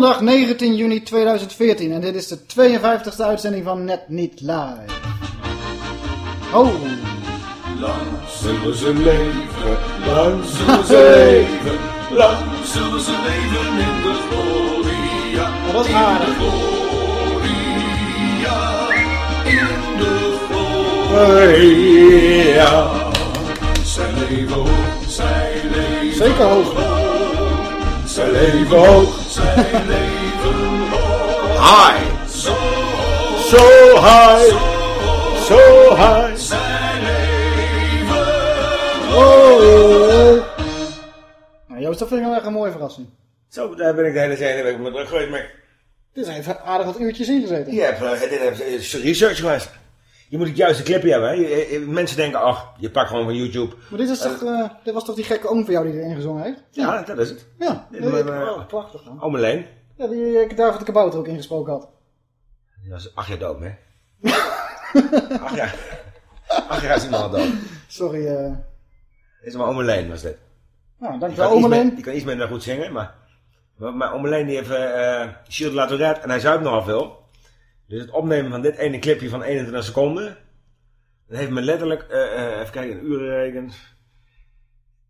donderdag 19 juni 2014 en dit is de 52e uitzending van Net Niet Live. Oh, Lang zullen ze leven, lang zullen ze leven, lang zullen ze leven in de gloria. dat was In de gloria, in de gloria. Zij leven hoog, zij leven zeker hoog. Zij leven hoog, zij leven hoog. High. Zo hoog, So high. So high. zij leven Oh. Nou, Joost, dat vind ik wel echt een mooie verrassing. Zo, daar ben ik de hele hele week mee druk geweest. Maar Dit is even aardig wat uurtjes ingezeten. je hebt, eh, dit heb is research geweest. Je moet het juiste clipje hebben. Hè? Je- je- mensen denken, ach, je pakt gewoon van YouTube. Maar dit, is toch, eh, dit was toch die gekke oom van jou die erin gezongen heeft? Ja, dat is het. Ja, Dit nee, oh, prachtig. man. Ome Leen. Ja, die ik David de Kabouter ook ingesproken had. Die was acht jaar dood, hè? acht jaar. Acht jaar is iemand dood. Sorry, eh Dit is maar Ome Leen was dit. nou, dankjewel meer- Leen. die kan iets minder goed zingen, maar... Maar, maar Ome Leen die heeft eh uh, Shield La Tourette en hij zuipt nogal veel. Dus het opnemen van dit ene clipje van 21 seconden... Dat heeft me letterlijk, eh, eh, even kijken, een uur gerekend...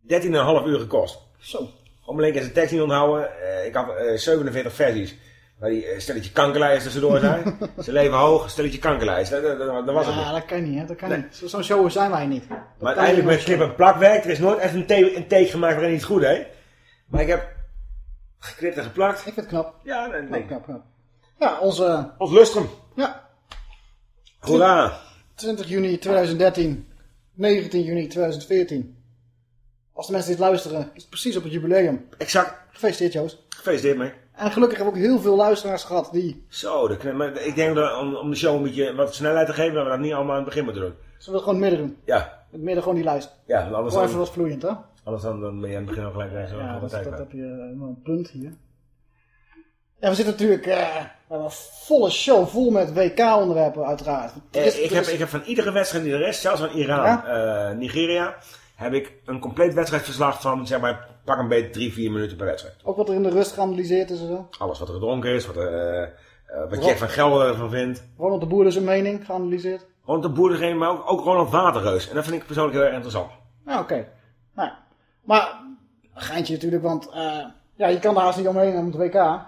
13,5 uur gekost. Zo. Ome Leen kan zijn tekst niet onthouden. Eh, ik had eh, 47 versies. Waar die stelletje kankerlijst tussendoor zijn. Ze leven hoog, stelletje kankerlijst. Dat, dat, dat, dat was het. Ja, dat kan niet, hè. Dat kan niet. Zo- Zo'n show zijn wij niet. Maar uiteindelijk met clip en plakwerk. Er is nooit echt een, te- een take gemaakt waarin het goed deed. Maar ik heb geknipt en geplakt. Ik vind het knap. Ja, nee. knap, knap. Ja, onze, Ons lustrum. ja, Hoera. 20 juni 2013, 19 juni 2014. Als de mensen dit luisteren, is het precies op het jubileum. Exact. Gefeliciteerd Joost. Gefeliciteerd mee. En gelukkig hebben we ook heel veel luisteraars gehad die, Zo, dat knip, maar ik denk dat om, om de show een beetje wat snelheid te geven, dat we dat niet allemaal aan het begin moeten doen. ze willen gewoon het midden doen. Ja, Het midden gewoon die lijst. ja anders, Gewoon even dan, wat vloeiend, hè? anders dan, dan ben je aan het begin al gelijk Ja, de dat, heb je eh, een punt hier. Ja, we zitten natuurlijk we hebben een volle show vol met WK-onderwerpen uiteraard. Er Eh, is- ik, heb, is- ik heb van iedere wedstrijd die er is, zelfs van Iran, Ja? eh, Nigeria, heb ik een compleet wedstrijdverslag van, zeg maar, pak een beetje drie, vier minuten per wedstrijd. Ook wat er in de rust geanalyseerd is en zo. Alles wat er gedronken is, wat, er, wat. Jack van Gelder ervan vindt. Ronald de Boer een mening geanalyseerd. Rond de boerderij, maar ook, ook Ronald Waterreus. En dat vind ik persoonlijk heel erg interessant. Ja, oké. Nou, maar, geintje natuurlijk, want ja, je kan er haast niet omheen om het WK.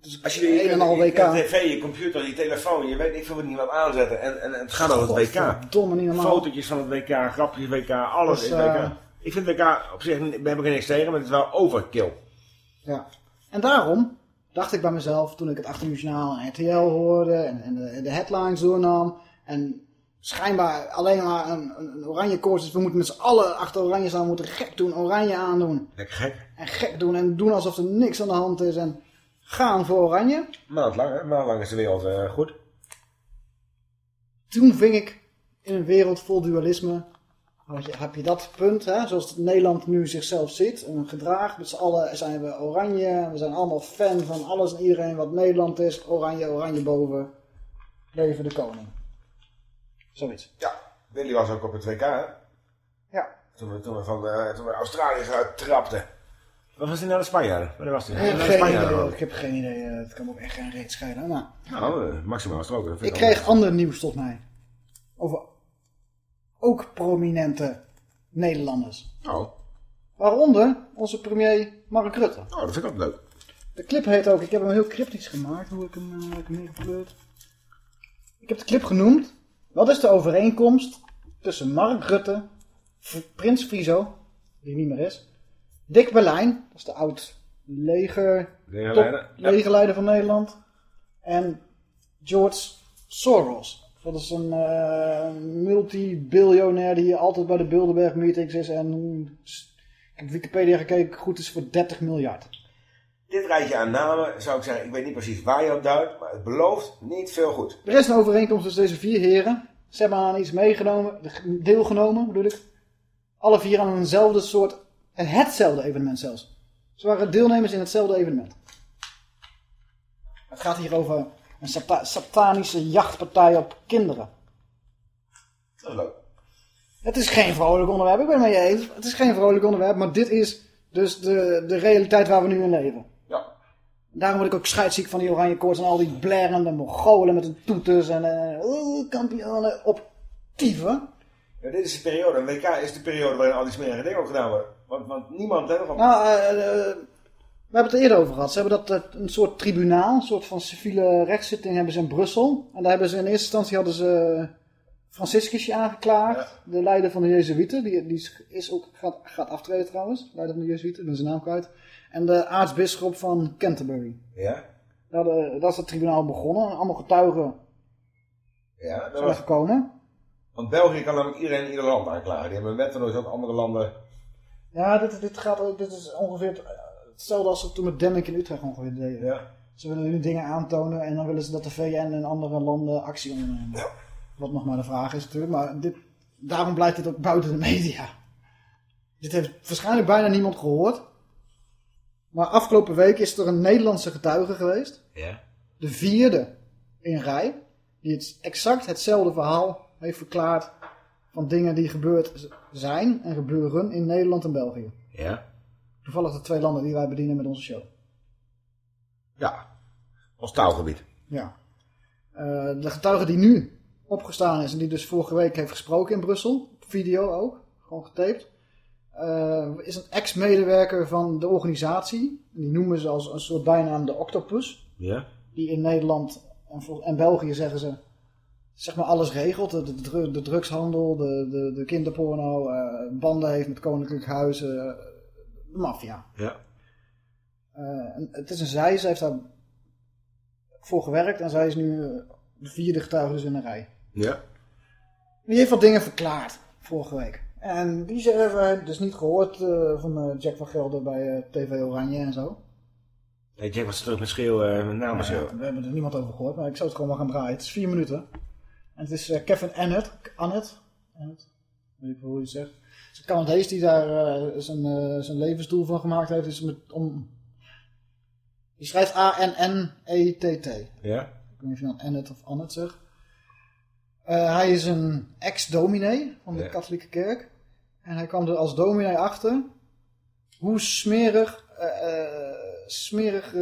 Dus Als je een en al je, WK. je tv, je computer, je telefoon, je weet niet veel wat niet wat aanzetten. En, en, het gaat over het WK. Domme niet normaal. Fotootjes van het WK, grapjes WK, alles Dus, is WK. eh, Ik vind WK op zich, hebben er niks tegen, maar het is wel overkill. Ja. En daarom dacht ik bij mezelf, toen ik het 18 uur journaal en RTL hoorde en, en de, de headlines doornam. En schijnbaar alleen maar een, een, oranje koers is. We moeten met z'n allen achter oranje staan, we moeten gek doen, oranje aandoen. Lekker gek. En gek doen en doen alsof er niks aan de hand is. En gaan voor oranje. Maand lang, hè? Maand lang is de wereld eh, goed. Toen ving ik in een wereld vol dualisme. je- Heb je dat punt, hè? zoals Nederland nu zichzelf ziet, een gedrag. Met z'n allen zijn we oranje. We zijn allemaal fan van alles en iedereen wat Nederland is. Oranje, oranje boven. Leven de koning. Zoiets. Ja, Willy was ook op het WK, hè? Ja. Toen we, toen we van de, toen we Australië trapten. Wat was hij naar de Spanjaarden? Waar was hij? Ik heb de geen idee. Ik heb geen idee. Het kan me ook echt geen reet schelen. Nou, Nou, eh, maximaal stroken. dat vind ik wel kreeg ander nieuws tot mij. Over ook prominente Nederlanders. Oh. Waaronder onze premier Mark Rutte. oh, dat vind ik ook leuk. De clip heet ook, ik heb hem heel cryptisch gemaakt, hoe ik hem, eh, hoe ik hem gekleurd. Ik heb de clip genoemd. Wat is de overeenkomst tussen Mark Rutte, Prins Frizo, die niet meer is, Dick Berlijn, dat is de oud leger, Legerleider. top Ja. legerleider van Nederland, en George Soros. Dat is een eh multi-biljonair die altijd bij de Bilderberg meetings is en ik heb Wikipedia gekeken, goed is voor 30 miljard. Dit rijtje aan namen zou ik zeggen, ik weet niet precies waar je op duidt, maar het belooft niet veel goed. Er is een overeenkomst tussen deze vier heren. Ze hebben aan iets meegenomen, deelgenomen bedoel ik. Alle vier aan eenzelfde soort, en hetzelfde evenement zelfs. Ze waren deelnemers in hetzelfde evenement. Het gaat hier over een sata- satanische jachtpartij op kinderen. Dat is leuk. Het is geen vrolijk onderwerp, ik ben het met je eens. Het is geen vrolijk onderwerp, maar dit is dus de, de realiteit waar we nu in leven. Ja. Daarom word ik ook scheidsziek van die oranje koorts en al die blerende Mongolen met hun toeters en oh, kampioenen op tieven. Ja, dit is de periode, een WK is de periode waarin al die smerige dingen ook gedaan worden. Want, want niemand, hè, nog op... Nou, eh, eh, we hebben het er eerder over gehad. Ze hebben dat eh, een soort tribunaal, een soort van civiele rechtszitting hebben ze in Brussel. En daar hebben ze in eerste instantie hadden ze Franciscusje aangeklaagd, de leider van de Jezuïeten. Die, die is ook, gaat, gaat aftreden trouwens, leider van de Jezuïeten, ik ben zijn naam kwijt. En de aartsbisschop van Canterbury. Ja? Daar, hadden- daar is het tribunaal begonnen. Allemaal getuigen Ja, dat was... gekomen. Want België kan namelijk iedereen in ieder land aanklagen. Die hebben wetten, dus ook andere landen... Ja, dit, dit, gaat, dit is ongeveer het- hetzelfde als ze toen met Demmink in Utrecht ongeveer deden. Ja. Ze willen nu dingen aantonen en dan willen ze dat de VN en andere landen actie ondernemen. Ja. Wat nog maar de vraag is natuurlijk, maar dit, daarom blijft dit ook buiten de media. Dit heeft waarschijnlijk bijna niemand gehoord. Maar afgelopen week is er een Nederlandse getuige geweest. Ja? De vierde in rij. Die het exact hetzelfde verhaal heeft verklaard van dingen die gebeurd zijn en gebeuren in Nederland en België. Ja? Toevallig de twee landen die wij bedienen met onze show. Ja. Ons taalgebied. Ja. Eh, de getuige die nu opgestaan is en die dus vorige week heeft gesproken in Brussel, op video ook, gewoon getaped, eh, is een ex-medewerker van de organisatie. Die noemen ze als een soort bijnaam de Octopus. Ja? Die in Nederland en, en België zeggen ze, zeg maar alles regelt. De, de, de drugshandel, de, de, de kinderporno, eh, banden heeft met koninklijk huizen, eh, de maffia. Ja? Eh, het is een zij, ze heeft daar voor gewerkt en zij is nu de vierde getuige dus in een rij. Ja? Die heeft wat dingen verklaard vorige week. En die hebben dus niet gehoord eh, van Jack van Gelder bij TV Oranje en zo. Hey, Jack was terug met schreeuwen, met name Ja, schreeuwen. we hebben er niemand over gehoord, maar ik zou het gewoon maar gaan draaien. Het is vier minuten. En het is eh, Kevin Annett. Annett? Annett? Weet ik wel hoe je het zegt. Het is een Canadees die daar eh, zijn, eh, zijn levensdoel van gemaakt heeft. Is met, om... Die schrijft A-N-N-E-T-T. Ja? Ik weet niet of je dan Annett of Annett zegt. Hij is een ex-dominee van de Ja. katholieke kerk. En hij kwam er als dominee achter hoe smerig, smerig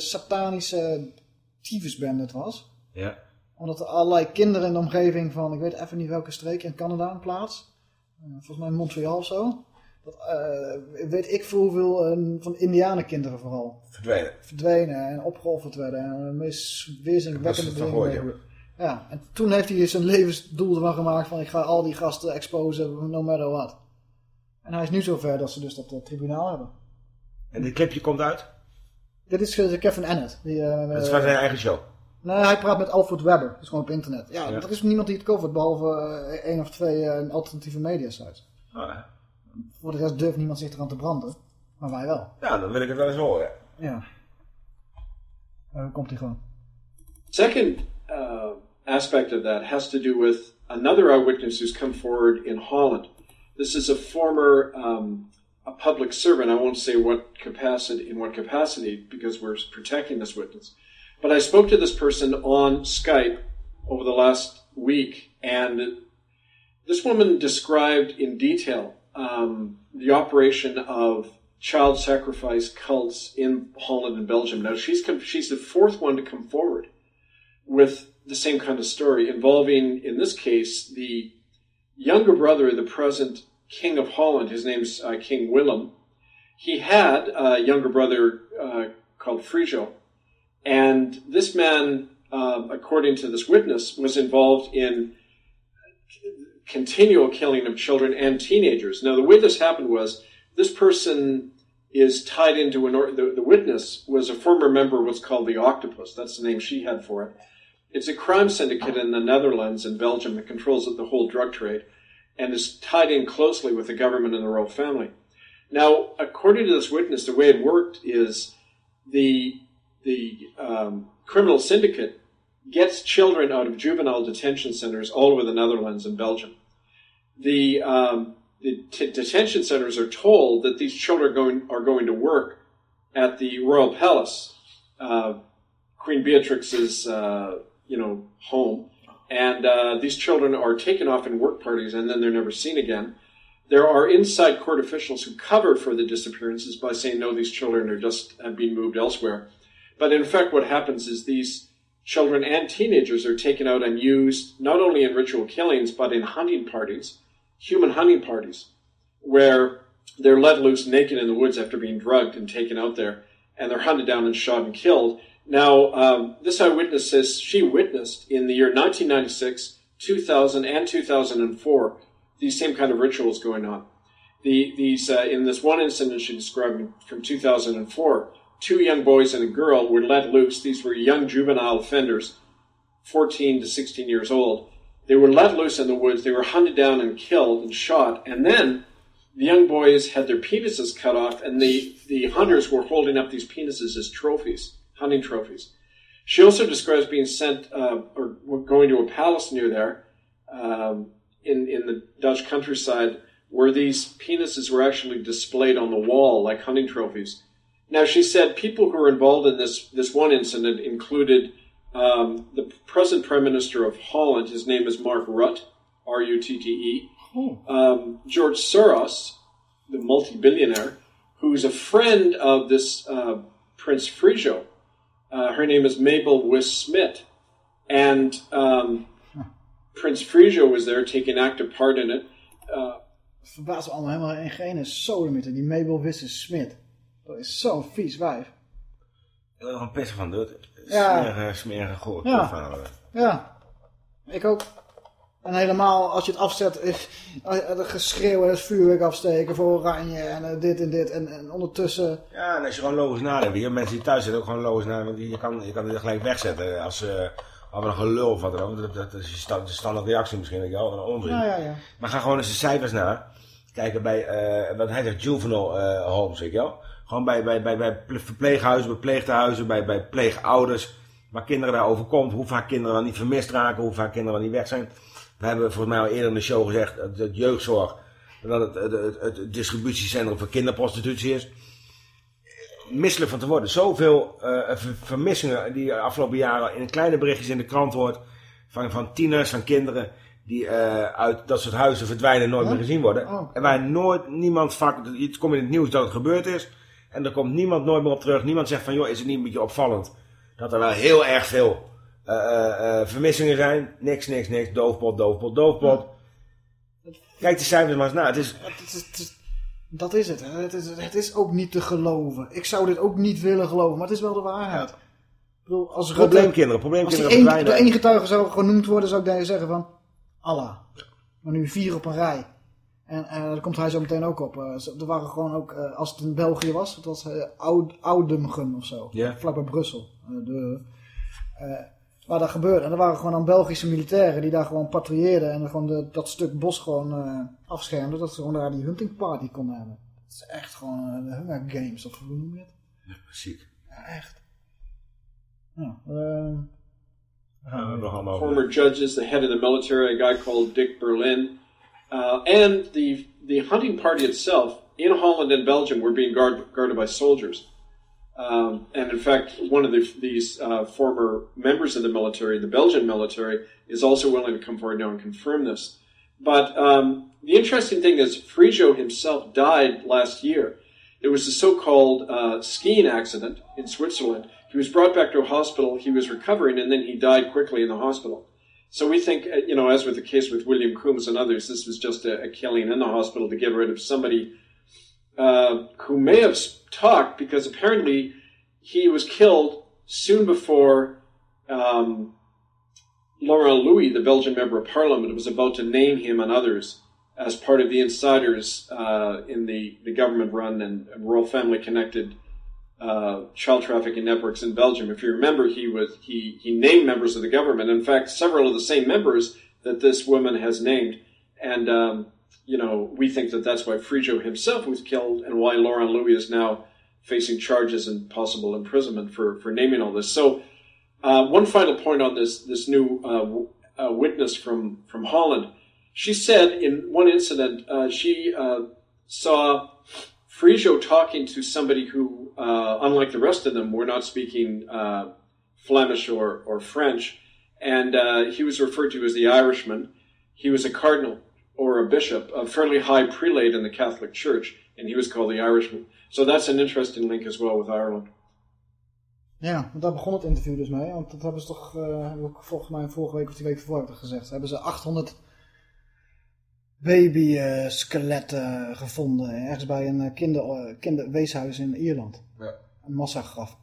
satanische tyfusbende het was. Ja? Omdat er allerlei kinderen in de omgeving van, ik weet even niet welke streek, in Canada een plaats. Eh, volgens mij Montreal of zo. Dat, eh, weet ik veel hoeveel eh, van indianenkinderen vooral Verdwenen. verdwenen en opgeofferd werden. En de meest weerzinwekkende dingen. Ja, en toen heeft hij zijn levensdoel ervan gemaakt van ik ga al die gasten exposen, no matter what. En hij is nu zover dat ze dus dat tribunaal hebben. En dit clipje komt uit? Dit is Kevin Annett. Die, eh, Dat is van zijn eigen show. Nee, hij praat met Alfred Webber. Dat is gewoon op internet. Ja, Ja. er is niemand die het covert, behalve eh, één of twee eh, alternatieve media sites. Ah, ja. Voor de rest durft niemand zich eraan te branden. Maar wij wel. ja, dan wil ik het wel eens horen. Ja. Uh, komt hij gewoon. Second uh, aspect of that has to do with another eyewitness who's come forward in Holland. This is a former um, a public servant. I won't say what capacity in what capacity because we're protecting this witness. But I spoke to this person on Skype over the last week, and this woman described in detail um, the operation of child sacrifice cults in Holland and Belgium. Now she's she's the fourth one to come forward with the same kind of story involving, in this case, the younger brother of the present King of Holland. His name's uh, King Willem. He had a younger brother uh, called Frijo, and this man, uh, according to this witness, was involved in continual killing of children and teenagers. Now, the way this happened was this person is tied into an or- the, the witness was a former member of what's called the Octopus. That's the name she had for it. It's a crime syndicate in the Netherlands and Belgium that controls the whole drug trade and is tied in closely with the government and the royal family. Now, according to this witness, the way it worked is the the um, criminal syndicate gets children out of juvenile detention centers all over the Netherlands and Belgium. The um, the t- detention centers are told that these children are going are going to work at the royal palace, uh, Queen Beatrix's uh, you know home, and uh, these children are taken off in work parties and then they're never seen again. There are inside court officials who cover for the disappearances by saying no, these children are just have been moved elsewhere. But in fact, what happens is these children and teenagers are taken out and used not only in ritual killings, but in hunting parties, human hunting parties, where they're let loose naked in the woods after being drugged and taken out there, and they're hunted down and shot and killed. Now, um, this eyewitness says she witnessed in the year 1996, 2000, and 2004 these same kind of rituals going on. The, these uh, in this one incident she described from 2004, two young boys and a girl were let loose. These were young juvenile offenders, 14 to 16 years old. They were let loose in the woods. They were hunted down and killed and shot. And then the young boys had their penises cut off, and the, the hunters were holding up these penises as trophies, hunting trophies. She also describes being sent uh, or going to a palace near there um, in, in the Dutch countryside where these penises were actually displayed on the wall like hunting trophies. Now, she said people who were involved in this, this one incident included um, the present Prime Minister of Holland. His name is Mark Rutte, R U T T E. Um, George Soros, the multi billionaire, who's a friend of this uh, Prince Frijo. Uh, her name is Mabel Wiss Smith. And um, Prince Frijo was there taking active part in it. Uh, verbaast me allemaal helemaal in geen sodemieter. Die Mabel Wisse Smit. Dat is zo'n vies wijf. Ik wil er gewoon pissen van doet. Ja. Smerige, smerige goor. Ja. Eh, Ja, ik ook. En helemaal als je het afzet, is eh, het geschreeuw en het vuurwerk afsteken voor oranje en eh, dit en dit. En, en ondertussen, Ja, en als je gewoon logisch nadenkt. Hier, mensen die thuis zitten ook gewoon logisch nadenken. Want je kan, je kan dit gelijk wegzetten als uh, al een gelul of wat dan ook. Dat, is je sta- de standaard reactie misschien. Wat een onzin. ja, ja, ja. Maar ga gewoon eens de cijfers na. Kijken bij, eh, wat hij zegt, juvenile eh, homes, weet je wel. Gewoon bij, bij, bij, bij ple- verpleeghuizen, bij pleegtehuizen, bij, bij pleegouders. Waar kinderen daar overkomt. Hoe vaak kinderen dan niet vermist raken, hoe vaak kinderen dan niet weg zijn. We hebben volgens mij al eerder in de show gezegd, dat jeugdzorg, dat het het, het, het distributiecentrum voor kinderprostitutie is. Misselijk van te worden. Zoveel eh, ver- vermissingen die afgelopen jaren in kleine berichtjes in de krant hoort. Van, van tieners, van kinderen die eh, uit dat soort huizen verdwijnen en nooit meer gezien worden. Oh. En waar nooit niemand vaak, het komt in het nieuws dat het gebeurd is. En er komt niemand nooit meer op terug. Niemand zegt van, joh, is het niet een beetje opvallend dat er wel heel erg veel eh, eh, eh, vermissingen zijn. Niks, niks, niks. Doofpot, doofpot, doofpot. Kijk de cijfers maar eens na. Het is, Het is, het is- dat is het. hè. Het is, het is ook niet te geloven. Ik zou dit ook niet willen geloven, maar het is wel de waarheid. Ik bedoel, als Rutte, probleemkinderen. als Probleemkinderen één, door één getuige zou genoemd worden, zou ik daar zeggen van, Allah. Maar nu vier op een rij. En eh, daar komt hij zo meteen ook op. Eh, er waren gewoon ook, eh, als het in België was, het was eh, Oud, Oudemgem of zo. Ja. Vlakbij Brussel. Eh, de, eh, waar dat gebeurde. En er waren gewoon dan Belgische militairen die daar gewoon patrouilleerden. En gewoon de, dat stuk bos gewoon eh, afschermden. Dat ze gewoon daar die hunting party konden hebben. Het is echt gewoon de Hunger Games, of hoe noem je het? Ziek. Ja, echt. Ja, eh, Ja, over. former judges, the head of the military, a guy called Dick Berlin, uh, and the the hunting party itself in Holland and Belgium were being guard, guarded by soldiers. Um, and in fact, one of the, these uh, former members of the military, the Belgian military, is also willing to come forward now and confirm this. But um, the interesting thing is, Frijo himself died last year. There was a so-called uh, skiing accident in Switzerland. He was brought back to a hospital. He was recovering, and then he died quickly in the hospital. So we think, uh, you know, as with the case with William Coombs and others, this was just a, a killing in the hospital to get rid of somebody uh, who may have talked because apparently he was killed soon before um, Laurent Louis, the Belgian member of parliament, was about to name him and others as part of the insiders uh, in the, the government run and royal family connected uh, child trafficking networks in Belgium. If you remember, he was he, he named members of the government. In fact, several of the same members that this woman has named. And um, you know, we think that that's why Frijo himself was killed, and why Laurent Louis is now facing charges and possible imprisonment for for naming all this. So, uh, one final point on this this new uh, w- uh, witness from from Holland. She said in one incident uh, she saw Frijo talking to somebody who, uh, unlike the rest of them, were not speaking uh, Flemish or, or French, and uh, he was referred to as the Irishman. He was a cardinal or a bishop, a fairly high prelate in the Catholic Church, and he was called the Irishman. So that's an interesting link as well with Ireland. Ja, daar begon het interview dus mee. Want dat hebben ze toch, eh heb ik volgens mij vorige week of die week ervoor gezegd. Hebben ze 800 baby-skeletten gevonden. Ergens bij een eh, kinder, eh, kinderweeshuis in Ierland. Ja. Een massagraf.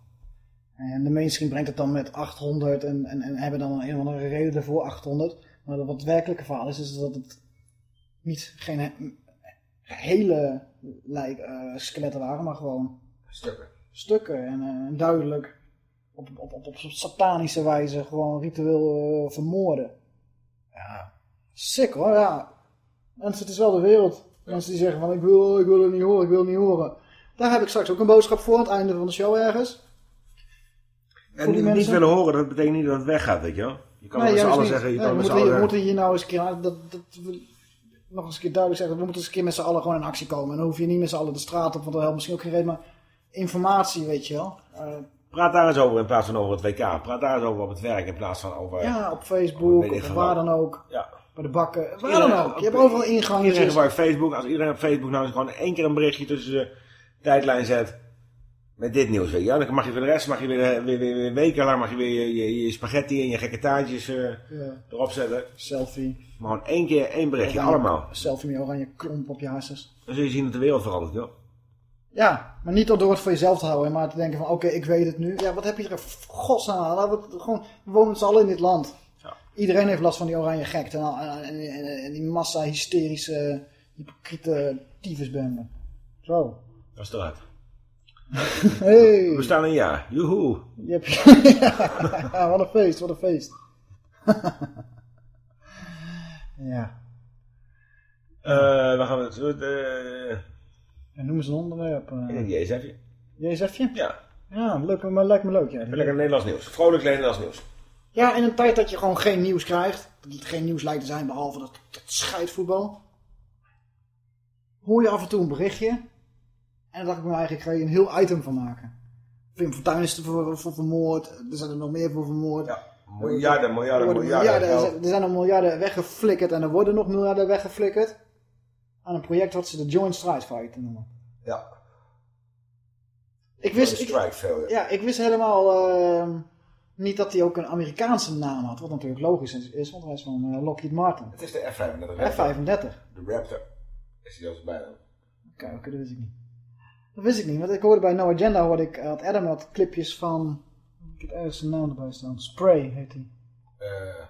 En de mainstream brengt het dan met 800 en, en, en hebben dan een of andere reden ervoor 800. Maar wat het werkelijke verhaal is, is dat het niet geen he- hele lijk, eh, skeletten waren, maar gewoon Stukken. stukken. En, eh, duidelijk op, op, op, op satanische wijze gewoon ritueel eh, vermoorden. Ja, sick hoor, ja. Mensen, het is wel de wereld. Mensen die zeggen van ik wil, ik wil het niet horen, ik wil het niet horen. Daar heb ik straks ook een boodschap voor aan het einde van de show ergens. En niet mensen- willen horen, dat betekent niet dat het weggaat, weet je wel. Je kan Nee, met z'n allen niet. zeggen, je Nee, kan we, met moeten, we moeten hier nou eens een keer, dat, dat, nog eens een keer duidelijk zeggen, we moeten eens een keer met z'n allen gewoon in actie komen. En dan hoef je niet met z'n allen de straat op, want dat helpt misschien ook geen reden, maar informatie, weet je wel. Eh, Praat daar eens over in plaats van over het WK. Praat daar eens over op het werk in plaats van over... ja, op Facebook, of waar dan ook. Ja. Bij de bakken, waar Iedereen- dan ook. Je hebt overal Iedereen ingangetjes. gebruikt Facebook. Als iedereen op Facebook nou eens gewoon één keer een berichtje tussen de tijdlijn zet. Met dit nieuws, weet je. wel. dan mag je voor de rest, mag je weer, eh, weer, weer, weer wekenlang mag je weer je, je, je spaghetti en je gekke taartjes eh, Ja, erop zetten. selfie. Maar gewoon één keer één berichtje, Oranje- allemaal. Selfie met oranje klomp op je harses. Dan zul je zien dat de wereld verandert, joh. Ja, maar niet door het voor jezelf te houden, maar te denken van oké, ik weet het nu. Ja, wat heb je er godsnaam aan? We, het gewoon, we wonen z'n allen in dit land. Iedereen heeft last van die oranje gekte en, en, en- en die massa hysterische, hypocriete tyfusbende. Zo. Dat is eruit. Hey, We staan een jaar. Joehoe. je hebt, ja, wat een feest, wat een feest. ja, Eh, waar gaan we het... Uh, en noem eens een onderwerp. ik Uh, denk ESFje. JSFje? Ja. Ja, leuk, maar lijkt me leuk. Ja. Lekker Nederlands nieuws. Vrolijk Nederlands nieuws. Ja, in een tijd dat je gewoon geen nieuws krijgt, dat het geen nieuws lijkt te zijn behalve dat, dat scheidvoetbal, hoor je af en toe een berichtje. En dan dacht ik me eigenlijk, ga je een heel item van maken. Wim Fortuyn is er voor, voor vermoord, er zijn er nog meer voor vermoord. Ja. Miljarden, miljarden, miljarden. miljarden, er zijn- er miljarden weggeflikkerd en er worden nog miljarden weggeflikkerd. Aan een project wat ze de Joint Strike Fighter noemen. Ja. Ik wist, ik, ja, ik wist helemaal ehm, niet dat hij ook een Amerikaanse naam had. Wat natuurlijk logisch is, want hij is van eh, Lockheed Martin. Het is de F-35. Raptor. F-35. De Raptor. Is die als bijna. Oké, oké, dat wist ik niet. Dat wist ik niet, want ik hoorde bij No Agenda, hoorde ik, had Adam wat clipjes van, ik heb ergens zijn naam erbij staan, Spray heet hij. Eh, eh,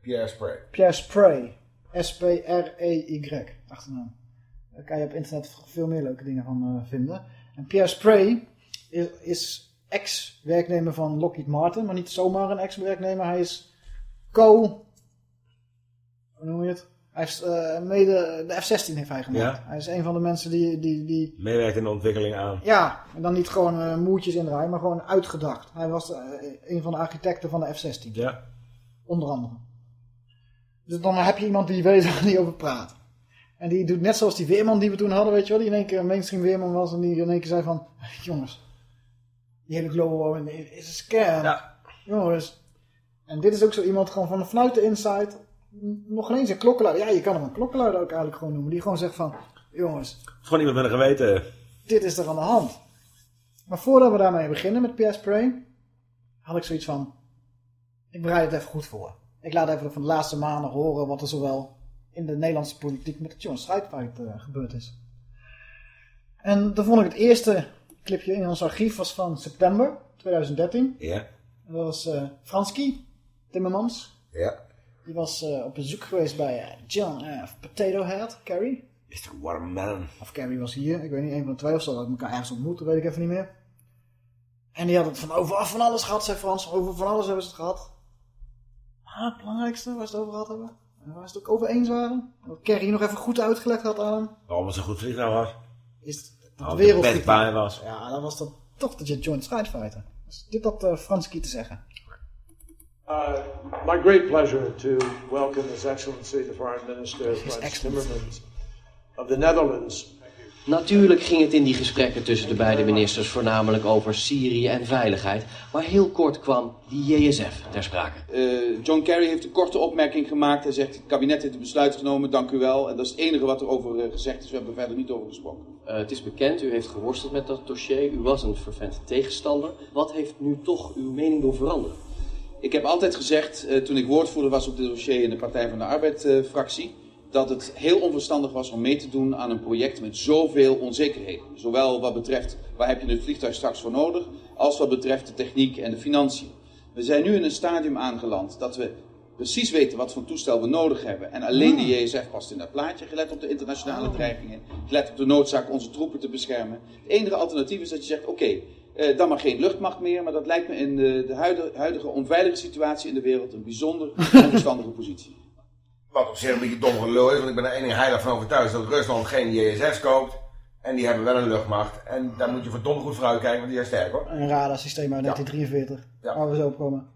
Pierre Spray. Pierre Spray. S-P-R-E-Y, achternaam. Daar kan je op internet veel meer leuke dingen van vinden. En Pierre Spray is, is ex-werknemer van Lockheed Martin, maar niet zomaar een ex-werknemer. Hij is co... Hoe noem je het? Hij heeft eh, mede... De F-16 heeft hij gemaakt. Ja. Hij is een van de mensen die... die, die Meewerkt in de ontwikkeling aan. ja, en dan niet gewoon eh, moertjes indraaien, maar gewoon uitgedacht. Hij was eh, een van de architecten van de F-16. Ja. Onder andere. Dus dan heb je iemand die weet waar hij over praat. En die doet net zoals die weerman die we toen hadden, weet je wel. Die in één keer een mainstream weerman was en die in één keer zei van... Jongens, die hele global warming is een scam. Ja. Jongens. En dit is ook zo iemand gewoon van vanuit de inside. Nog geen eens een klokkenluider. Ja, je kan hem een klokkenluider ook eigenlijk gewoon noemen. Die gewoon zegt van... Jongens, Gewoon iemand met een geweten. dit is er aan de hand. Maar voordat we daarmee beginnen met PS Spray, had ik zoiets van, ik bereid het even goed voor. Ik laat even van de laatste maanden horen wat er zowel in de Nederlandse politiek met de Joint Strike Fight eh, gebeurd is. En dan vond ik het eerste clipje in ons archief was van september 2013. Ja. En dat was eh Franski Timmermans. Ja. Die was eh, op bezoek geweest bij eh, John F. Potato Head, Carrie. Is er watermelon. Of Carrie was hier, ik weet niet, een van de twee of zo, dat elkaar ergens ontmoeten, weet ik even niet meer. En die had het van over van alles gehad, zei Frans. Over van alles hebben ze het gehad. Maar het belangrijkste waar ze het over gehad hebben, en waar ze het ook over eens waren, wat Carrie nog even goed uitgelegd had aan hem, Waarom het zo'n goed vliegtuig was. is dat bij was. Ja, dan was dat toch de Joint Strike Fighter. Dus dit had uh, Franski te zeggen. Uh, my great pleasure to welcome His Excellency the Foreign Minister, Frans. Timmermans of the Netherlands. Natuurlijk ging het in die gesprekken tussen de beide ministers voornamelijk over Syrië en veiligheid. Maar heel kort kwam die JSF ter sprake. Eh, John Kerry heeft een korte opmerking gemaakt. Hij zegt, het kabinet heeft een besluit genomen, dank u wel. En dat is het enige wat er over eh, gezegd is. We hebben er verder niet over gesproken. Eh, het is bekend, u heeft geworsteld met dat dossier. U was een fervent tegenstander. Wat heeft nu toch uw mening doen veranderen? Ik heb altijd gezegd, toen ik woordvoerder was op dit dossier in de Partij van de Arbeid-fractie, dat het heel onverstandig was om mee te doen aan een project met zoveel onzekerheden. Zowel wat betreft waar heb je het vliegtuig straks voor nodig, als wat betreft de techniek en de financiën. We zijn nu in een stadium aangeland dat we precies weten wat voor toestel we nodig hebben. En alleen de JSF past in dat plaatje, gelet op de internationale dreigingen, gelet op de noodzaak onze troepen te beschermen. Het enige alternatief is dat je zegt, oké, eh, dan maar geen luchtmacht meer, maar dat lijkt me in de, de huidige, huidige onveilige situatie in de wereld een bijzonder onverstandige positie. Wat op zich een beetje dom gelul is, want ik ben er één ding heilig van overtuigd dat Rusland geen JSF's koopt. En die hebben wel een luchtmacht. En daar moet je verdomd goed voor uitkijken, want die zijn sterk hoor. Een radarsysteem uit 1943. Ja. Waar we zo op komen.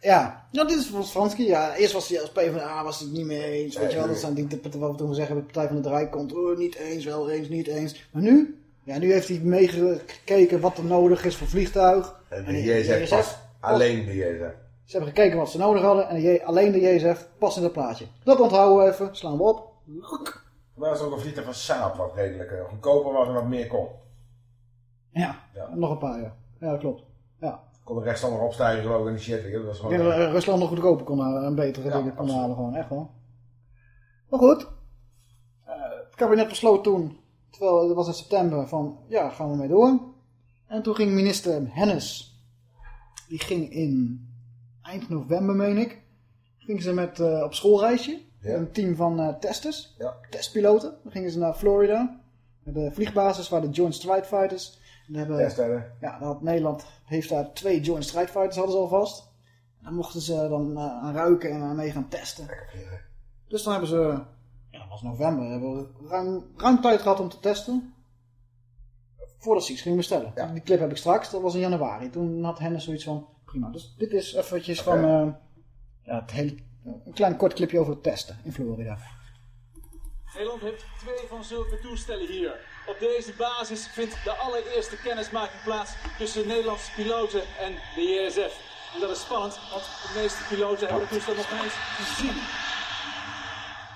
Ja, nou, dit is volgens Franski. Ja, eerst was hij als PvdA was hij het niet mee eens. Weet je wel, dat zijn die wat we toen zeggen, de Partij van de Rijkont. Oh, niet eens, wel eens, niet eens. Maar nu? Ja, nu heeft hij meegekeken wat er nodig is voor vliegtuig. En de die JSF JSF past alleen de JSF. Ze hebben gekeken wat ze nodig hadden en de alleen de JSF past in dat plaatje. Dat onthouden we even, slaan we op. Maar dat is ook een van Saab wat redelijk eh, goedkoper was en wat meer kon. Ja, Ja. nog een paar jaar. Ja, dat klopt. Ja. Kon de rechtsstander opstijgen geloof ik en die shit. Dat was gewoon... dat eh, eh, Rusland nog goedkoper kon halen en betere Ja, dingen kon halen gewoon, echt wel. Maar goed, eh, het kabinet besloot toen, terwijl het was in september, van ja, gaan we mee door. En toen ging minister Hennis, die ging in eind november, meen ik, ging ze met eh, op schoolreisje. Ja. Een team van eh, testers, Ja. testpiloten. Dan gingen ze naar Florida, naar de vliegbasis waar de Joint Strike Fighters. Hebben, ja, dan had Nederland heeft daar twee Joint Strike Fighters hadden ze alvast. Dan mochten ze dan eh, aan ruiken en aan mee gaan testen. Dus dan hebben ze, ja, dat was november, hebben we ruim, ruim tijd gehad om te testen. Voordat ze iets gingen bestellen. Ja. Die clip heb ik straks, dat was in januari. Toen had Hennis zoiets van, prima. Dus dit is eventjes van, eh, ja, het hele, een klein kort clipje over het testen in Florida. Nederland heeft twee van zulke toestellen hier. Op deze basis vindt de allereerste kennismaking plaats tussen Nederlandse piloten en de JSF. En dat is spannend, want de meeste piloten hebben het toestel nog niet eens gezien.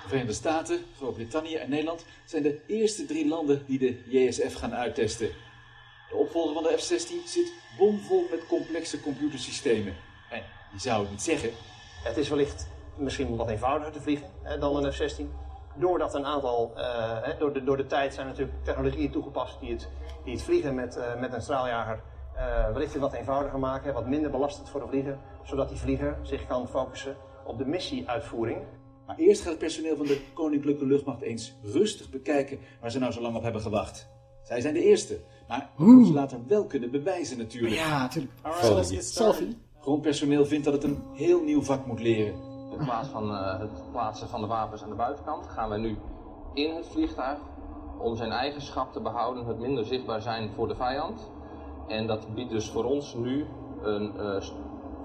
De Verenigde Staten, Groot-Brittannië en Nederland zijn de eerste drie landen die de JSF gaan uittesten. De opvolger van de F-16 zit bomvol met complexe computersystemen. En je zou het niet zeggen, Het is wellicht misschien wat eenvoudiger te vliegen hè, dan een F-16. Doordat een aantal, eh, hè, door, de, door de tijd zijn natuurlijk technologieën toegepast die het, die het vliegen met, eh, met een straaljager eh, wellicht wat eenvoudiger maken, wat minder belastend voor de vlieger, zodat die vlieger zich kan focussen op de missieuitvoering. Maar eerst gaat het personeel van de Koninklijke Luchtmacht eens rustig bekijken waar ze nou zo lang op hebben gewacht. Zij zijn de eerste, maar dat moet je later wel kunnen bewijzen natuurlijk. Ja, natuurlijk. Selfie. Selfie. Grondpersoneel vindt dat het een heel nieuw vak moet leren. In plaats van eh, het plaatsen van de wapens aan de buitenkant gaan we nu in het vliegtuig om zijn eigenschap te behouden, het minder zichtbaar zijn voor de vijand. En dat biedt dus voor ons nu een eh,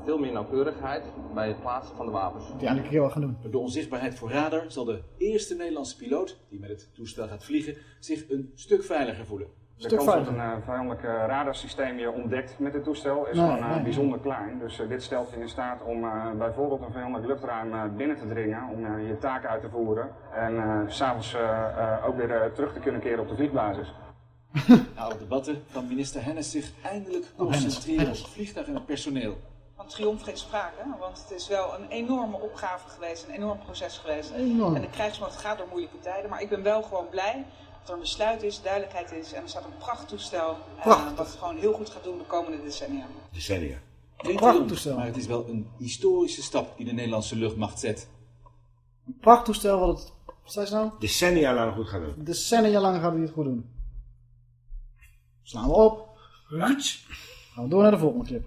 veel meer nauwkeurigheid bij het plaatsen van de wapens. Die eigenlijk een keer wel gaan doen. Door de onzichtbaarheid voor radar zal de eerste Nederlandse piloot die met het toestel gaat vliegen zich een stuk veiliger voelen. De kans dat een uh, vijandelijk eh, radarsysteem je ontdekt met dit toestel is Nee, gewoon eh, nee. bijzonder klein. Dus dit stelt je in staat om eh, bijvoorbeeld een vijandelijk luchtruim eh, binnen te dringen, om eh, je taken uit te voeren. En eh, s s'avonds ook weer terug te kunnen keren op de vliegbasis. Na alle debatten kan minister Hennis zich eindelijk Oh, concentreren op vliegtuig en het personeel. Van triomf geen sprake, want het is wel een enorme opgave geweest, een enorm proces geweest. Enorm. En de krijgsmacht gaat door moeilijke tijden, maar ik ben wel gewoon blij er een besluit is, duidelijkheid is en er staat een prachttoestel eh, Prachtig. wat het gewoon heel goed gaat doen de komende decennia. Decennia. Geen prachtig triomf, toestel. maar het is wel een historische stap die de Nederlandse luchtmacht zet. Een prachttoestel wat het, wat zei ze nou? Decennia lang goed gaan doen. Decennia lang gaat hij het goed doen. Slaan we op. Gaan we door naar de volgende clip.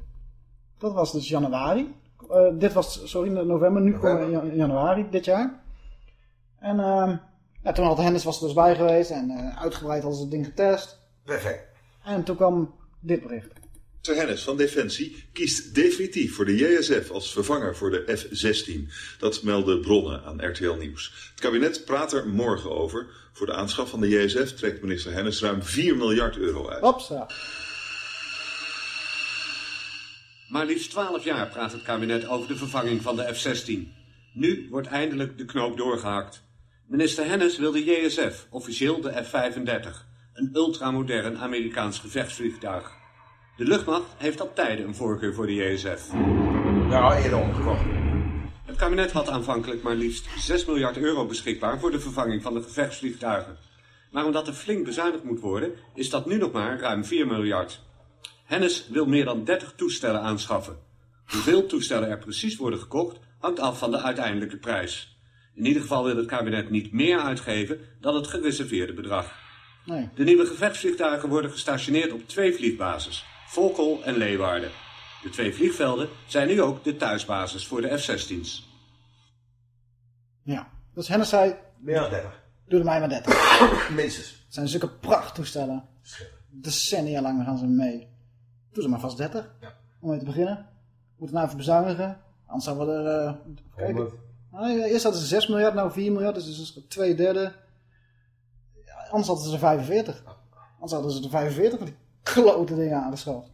Dat was dus januari. Eh, dit was, sorry, november. Nu komen we in jan- januari dit jaar. En ehm, ja, toen had Hennis was er dus bij geweest. En eh, uitgebreid hadden ze het ding getest. Perfect. En toen kwam dit bericht. Minister Hennis van Defensie kiest definitief voor de JSF als vervanger voor de F-16. Dat melden bronnen aan RTL Nieuws. Het kabinet praat er morgen over. Voor de aanschaf van de JSF trekt minister Hennis ruim 4 miljard euro uit. Hopsa. Maar liefst 12 jaar praat het kabinet over de vervanging van de F-16. Nu wordt eindelijk de knoop doorgehakt. Minister Hennis wil de JSF, officieel de F-35, een ultramodern Amerikaans gevechtsvliegtuig. De luchtmacht heeft al tijden een voorkeur voor de JSF. Ja, al eerder omgekocht. Het kabinet had aanvankelijk maar liefst 6 miljard euro beschikbaar voor de vervanging van de gevechtsvliegtuigen. Maar omdat er flink bezuinigd moet worden, is dat nu nog maar ruim 4 miljard. Hennis wil meer dan 30 toestellen aanschaffen. Hoeveel toestellen er precies worden gekocht, hangt af van de uiteindelijke prijs. In ieder geval wil het kabinet niet meer uitgeven dan het gereserveerde bedrag. Nee. De nieuwe gevechtsvliegtuigen worden gestationeerd op twee vliegbases, Volkel en Leeuwarden. De twee vliegvelden zijn nu ook de thuisbasis voor de F-16's. Ja. Dus Hennis zei, Meer dan 30. doe er mij maar 30. Minstens. Het zijn zulke prachttoestellen. Decennia lang gaan ze mee. Doe er maar vast 30. Om mee te beginnen. Moet nou even bezuinigen. Anders zouden we er... eh. 100. Nou, ja, eerst hadden ze 6 miljard, nou 4 miljard. Dus dat is twee derde. Ja, anders hadden ze er 45. Anders hadden ze er 45 van die klote dingen aangeschaft.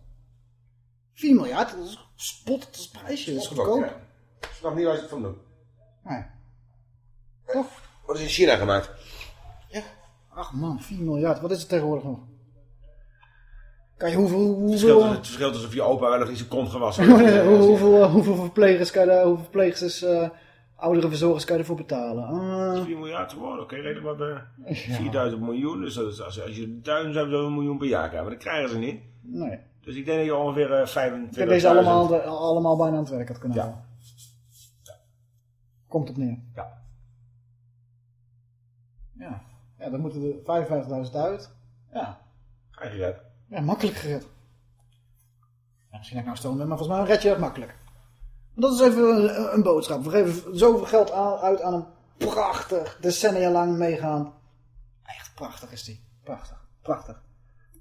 4 miljard, dat is spot, dat is prijsje, dat is goedkoop. Ja. Ik snap niet waar ze het van doen. Nee. Toch? Wat is in China gemaakt? Ach man, 4 miljard, wat is het tegenwoordig nog? Kan je hoeveel... Het hoeveel het verschil tussen of je opa wel of iets een kont gewassen heeft. hoeveel, eh, hoeveel verplegers kan je daar, hoeveel verplegers, eh oudere verzorgers kan je ervoor betalen? Ah, 4 miljard gewoon, oké, redelijk wat. Ja. 4000 miljoen, dus is, als, als je duizend zo'n miljoen per jaar krijgen, maar dat krijgen ze niet. nee. Dus ik denk dat je ongeveer eh 25. Ik heb deze allemaal, de- allemaal bijna aan het werk had kunnen Ja. houden. Komt op neer. Ja. Ja. Ja, dan moeten er 55.000 uit. Ja. Ga je gered. Ja, makkelijk gered. Ja, misschien dat ik nou stom maar volgens mij red je dat makkelijk. Dat is even een, een boodschap. We geven zoveel geld aan, uit aan een prachtig, decennia lang meegaan. Echt prachtig is die. Prachtig. Prachtig.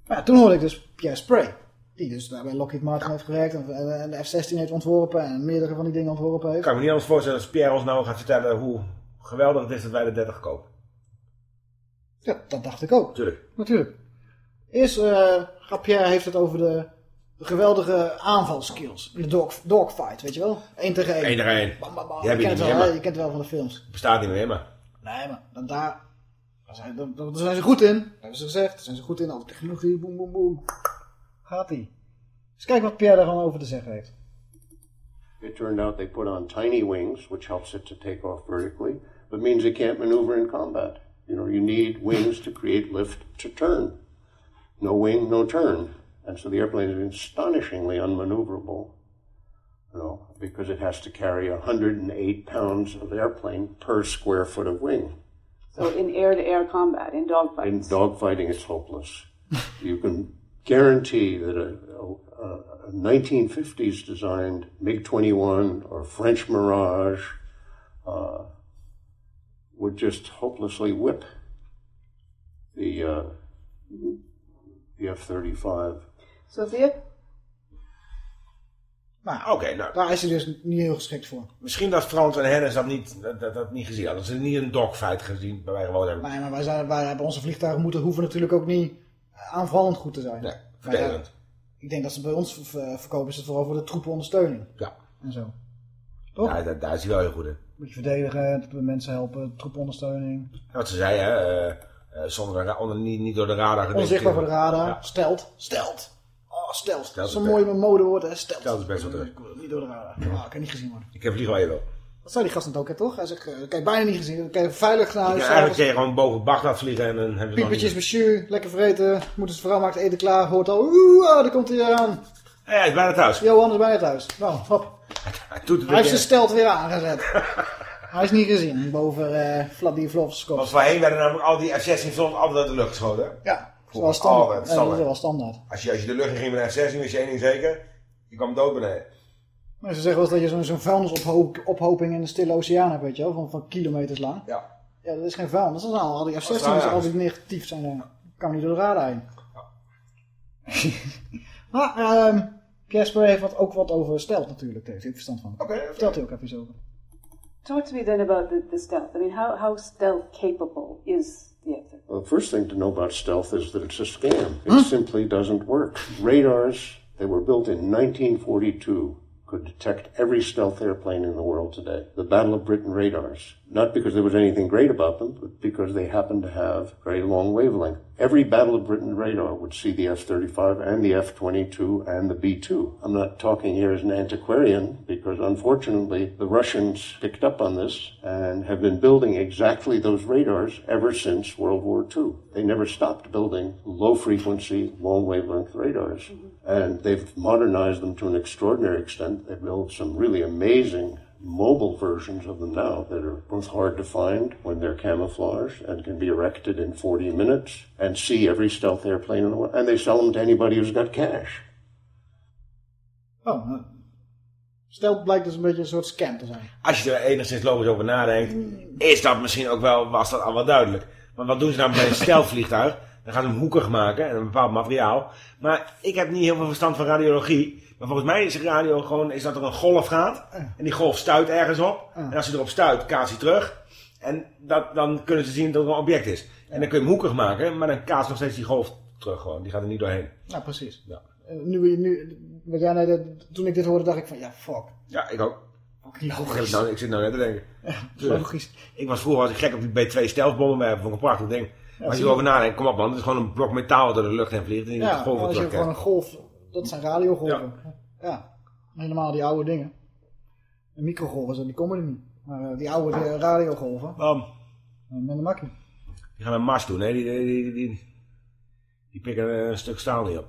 Maar ja, toen hoorde ik dus Pierre Spray. Die dus daar bij Lockheed Martin heeft gewerkt en, de F-16 heeft ontworpen en meerdere van die dingen ontworpen Ik heeft. kan me niet anders voorstellen als Pierre ons nou gaat vertellen hoe geweldig het is dat wij de 30 kopen. Ja, dat dacht ik ook. Tuurlijk. Natuurlijk. Eerst gaat Pierre heeft het over de geweldige aanvalskills. De dog, dogfight, weet je wel? Eén tegen één. Eén tegen één. Bam, bam, bam. Die Je, je kent meer, wel, je kent het wel van de films. bestaat niet meer, maar Nee, maar dan daar, daar, zijn, daar, daar zijn ze goed in. Dat hebben ze gezegd. Daar zijn ze goed in. Al die technologie, boem, boem, boem. Gaat ie. Dus kijk wat Pierre daarvan over te zeggen heeft. It turned out they put on tiny wings, which helps it to take off vertically, but means they can't maneuver in combat. You know, you need wings to create lift to turn. No wing, no turn. And so the airplane is astonishingly unmaneuverable, you know, because it has to carry 108 pounds of airplane per square foot of wing. So in air-to-air combat, in dogfights. In dogfighting, it's hopeless. you can guarantee that a, a, a 1950s designed MiG 21 or French Mirage uh, would just hopelessly whip the, uh, the 35. Sophia? Maar oké, nou. daar is hij dus niet heel geschikt voor. misschien dat Frans en Hennis dat niet, dat, dat, dat niet gezien hadden. Dat ze niet een dogfight gezien bij wij gewoon hebben. Nee, maar wij, zijn, wij hebben onze vliegtuigen moeten, hoeven natuurlijk ook niet aanvallend goed te zijn. Nee, zijn- ik denk dat ze bij ons ver- verkopen ze het vooral voor de troepenondersteuning. Ja. En zo. Toch? Ja, daar, daar is hij wel heel goed in. Moet je verdedigen, dat we mensen helpen, troepondersteuning. En wat ze zei, hè, eh, eh, zonder onder, niet, niet door de radar gedekt. Onzichtbaar voor de radar. Ja. Stelt. Stelt. Oh. Stelt Zo'n is mooi best- modewoord, hè. Stelt. Stelt is best wel terug. Niet door de radar. Oh, kan niet gezien worden. Ik heb vliegen wil. Dat zei die gast net ook, hè, toch? Hij zegt, eh, kijk, bijna niet gezien. Kijk, veilig naar huis. kan eigenlijk kun je gewoon boven Bagdad vliegen en dan hebben ze Piepertjes, niet... monsieur, lekker vreten. Moeten ze vrouw maakt eten klaar. Hoort al, oeh, ah, daar komt hij aan. Ja, hij is bijna thuis. Johan is bijna thuis. Nou, hop. Hij doet het Hij heeft zijn stelt weer aangezet. hij is niet gezien boven uh, Vladivlovs kop. Want voorheen werden namelijk al die F-16 soms altijd uit de lucht geschoten. Ja, Vroeger zoals standaard. altijd, Ja, dat is wel standaard. Als je, als je de lucht in ging met een F-16 wist je één ding zeker. Je kwam dood beneden. Maar ze zeggen wel eens dat je zo'n zo'n vuilnisophoping in de stille oceaan hebt, weet je wel, van, van kilometers lang. Ja. Ja, dat is geen vuilnis. Dat zijn al, al die F-16's Australiërs. die altijd negatief zijn. Dan kan niet door de radar heen. maar, ehm Casper heeft wat, ook wat over stealth natuurlijk. Daar heeft hij ook verstand van. Oké. Vertelt hij ook even iets over. Talk to me then about the, the stealth. I mean, how, how stealth capable is the F-35? Well, the first thing to know about stealth is that it's a scam. It simply doesn't work. Radars that were built in 1942 could detect every stealth airplane in the world today. The Battle of Britain radars. Not because there was anything great about them, but because they happened to have very long wavelength. Every Battle of Britain radar would see the F-35 and the F-22 and the B-2. I'm not talking here as an antiquarian because unfortunately the Russians picked up on this and have been building exactly those radars ever since World War II. They never stopped building low frequency, long wavelength radars. Mm-hmm. And they've modernized them to an extraordinary extent. They build some really amazing mobile versions of them now that are both hard to find when they're camouflaged and can be erected in 40 minutes and see every stealth airplane in the world. And they sell them to anybody who's got cash. Oh, nou. Stealth blijkt dus een beetje een soort scam te zijn. Als je er enigszins logisch over nadenkt, is dat misschien ook wel, was dat al wel duidelijk. Maar wat doen ze nou met een stelvliegtuig? Dan gaan ze hem hoekig maken en een bepaald materiaal. Maar ik heb niet heel veel verstand van radiologie. Maar volgens mij is radio gewoon is dat er een golf gaat. En die golf stuit ergens op. En als hij erop stuit, kaatst hij terug. En dat, dan kunnen ze zien dat er een object is. En dan kun je hem hoekig maken, maar dan kaatst nog steeds die golf terug gewoon. Die gaat er niet doorheen. Nou, precies. Ja. Eh, Nu, nu, wat jij net, toen ik dit hoorde, dacht ik van, ja, fuck. Ja, ik ook. Logisch. Ik, nou, ik zit nou net te denken. Logisch. Ik was vroeger was ik gek op die B2 stealthbommen werpen. Vond ik een prachtig ding. Als je erover nadenkt, kom op man. Het is gewoon een blok metaal dat door de lucht heen vliegt. En Ja, golven als je gewoon een golf, dat zijn radiogolven. Ja. Helemaal die oude dingen. De microgolven, die komen er niet. Maar eh, die oude die radiogolven, Bam. eh, met een makkie. Die gaan een mars doen. hè? Die, die, die, die, pikken een stuk staal niet op.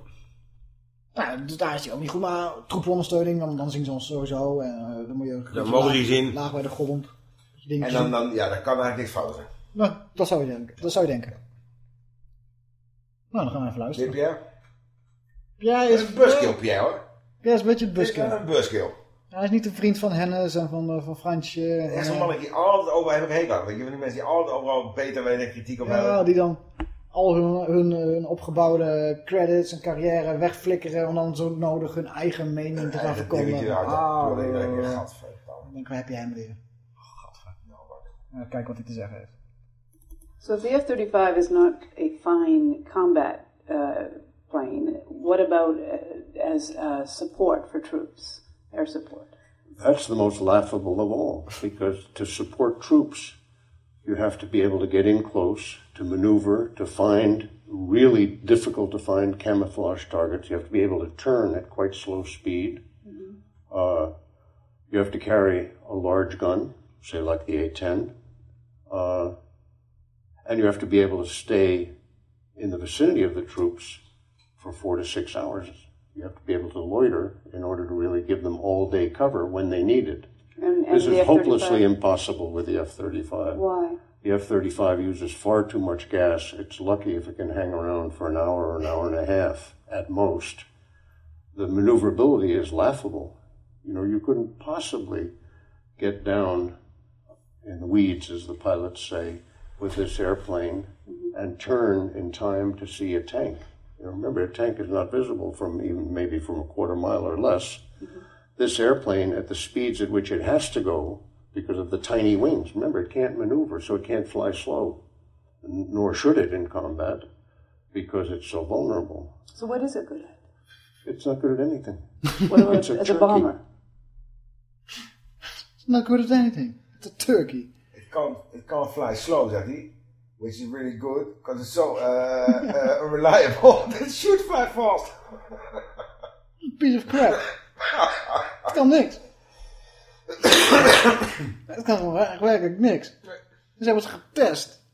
Nou, dus daar is hij ook niet goed, maar troepenondersteuning, dan, dan zien ze ons sowieso. En eh, dan moet je Dan mogen die laag- zien. Laag bij de grond. En dan, dan, ja, dan kan eigenlijk niks fout zijn. Nou, dat zou je denken. Dat zou je denken. Nou, dan gaan we even luisteren. Dit Pierre? Pierre Dat is... is een buskill, Pierre hoor. Pierre is een beetje een Dit is buskill. wel een buskill. Hij is niet een vriend van Hennis en van, eh, van Fransje. en Echt van, zo'n man die altijd over heb ik hekel aan. Weet je, van die mensen die altijd overal beter weten en kritiek op Ja, hebben. die dan al hun, hun, hun opgebouwde credits en carrière wegflikkeren om dan zo nodig hun eigen mening te gaan verkondigen. te Ah. Dan denk ik, eh, waar heb je hem weer? Ja, kijk wat hij te zeggen heeft. So if the F-35 is not a fine combat uh, plane, what about uh, as uh, support for troops, air support? That's the most laughable of all, because to support troops, you have to be able to get in close, to maneuver, to find really difficult to find camouflage targets. You have to be able to turn at quite slow speed. Uh, you have to carry a large gun, say like the A-10, uh, and you have to be able to stay in the vicinity of the troops for four to six hours. You have to be able to loiter in order to really give them all day cover when they need it. And, and This is F-35 hopelessly impossible with the F 35. Why? The F 35 uses far too much gas. It's lucky if it can hang around for an hour or an hour and a half at most. The maneuverability is laughable. You know, you couldn't possibly get down in the weeds, as the pilots say, with this airplane mm-hmm. and turn in time to see a tank. You know, remember, a tank is not visible from even maybe from a quarter mile or less. Mm-hmm. This airplane, at the speeds at which it has to go, because of the tiny wings, remember, it can't maneuver, so it can't fly slow, nor should it in combat, because it's so vulnerable. So what is it good at? It's not good at anything. What about It's a as a bomber? It's not good at anything. It's a turkey. Can't, it can't fly slow, zegt hij. Which is really good, because it's so uh, uh, unreliable. it should fly fast. Piece of crap. Het kan niks. Het kan werkelijk niks. Ze hebben het getest.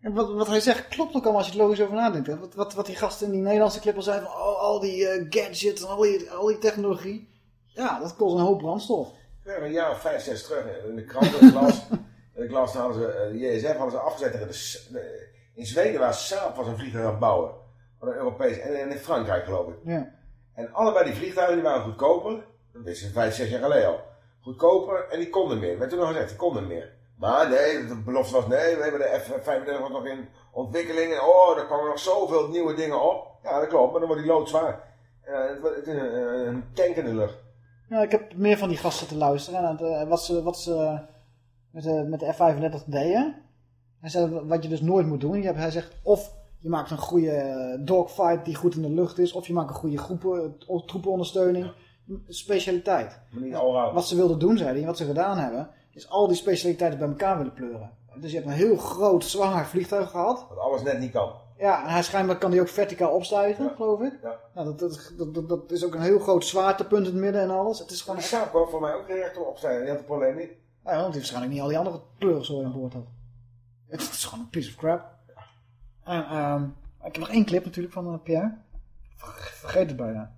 En wat, wat hij zegt klopt ook allemaal als je het logisch over nadenkt. Hè? Wat, wat, wat die gasten in die Nederlandse clip al zeiden van oh, al die eh, gadgets en al die, al die technologie. Ja, dat kost een hoop brandstof. Ja, een jaar of vijf, zes terug in de krant in de glas hadden ze, eh, de JSF hadden ze afgezet tegen de, in Zweden waar Saab was een vliegtuig aan het bouwen. Van een Europees. En, en in Frankrijk geloof ik. Ja. En allebei die vliegtuigen die waren goedkoper. Dat wisten ze vijf, zes jaar geleden al. Goedkoper en die konden meer. Werd toen nog gezegd, die konden meer. Maar nee, de belofte was nee, we hebben de F-35 was nog in ontwikkeling. En oh, er komen nog zoveel nieuwe dingen op. Ja, dat klopt, maar dan wordt die loodzwaar. Ja, het, wa- het is een, een tank in de lucht. Ja, ik heb meer van die gasten te luisteren. En eh, wat ze, wat ze met, de, met de F-35 deden. Hij zei wat je dus nooit moet doen. Je hebt, hij zegt of je maakt een goede eh, dogfight die goed in de lucht is. Of je maakt een goede groepen, o- troepenondersteuning. Specialiteit. Wat ze wilden doen, zei hij, wat ze gedaan hebben, is al die specialiteiten bij elkaar willen pleuren. Dus je hebt een heel groot, zwaar vliegtuig gehad. Wat alles net niet kan. Ja, en hij schijnbaar kan die ook verticaal opstijgen, geloof ik. Ja. Nou, dat, dat, dat, dat, is ook een heel groot zwaartepunt in het midden en alles. Het is gewoon Die echt... Voor mij ook recht op zijn. Die had het probleem niet. Ja, want hij waarschijnlijk niet al die andere pleuren aan boord had. Het, is gewoon een piece of crap. En, ehm, ik heb nog één clip natuurlijk van eh, Pierre. Ver- Vergeet het bijna.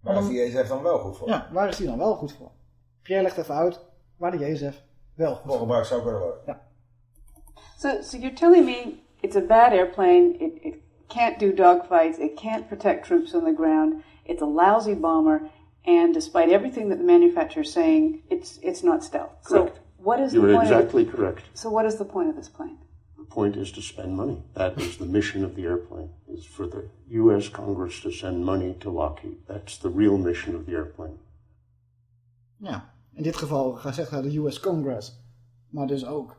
Maar is die JSF dan wel goed voor? Ja, waar is die dan wel goed voor? Pierre legt even uit waar de JSF wel goed Voor gebruik zou kunnen worden. So, so you're telling me it's a bad airplane. It, it can't do dogfights. It can't protect troops on the ground. It's a lousy bomber, and despite everything that the manufacturer's saying, it's it's not stealth. Correct. So, what is You're the point? exactly of, correct. So, what is the point of this plane? The point is to spend money. That is the mission of the airplane, is for the U.S. Congress to send money to Lockheed. That's the real mission of the airplane. Ja, in dit geval gezegd de US Congress. Maar dus ook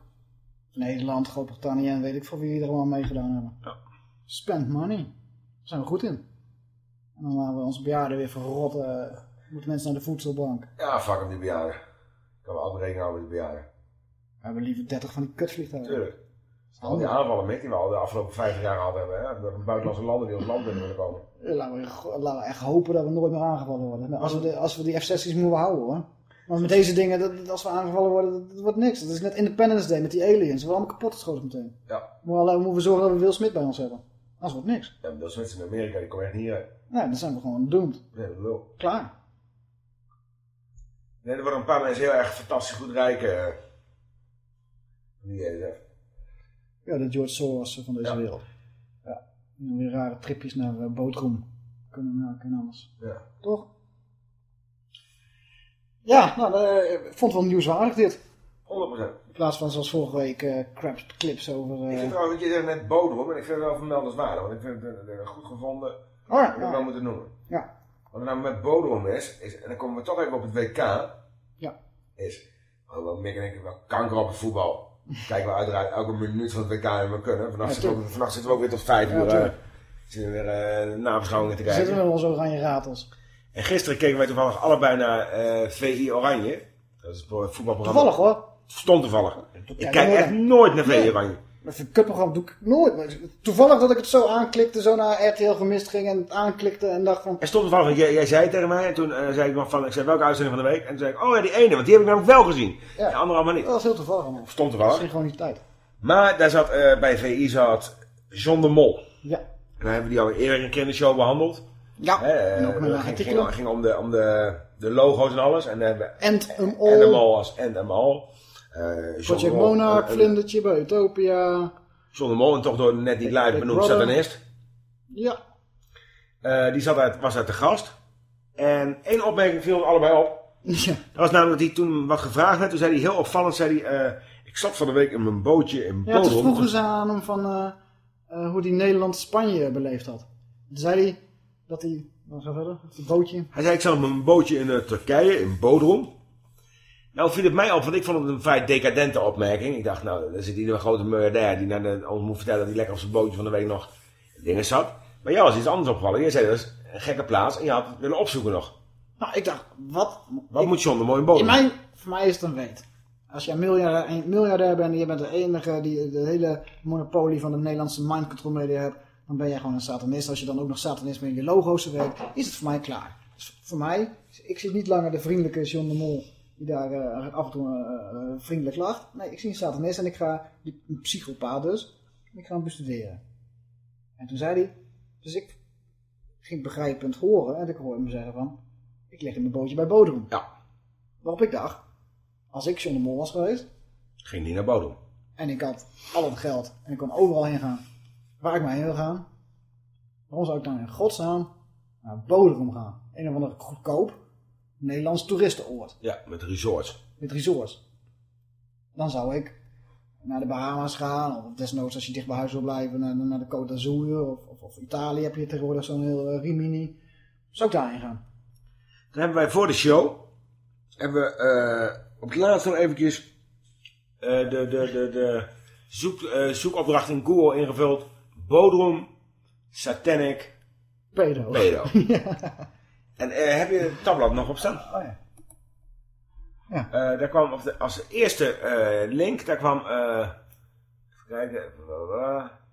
Nederland, Groot-Brittannië en weet ik voor wie er allemaal meegedaan hebben. Ja. Spend money. Daar zijn we goed in. En dan laten we onze bejaarden weer verrotten. Moeten mensen naar de voedselbank. Ja, fuck hem die bejaarden. Ik kan me altijd rekening houden met die bejaarden. We hebben liever 30 van die kutvliegtuigen. Tuurlijk. Al die aanvallen met die we al de afgelopen 50 jaar gehad hebben. Hè? Door buitenlandse landen die ons land binnen willen komen. Ja, Laten we, laten we echt hopen dat we nooit meer aangevallen worden. Als we, de, als we die F-16's moeten houden hoor. Maar met deze dingen, dat, als we aangevallen worden, dat, dat wordt niks. Dat is net Independence Day met die aliens. We worden allemaal kapot geschoten meteen. Ja. We moeten we moeten zorgen dat we Will Smith bij ons hebben. Anders wordt niks. Ja, Bill Smith in Amerika, die komt echt niet uit. Nee, dan zijn we gewoon doomed. Nee, dat wil. Klaar. Nee, er worden een paar mensen heel erg fantastisch goed rijk. eh, die. Ja, de George Soros van deze wereld. Ja. En weer rare tripjes naar uh, Bootroom. Kunnen maken en alles. Ja. Toch? Ja, nou, eh, ik vond het wel nieuwswaardig dit. 100%. In plaats van zoals vorige week eh crap clips over... eh, Ik vind trouwens, dat je zegt net Bodrum, en ik vind het wel vermeldenswaardig, want ik vind het eh, eh, goed gevonden. Oh ja, ik het ja. wel moeten noemen. Ja. Wat er nou met Bodrum is, is, en dan komen we toch even op het WK, Ja. is, oh, en ik wel kanker op het voetbal. Kijken we uiteraard elke minuut van het WK en we kunnen. Vannacht, Ja, zitten, we, vannacht zitten we ook weer tot vijf Ja, uur. eh, zitten we weer eh nabeschouwingen te Zitten kijken. we met onze oranje ratels. En gisteren keken wij toevallig allebei naar eh, VI Oranje. Dat is het voetbalprogramma. Toevallig hoor. Stond toevallig. Ik kijk echt nooit naar VI. Oranje. Vind ik kutprogramma doe ik nooit. Maar Toevallig dat ik het zo aanklikte, zo naar RTL gemist ging en het aanklikte en dacht van... Er stond toevallig, jij, jij zei tegen mij en toen eh, zei ik nog van, ik zei welke uitzending van de week? En toen zei ik, oh ja die ene, want die heb ik namelijk wel gezien. Ja. De andere allemaal niet. Dat was heel toevallig allemaal. Stond toevallig. Misschien gewoon niet tijd. Maar daar zat, eh, bij VI zat John de Mol. Ja. En dan hebben we die al eerder een keer in de show behandeld. Ja, eh, en ook met het een ging, ging, ging om, de, om de, de logo's en alles. En we And all. all als And all. Eh, Project Monarch, eh, eh, Vlindertje bij Utopia. John de Mol, en toch door net niet live benoemd satanist. Ja. Die zat uit, was uit de gast. En één opmerking viel allebei op. Ja. Dat was namelijk dat hij toen wat gevraagd werd. Toen zei hij heel opvallend, zei hij, ik zat van de week in mijn bootje in Ja, toen Bodrum. vroegen ze aan hem van hoe hij Nederland-Spanje beleefd had. Toen zei hij dat hij... Wat ga verder? Het bootje. Hij zei, ik zat op mijn bootje in Turkije, in Bodrum. Nou viel het mij op, want ik vond het een vrij decadente opmerking. Ik dacht, nou, er zit ieder een grote miljardair die naar de, ons moet vertellen dat hij lekker op zijn bootje van de week nog dingen zat. Maar jou was iets anders opgevallen. Jij zei, dat is een gekke plaats en je had het willen opzoeken nog. Nou, ik dacht, wat? Wat moet John de Mooi in mijn, voor mij is het een weet. Als jij miljardair, een miljardair bent en je bent de enige die de hele monopolie van de Nederlandse mind control media hebt, dan ben jij gewoon een satanist. Als je dan ook nog satanisme in je logo's verwerkt, is het voor mij klaar. Dus voor mij, ik zie niet langer de vriendelijke John de Mol die daar eh, af en toe eh, vriendelijk lacht. Nee, ik zie een satanist en ik ga, die- een psychopaat dus, ik ga hem bestuderen. En toen zei hij, dus ik ging begrijpend horen en ik hoorde hem zeggen van, ik lig in mijn bootje bij Bodrum. Ja. Waarop ik dacht, als ik John de Mol was geweest Ging niet naar Bodrum. en ik had al het geld en ik kon overal heen gaan waar ik maar heen wil gaan, waarom zou ik dan in godsnaam naar Bodrum gaan? Een of ander goedkoop Nederlands toeristenoord Ja, met resorts. met resorts. Dan zou ik naar de Bahama's gaan, of desnoods als je dicht bij huis wil blijven, naar, naar de Côte d'Azur, of, of, of Italië heb je tegenwoordig zo'n heel eh, Rimini. Zou ik daarin gaan? Dan hebben wij voor de show, hebben we eh, op het laatst nog eventjes eh, de, de, de, de zoek, zoekopdracht in Google ingevuld. Bodrum, Satanic, Pedo. Pedo. En eh, heb je het tabblad nog op staan? Oh ja. Ja. daar kwam de, als eerste eh, link, daar kwam, eh even kijken,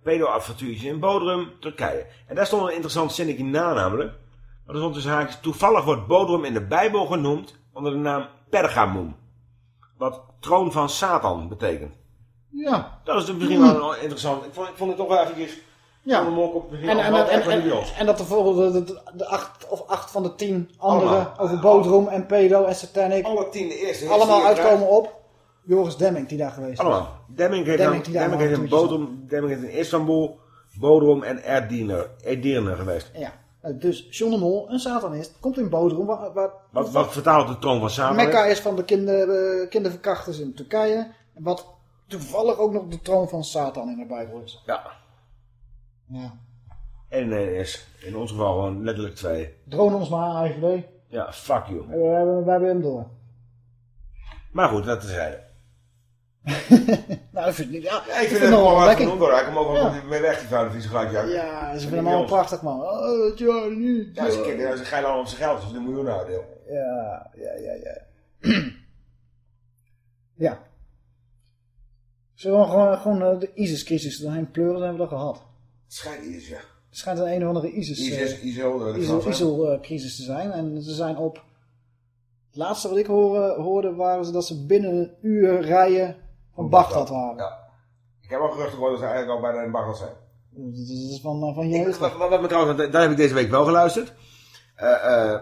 pedo-avontuurtje in Bodrum, Turkije. En daar stond een interessant zinnetje na namelijk. Er stond dus haakjes, toevallig wordt Bodrum in de Bijbel genoemd onder de naam Pergamum. Wat troon van Satan betekent. Ja. Dat is misschien wel interessant. Ik vond, ik vond het toch wel eventjes... Ja. op, En, en, en, en, dat bijvoorbeeld de, de, de acht of acht van de tien andere over Bodrum en Pedo en Satanic. Alle tien de eerste. Allemaal uitkomen op Joris Demming die daar geweest is. Allemaal. Demming heeft, Demming dan- Demming heeft in Bodrum, Demming heeft in Istanbul, Bodrum en Edirne, Edirne geweest. Ja. Eh, Dus John de Mol, een satanist, komt in Bodrum. Waar, waar Wat, wat vertaalt de troon van Satan? Mekka is van de kinder, eh, kinderverkrachters in Turkije. Wat toevallig ook nog de troon van Satan in de Bijbel is. Ja. Ja. En nee, is in ons geval gewoon letterlijk twee. Droon ons maar, AIVD. Ja, fuck you. We hebben, we hebben hem door. Maar goed, dat tezijde. Nou, dat vind ik niet. Ja, Ja, ik vind het gewoon wat genoemd worden. Hij komt ook Ja. wel mee weg, die vuile vieze. Ja, ze vinden hem allemaal prachtig, man. Oh, dat ja, niet. Ja, ze kinderen, ze geilen allemaal op zijn geld, dus een miljoen uitdeel. Ja, ja, ja, ja. ja. Zullen we gewoon, gewoon eh, de ISIS-crisis doorheen pleuren? Dan hebben we dat gehad. Schijnt ja. Het schijnt een een of andere ISIS... eh, ISIS, ISIL, dat weet ik ISIL, ISIL-crisis te zijn. En ze zijn op... Het laatste wat ik hoorde, hoorde waren ze dat ze binnen een uur rijden van Bagdad waren. Ja. Ik heb al geruchten gehoord dat ze eigenlijk al bijna in Bagdad zijn. Dat is van, eh, van je wat, wat, wat me trouwens, daar heb ik deze week wel geluisterd. Eh, eh,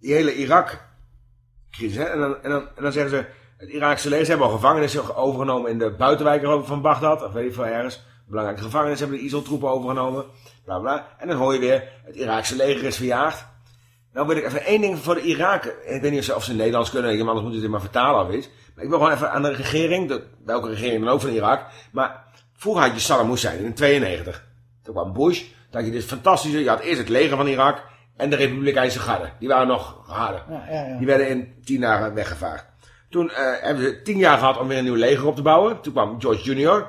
die hele Irak-crisis. En dan, en, dan, en dan zeggen ze, het Iraakse leger ze hebben al gevangenissen overgenomen in de buitenwijken van Bagdad. Of weet ik veel ergens. Belangrijke gevangenis hebben de ISIL-troepen overgenomen. Bla bla. En dan hoor je weer, het Iraakse leger is verjaagd. Nou wil ik even één ding voor de Irak. Ik weet niet of ze, of ze Nederlands kunnen, anders moeten ze dit maar vertalen of iets. Maar ik wil gewoon even aan de regering, de, welke regering dan ook van Irak. Maar vroeger had je Saddam Hussein in 92. Toen kwam Bush, toen had je dit fantastische, je had eerst het leger van Irak en de Republikeinse garde. Die waren nog harder. Ja, ja, ja. Die werden in tien dagen weggevaagd. Toen eh, hebben ze tien jaar gehad om weer een nieuw leger op te bouwen. Toen kwam George Jr.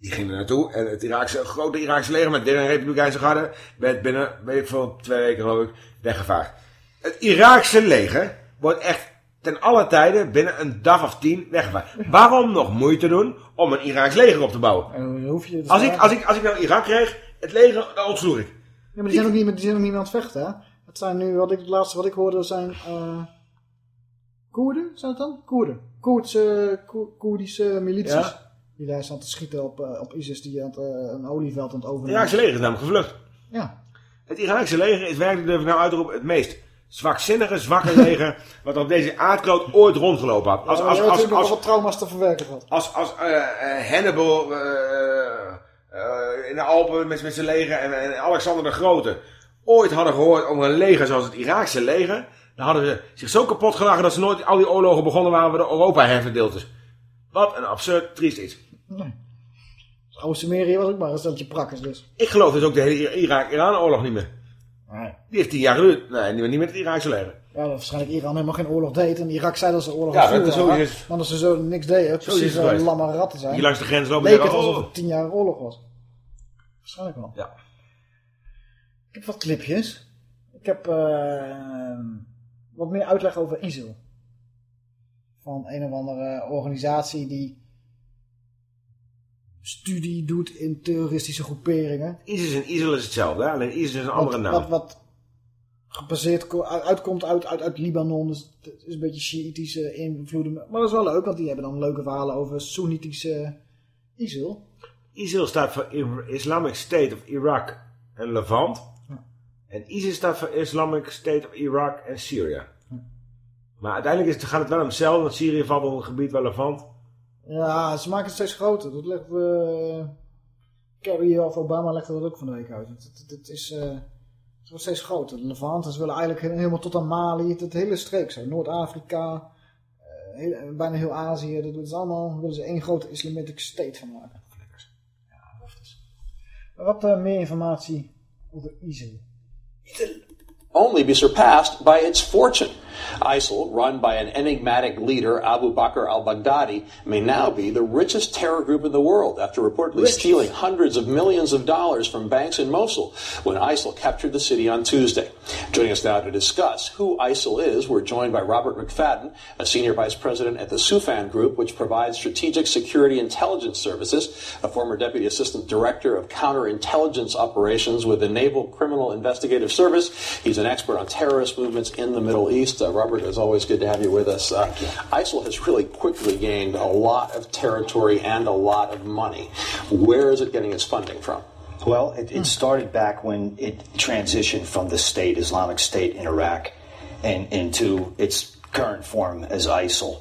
Die ging er naartoe. En het Iraakse, grote Iraakse leger met de Republikeinse garde werd binnen, weet ik veel, twee weken geloof ik, weggevaagd. Het Iraakse leger wordt echt ten alle tijden binnen een dag of tien weggevaagd. Waarom nog moeite doen om een Iraaks leger op te bouwen? En hoef je te Als ik, als ik, als ik nou Irak kreeg, het leger, dan ontsloeg ik. Ja, maar die zijn, ook niet, meer- die zijn ook niet meer aan het vechten, hè? Het zijn nu, wat ik, het laatste wat ik hoorde, zijn eh Koerden, zijn het dan? Koerden. Koerdse, Ko- Koerdische milities. Ja. Die daar staan te schieten op, eh, op ISIS die aan het, eh, een olieveld aan het Het overnemen. Iraakse leger is namelijk gevlucht. Ja. Het Iraakse leger is werkelijk, durf ik nou uit te roepen, het meest zwakzinnige, zwakke leger wat op deze aardkloot ooit rondgelopen had. Als, Ja, als, als, als, wat trauma's te verwerken gehad. als, als eh, Hannibal in de Alpen met, met zijn leger en, en Alexander de Grote ooit hadden gehoord over een leger zoals het Iraakse leger, dan hadden ze zich zo kapot gelachen dat ze nooit al die oorlogen begonnen waren waar Europa herverdeeld is. Wat een absurd triest iets. Nee. Dus oude Sumerië was ook maar een steltje prakkers dus. Ik geloof dus ook de hele Irak-Iran-oorlog niet meer. Nee. Die heeft tien jaar geduurd. Nee, niet met het Iraakse leger. Ja, dat waarschijnlijk Iran helemaal geen oorlog deed. En Irak zei dat ze oorlog Ja, het dat voeren is waren. zo is- Want als ze zo niks deden, Zo precies het uh, lamme ratten zijn. Die langs de grens lopen Leek het alsof het tien jaar oorlog was. Waarschijnlijk wel. Ja. Ik heb wat clipjes. Ik heb eh, wat meer uitleg over ISIL. Van een of andere organisatie die studie doet in terroristische groeperingen. ISIS en ISIL is hetzelfde, alleen ISIS is een andere wat, naam. Wat, wat gebaseerd ko- uit- uitkomt uit, uit, uit Libanon. Dus het is een beetje Shiïtische invloeden. Maar dat is wel leuk, want die hebben dan leuke verhalen over Soenitische ISIL. ISIL staat voor Islamic State of Iraq en Levant. En ISIS staat voor Islamic State of Iraq en Syrië. Maar uiteindelijk is het, gaat het wel om hetzelfde, want Syrië valt onder het gebied van Levant. Ja, ze maken het steeds groter. Dat legt eh Kerry of Obama legde dat ook van de week uit. Het, is, eh, wordt steeds groter. De Levanten ze willen eigenlijk he- helemaal tot aan Mali, het, hele streek zo. Noord-Afrika, eh, bijna heel Azië. Dat is allemaal, daar willen ze één grote islamitic state van maken. Ja, heftig. Wat meer informatie over ISIL. Only be surpassed by its fortune. ISIL, run by an enigmatic leader, Abu Bakr al Baghdadi, may now be the richest terror group in the world after reportedly stealing hundreds of millions of dollars from banks in Mosul when ISIL captured the city on Tuesday. Joining us now to discuss who ISIL is, we're joined by Robert McFadden, a senior vice president at the Sufan Group, which provides strategic security intelligence services, a former deputy assistant director of counterintelligence operations with the Naval Criminal Investigative Service. He's an expert on terrorist movements in the Middle East. Uh, Robert, it's always good to have you with us. Uh, ISIL has really quickly gained a lot of territory and a lot of money. Where is it getting its funding from? Well, it, it started back when it transitioned from the state, Islamic State in Iraq, and into its current form as ISIL.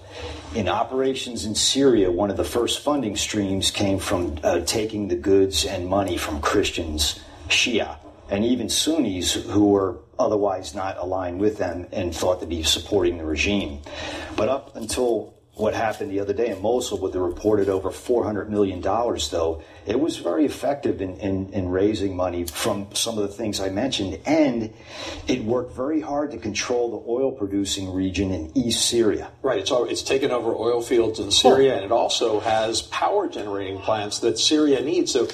In operations in Syria, one of the first funding streams came from uh, taking the goods and money from Christians, Shia, and even Sunnis who were otherwise not aligned with them and thought to be supporting the regime. But up until what happened the other day in Mosul with the reported over $400 million, though, it was very effective in, in, in, raising money from some of the things I mentioned. And it worked very hard to control the oil producing region in East Syria. Right. It's, it's taken over oil fields in Syria, and it also has power generating plants that Syria needs. So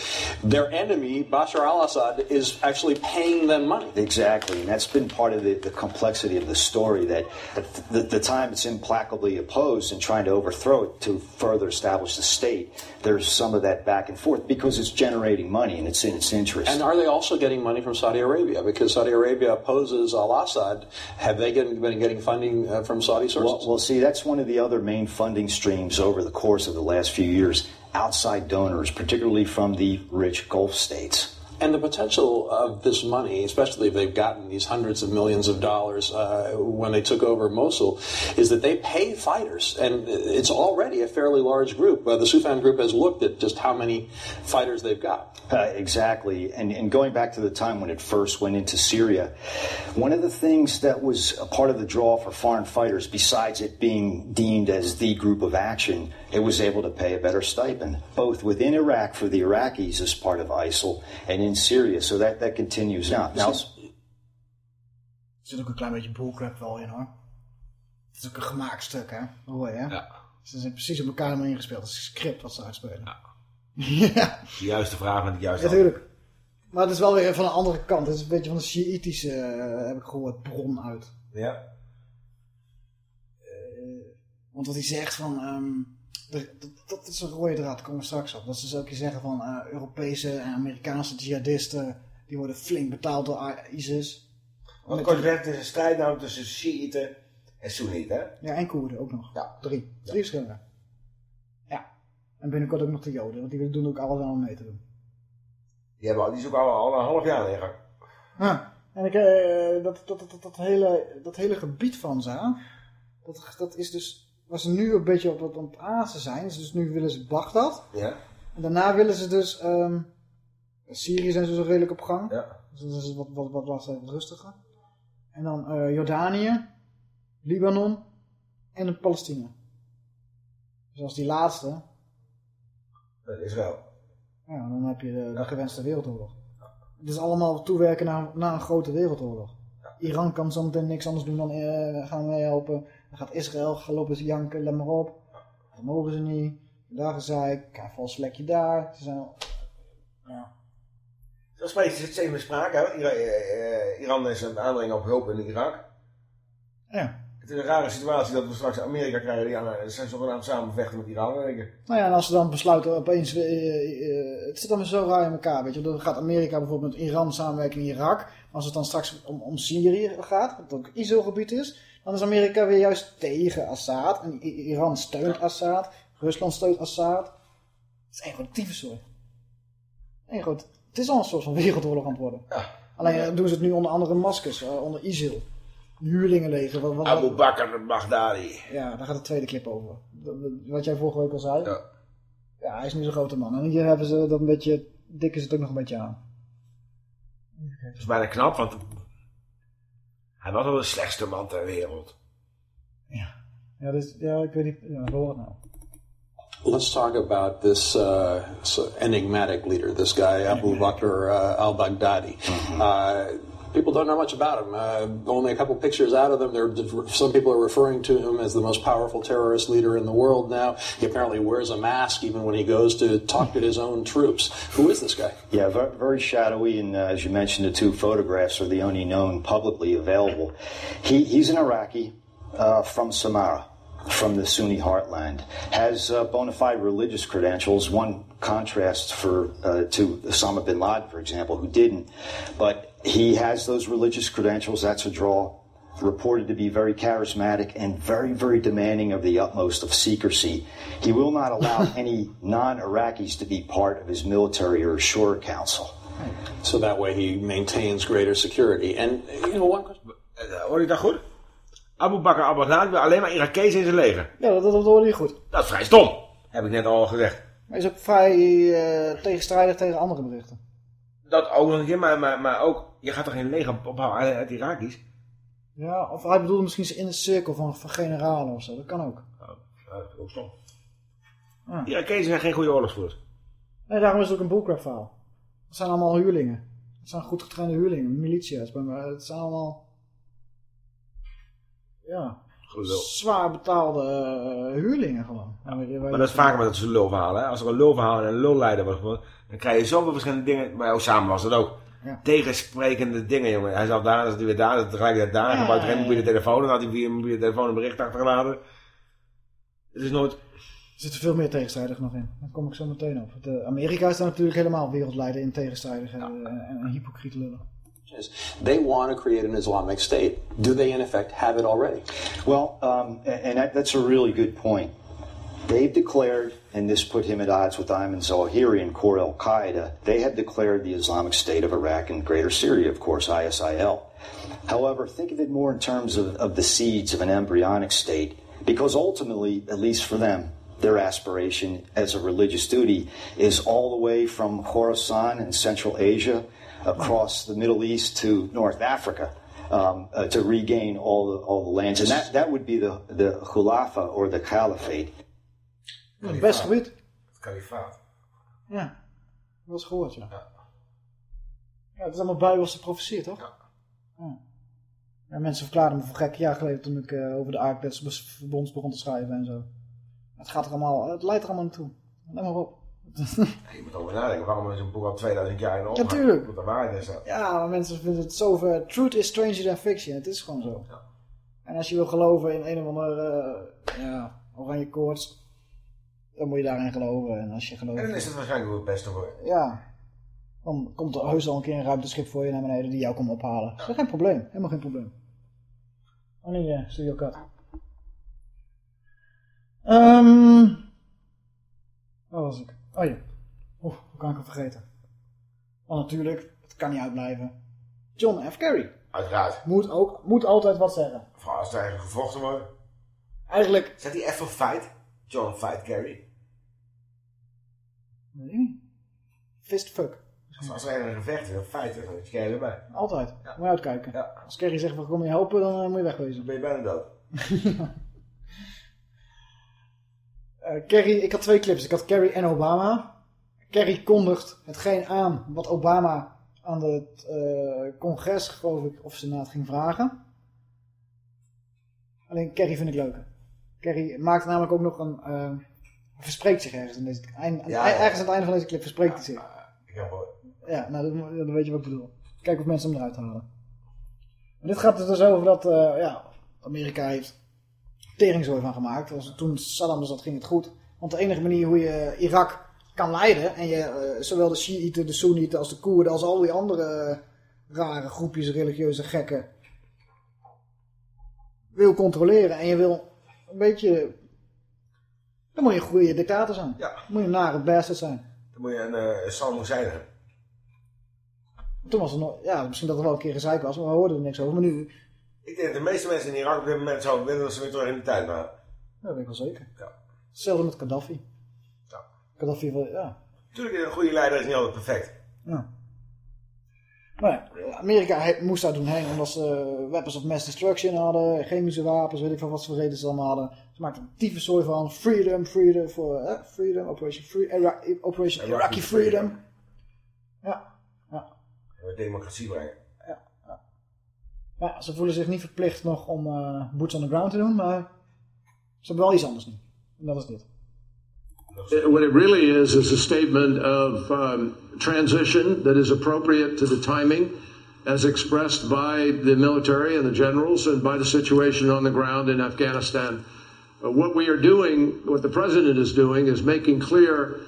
their enemy, Bashar al Assad, is actually paying them money. Exactly. And that's been part of the, the complexity of the story that at the, the time it's implacably opposed and trying to overthrow it to further establish the state, there's some of that back and forth because it's generating money and it's in its interest. And are they also getting money from Saudi Arabia? Because Saudi Arabia opposes Al Assad. Have they been getting funding uh, from Saudi sources? Well, well, see, that's one of the other main funding streams over the course of the last few years. Outside donors, particularly from the rich Gulf states. And the potential of this money, especially if they've gotten these hundreds of millions of dollars uh, when they took over Mosul, is that they pay fighters. And it's already a fairly large group. Uh, the Sufan group has looked at just how many fighters they've got. Uh, exactly. And, and going back to the time when it first went into Syria, one of the things that was a part of the draw for foreign fighters, besides it being deemed as the group of action, it was able to pay a better stipend, both within Iraq for the Iraqis as part of ISIL and in Syria. So that, that continues now. now Er zit ook een klein beetje bullcrap wel in hoor. Het is ook een gemaakt stuk hè, dat hoor je hè? Ja. Ze zijn precies op elkaar ingespeeld. Het is een script wat ze uitspelen. Ja. ja. De juiste vraag met de juiste Natuurlijk. Maar het is wel weer van een andere kant. Het is een beetje van de Shiïtische, uh, heb ik gehoord, bron uit. Ja. Uh, want wat hij zegt van... Um, dat, is een rode draad, daar komen we straks op. Dat ze ook zeggen van uh, Europese en Amerikaanse jihadisten... die worden flink betaald door ISIS. Want gezegd is een strijd nou tussen Shiiten en Soenieten? Ja, en Koerden ook nog. Ja. Drie. Drie ja. verschillende. Ja. En binnenkort ook nog de Joden, want die doen ook alles aan om mee te doen. Die, hebben, die zoeken al, al een half jaar liggen. Ja. En ik, uh, dat, dat, dat, dat, hele, dat hele gebied van ze, dat, dat is dus... Waar ze nu een beetje op het ontazen zijn. Dus nu willen ze Bagdad. Ja. En daarna willen ze dus... Um, Syrië zijn ze zo redelijk op gang. Ja. Dus dat is wat, wat, wat, wat, wat rustiger. En dan uh, Jordanië, Libanon en Palestina. Dus als die laatste... Dat is Israël. Ja, dan heb je de, de gewenste wereldoorlog. Het is allemaal toewerken naar, naar een grote wereldoorlog. Iran kan zometeen niks anders doen dan uh, gaan meehelpen. Dan gaat Israël gaan lopen ze janken, let maar op. Dat mogen ze niet. Daar gezeik, een vals vlekje daar. Ze zijn al... Ja. Dat is steeds steeds meer sprake. Iran, uh, Iran is een aandringen op hulp in Irak. Ja. Het is een rare situatie dat we straks Amerika krijgen die aan, zijn zogenaamd samenvechten met Iran. Ik. Nou ja, en als ze dan besluiten opeens... Uh, uh, het zit dan zo raar in elkaar, weet je. Dan gaat Amerika bijvoorbeeld met Iran samenwerken in Irak. Als het dan straks om, om Syrië gaat, wat ook ISIL-gebied is... dan is Amerika weer juist tegen Assad. En Iran steunt Assad. Rusland steunt Assad. Het is één groot tyfuszooi. Eén groot... Het is al een soort van wereldoorlog aan het worden. Ja. Alleen ja. doen ze het nu onder andere maskers, uh, onder ISIL. Huurlingenleger. Wat, wat, Abu Bakr Baghdadi. Ja, daar gaat de tweede clip over. Wat jij vorige week al zei. Ja. Ja, hij is nu zo'n grote man. En hier hebben ze dat een beetje, dikken ze het ook nog een beetje aan. Dat is bijna knap, want hij was wel de slechtste man ter wereld. Ja, ja, dus, ja ik weet niet, ja, hoor het nou. Let's talk about this uh, enigmatic leader, this guy Abu Bakr uh, al-Baghdadi. Mm -hmm. uh, People don't know much about him. Uh, only a couple pictures out of him. There, some people are referring to him as the most powerful terrorist leader in the world now. He apparently wears a mask even when he goes to talk to his own troops. Who is this guy? Yeah, very, shadowy, and uh, as you mentioned, the two photographs are the only known publicly available. He, he's an Iraqi uh, from Samara, from the Sunni heartland. Has uh, bona fide religious credentials. One contrast for uh, to Osama bin Laden, for example, who didn't, but he has those religious credentials. That's a draw. Reported to be very charismatic and very, very demanding of the utmost of secrecy. He will not allow any non Iraqis to be part of his military or Shura Council. So that way he maintains greater security. And, you know, one question. Uh, Hoor je dat goed? Abu Bakr al-Baghdadi wil alleen maar Irakezen in zijn leger. Ja, dat, dat hoorde je goed. Dat is vrij stom, heb ik net al gezegd. Maar is ook vrij eh, tegenstrijdig tegen andere berichten. Dat ook nog een keer, maar, maar, maar ook, je gaat toch geen leger ophouden uit, Irakisch? Ja, of hij bedoelde misschien zijn inner cirkel van, van generalen of zo. Dat kan ook. Oh, dat is ook stom. Ja. Irakezen zijn geen goede oorlogsvoerders. Nee, daarom is het ook een bullcrap verhaal. Het zijn allemaal huurlingen. Het zijn goed getrainde huurlingen, militia's. bij mij. Het zijn allemaal... Ja, Gelul. zwaar betaalde eh, huurlingen gewoon. Maar, dat is vaker met dat soort lulverhalen. Hè? Als er een lulverhaal en een lulleider geworden, dan krijg je zoveel verschillende dingen. Bij Osama was dat ook. Ja. Tegensprekende dingen, jongen. Hij zat daar, dan zat hij weer daar, dan tegelijkertijd daar. Ja, Hij gebruikte geen mobiele telefoon, dan had hij via een mobiele telefoon een bericht achtergelaten. Het is nooit... Er zit er veel meer tegenstrijdig nog in. Daar kom ik zo meteen op. De Amerika is dan natuurlijk helemaal wereldleider in tegenstrijdige en, en, en hypocriet lullen. Is They want to create an Islamic state. Do they, in effect, have it already? Well, um, and that, that's a really good point. They've declared, and this put him at odds with Ayman Zawahiri and core Al Qaeda, they have declared the Islamic State of Iraq and Greater Syria, of course, ISIL. However, think of it more in terms of, of the seeds of an embryonic state, because ultimately, at least for them, their aspiration as a religious duty is all the way from Khorasan in Central Asia across the Middle East to North Africa. Um, uh, to regain all the, all the lands, and that, that would be the the Khulafa or the Caliphate. Ja, best gebied. Het kalifaat. Ja, dat is gehoord, ja. ja. het is allemaal bijbelse profetie, toch? Ja. Ja, mensen verklaarden me voor gek een jaar geleden toen ik eh, over de Ark des Verbonds begon te schrijven en zo. Het gaat er allemaal, het leidt er allemaal naartoe. Let maar op. Je moet over nadenken, waarom is een boek al 2000 jaar in de Ja, opgang? tuurlijk. Wat de waarheid is dat. Ja, maar mensen vinden het zo ver. Truth is stranger than fiction. Het is gewoon zo. En als je wil geloven in een of andere eh, ja, oranje koorts, dan moet je daarin geloven. En als je gelooft... En dan is het waarschijnlijk ook het beste voor je. Ja. Dan komt er heus al een keer een ruimteschip voor je naar beneden die jou komt ophalen. Dat is geen probleem. Helemaal geen probleem. Oh nee, Studio Cut. Ehm waar was ik? Oh ja. Oeh, hoe kan ik het vergeten? Oh natuurlijk, het kan niet uitblijven. John F. Kerry. Uiteraard. Moet, ook, moet altijd wat zeggen. Als er eigenlijk gevochten wordt. Eigenlijk... Zet hij voor fight? John Fight Carry. Weet ik niet. Fistfuck. Als, er een gevecht is, een fight, dan is Kerry erbij. Altijd. Moet je uitkijken. Als Kerry zegt, van, kom je helpen, dan eh, moet je wegwezen. Dan ben je bijna dood. Eh, Kerry, ik had twee clips. Ik had Kerry en Obama. Kerry kondigt hetgeen aan wat Obama aan het eh, congres, geloof ik, of senaat ging vragen. Alleen Kerry vind ik leuker. Kerry maakt namelijk ook nog een... eh, verspreekt zich ergens in deze... Eind, Ja, ja. Ergens aan het einde van deze clip verspreekt hij zich. Ik heb wel... Ja, nou, dan, dan weet je wat ik bedoel. Kijk of mensen hem eruit halen. Maar dit gaat er dus over dat, ja, Amerika heeft teringzooi van gemaakt. Toen Saddam zat, ging het goed. Want de enige manier hoe je Irak kan leiden, en je eh, zowel de Shiiten, de Soenieten als de Koerden, als al die andere rare groepjes religieuze gekken, wil controleren en je wil een beetje, dan moet je een goede dictator zijn. Ja. Dan moet je een nare bastard zijn. Dan moet je een uh, Saddam Hussein hebben. Toen was er nog, ja, misschien dat er wel een keer gezeik was, maar we hoorden er niks over. Maar nu, Ik denk dat de meeste mensen in Irak op dit moment zouden willen dat ze weer terug in de tijd waren. ja, dat weet ik wel zeker. Ja. Hetzelfde met Gaddafi. Ja. Gaddafi, ja. Tuurlijk, een goede leider is niet altijd perfect. ja. Maar ja, Amerika he- moest daar toen heen omdat ze eh, weapons of mass destruction hadden, chemische wapens, weet ik veel wat voor reden ze allemaal hadden. Ze maakten een tyfuszooi van freedom, freedom, voor, eh, freedom, Operation, free, Ira- Operation Iraqi Iraqi freedom. freedom. Ja, ja. En we democratie brengen. Ja, ze voelen zich niet verplicht nog om eh, boots on the ground te doen, maar ze hebben wel iets anders nu. En dat is dit. What it really is is a statement of um, transition that is appropriate to the timing, as expressed by the military and the generals, and by the situation on the ground in Afghanistan. Uh, what we are doing, what the president is doing, is making clear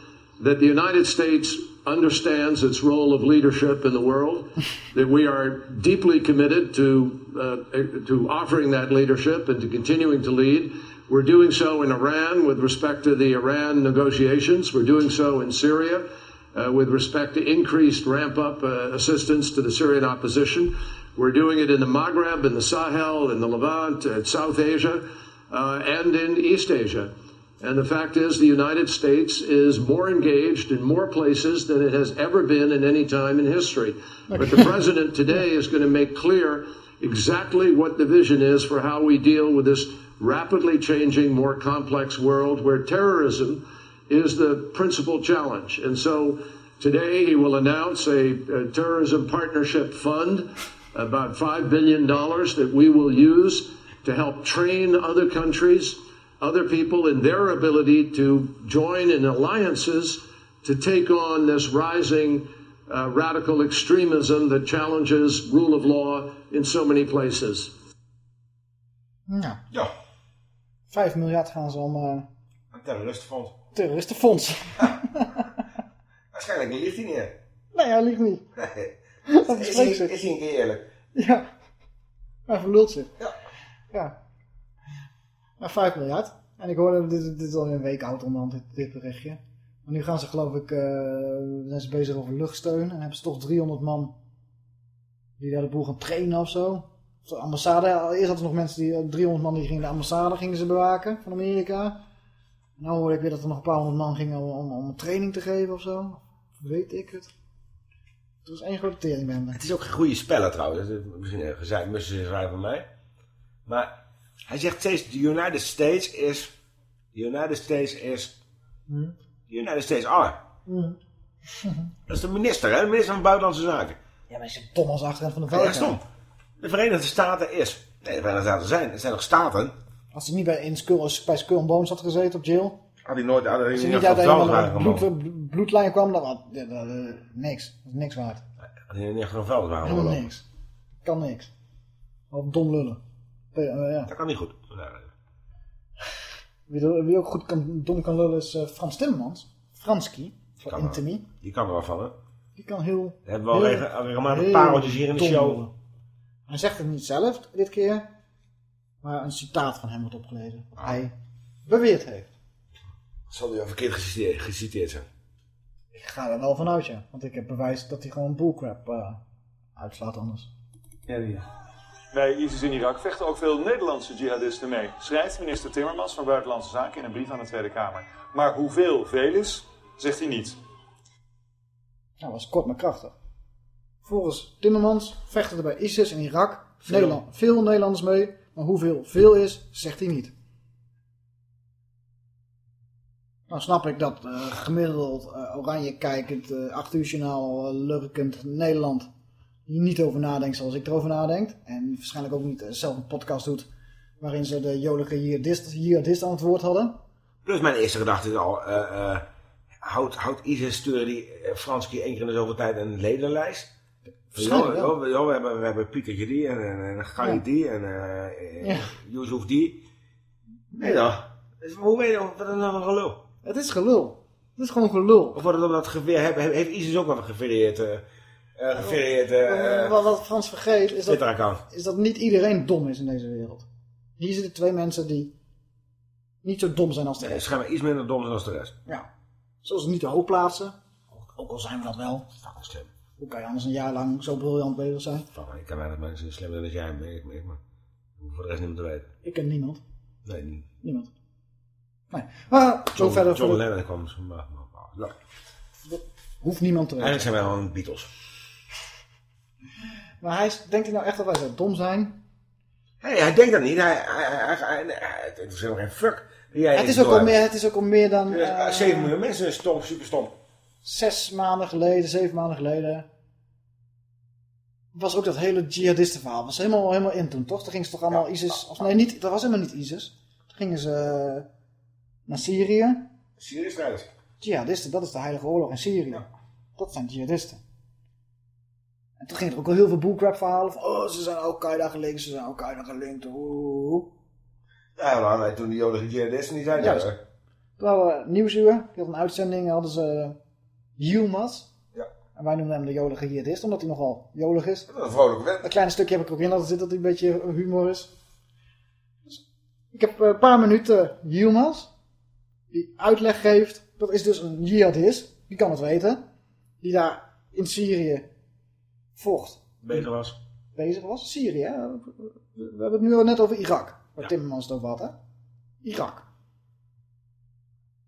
that the United States understands its role of leadership in the world, that we are deeply committed to, uh, to offering that leadership and to continuing to lead. We're doing so in Iran with respect to the Iran negotiations. We're doing so in Syria uh, with respect to increased ramp up uh, assistance to the Syrian opposition. We're doing it in the Maghreb, in the Sahel, in the Levant, in South Asia, uh, and in East Asia. And the fact is, the United States is more engaged in more places than it has ever been in any time in history. But the president today is going to make clear exactly what the vision is for how we deal with this rapidly changing, more complex world where terrorism is the principal challenge. And so today he will announce a, a terrorism partnership fund, about $5 billion that we will use to help train other countries, other people in their ability to join in alliances to take on this rising uh, radical extremism that challenges rule of law in so many places. Ja. Ja. 5 miljard gaan ze om eh Een terroristenfonds. terroristenfonds. Waarschijnlijk ligt hij niet. nee, hij ligt niet. Dat is, is hij, is hij een keer eerlijk? Ja. Hij verlult zich. Ja. Ja. Maar 5 miljard. En ik hoorde, dit, dit al een week oud onderhand, dit, dit berichtje. Maar nu gaan ze geloof ik, eh, zijn ze bezig over luchtsteun. En hebben ze toch 300 man die daar de boel gaan trainen of zo. De ambassade, eerst hadden ze nog mensen die, eh, 300 man die gingen de ambassade gingen ze bewaken van Amerika. Nou hoorde ik weer dat er nog een paar honderd man gingen om, om, een training te geven of zo. Weet ik het. Het was één grote teringbende. Het is ook geen goede speler trouwens. Misschien een gezeik, ze schrijven van mij. Maar hij zegt steeds, de United States is... The United States is... Hm. The United States are. Hm. Dat is de minister, hè? De minister van Buitenlandse Zaken. Ja, maar is je dom als achterkant van de Ja, veiligheid. stom. De Verenigde Staten is... Nee, de Verenigde Staten zijn. Het zijn nog staten. Als hij niet bij, in Skull, bij Skull Bones had gezeten op jail. Had hij nooit... Had hij Als hij niet uit een bloed, bloedlijn kwam, dan had ja, dat, niks. Dat is niks waard. Had hij niet echt van veld waren Helemaal niks. Kan niks. Of dom lullen. Eh, ja. Dat kan niet goed. Wie, wie ook goed kan, dom kan lullen is eh, Frans Timmermans. Franski. Van. Intimi. Die kan er wel van, hè? Die kan heel... We hebben wel regelmatig pareltjes hier in de show. lullen. Hij zegt het niet zelf dit keer. Maar een citaat van hem wordt opgelezen. Wat hij beweerd heeft. Zal hij wel verkeerd geciteerd, geciteerd zijn? Ik ga er wel vanuit, ja. Want ik heb bewijs dat hij gewoon bullcrap eh uitslaat anders. Ja, ja. Bij ISIS in Irak vechten ook veel Nederlandse jihadisten mee, schrijft minister Timmermans van Buitenlandse Zaken in een brief aan de Tweede Kamer. Maar hoeveel veel is, zegt hij niet. Nou, was kort maar krachtig. Volgens Timmermans vechten er bij ISIS in Irak Veel. Nederland, veel Nederlanders mee. Maar hoeveel veel is, zegt hij niet. Nou snap ik dat eh, gemiddeld eh, oranje kijkend, eh 8 uur journaal, lurkend Nederland hier niet over nadenkt zoals ik erover nadenk. En waarschijnlijk ook niet eh, zelf een podcast doet waarin ze de jolige jihadist, jihadist aan het woord hadden. Plus mijn eerste gedachte is al... eh houdt, houdt ISIS sturen die uh, Franski één keer in de zoveel tijd een ledenlijst? Ja, ja, we, hebben, we hebben Pieter die en, en, en Gali Ja. die en Ja. Yusuf die. Nee dan. Dus Hoe weet je wat is nou voor gelul? Het is gelul. Het is gewoon gelul. Of wordt het op dat geweer, heeft, heeft ISIS ook wel geverieerd, eh eh, eh, wat, wat Frans vergeet is dat, is dat niet iedereen dom is in deze wereld. Hier zitten twee mensen die niet zo dom zijn als de Nee, rest. schijnbaar iets minder dom dan als de rest. Ja. Zoals niet te hoog plaatsen. Ook, al zijn we dat wel. Fucking slim. Hoe kan je anders een jaar lang zo briljant bezig zijn? Fuck, ik ken weinig mensen slimmer dan jij, maar ik, ik, maar ik voor de rest niet meer te weten. Ik ken niemand. Nee, niet. Niemand. Nee. Maar zo John, verder. John voor de- Lennon kwam maar, maar, maar, hoeft niemand te weten. Eigenlijk zijn wij gewoon Beatles. Maar hij is, denkt hij nou echt dat wij zo dom zijn? Hey, hij denkt dat niet. Hij, hij, hij, het is helemaal geen fuck. Jij het, is ook al meer, het is ook al meer dan Ja, eh, 7 miljoen mensen is stom, super stom. zes maanden geleden, zeven maanden geleden. was ook dat hele jihadistenverhaal. was helemaal, helemaal in toen, toch? Toen gingen ze toch allemaal ISIS... Of nee, niet, dat was helemaal niet ISIS. Toen gingen ze eh, naar Syrië. Syrië strijders. Jihadisten, dat is de heilige oorlog in Syrië. Dat zijn jihadisten. En toen ging er ook al heel veel bullcrap verhalen van... Oh, ze zijn Al-Qaeda gelinkt, ze zijn Al-Qaeda gelinkt. Oeh. Ja, maar wij toen die jodige jihadisten Juist. dat, hè. Toen hadden we Nieuwsuur, die had een uitzending, hadden ze Yilmaz. Ja. En wij noemden hem de jolige jihadist, omdat hij nogal jolig is. Een vrolijke vent. Dat kleine stukje heb ik ook in laten zitten, dat hij een beetje humor is. Dus ik heb eh, een paar minuten Yilmaz, die uitleg geeft. Dat is dus een jihadist, die kan het weten. Die daar in Syrië vocht. Bezig was. Bezig was. Syrië, hè? We hebben het nu al net over Irak. Waar Timmermans het over had, hè? Irak.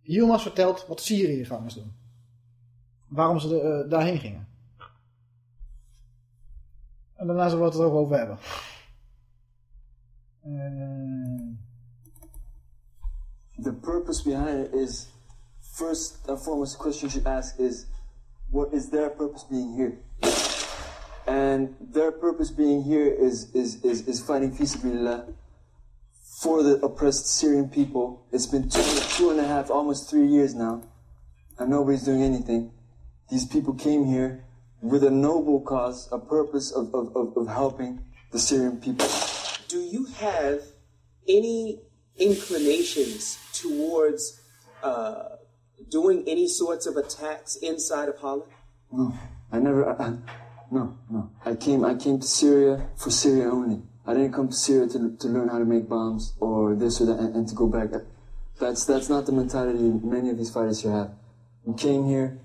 Yilmaz vertelt wat Syriëgangers doen. Waarom ze er, eh, daarheen gingen. En daarna zullen we het er ook over hebben. Eh, the purpose behind it is first and foremost the question you should ask is what is their purpose being here and their purpose being here is is is, is fighting feasibility for the oppressed syrian people it's been two, two and a half almost three years now and nobody's doing anything these people came here with a noble cause a purpose of, of, of, of helping the syrian people Do you have any inclinations towards uh, doing any sorts of attacks inside of Holland? No, I never. I, no, no. I came. I came to Syria for Syria only. I didn't come to Syria to, to learn how to make bombs or this or that and, and to go back. That's that's not the mentality many of these fighters here have. We came here.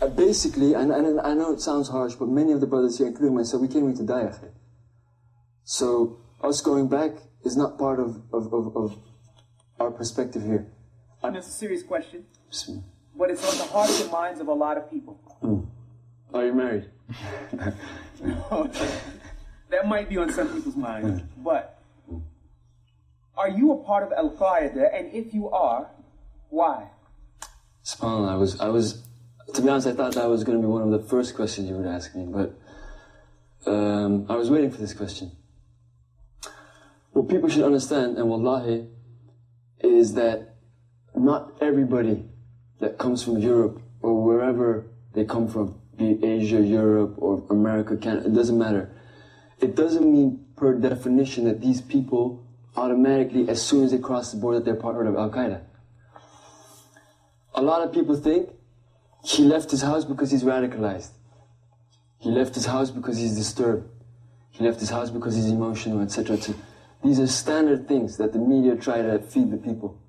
Uh, basically, and, and I know it sounds harsh, but many of the brothers here, including myself, we came here to die. So us going back is not part of, of, of, of our perspective here. And it's a serious question, but it's on the hearts and minds of a lot of people. Are you married? that might be on some people's minds, but are you a part of Al Qaeda? And if you are, why? SubhanAllah, I was, I was, to be honest, I thought that was going to be one of the first questions you would ask me, but um, I was waiting for this question. What people should understand, and wallahi, is that not everybody that comes from Europe or wherever they come from, be it Asia, Europe, or America, Canada, it doesn't matter. It doesn't mean per definition that these people automatically, as soon as they cross the border, they're part of Al Qaeda. A lot of people think he left his house because he's radicalized. He left his house because he's disturbed. He left his house because he's emotional, etc. etc. These are standard things that the media try to feed the people.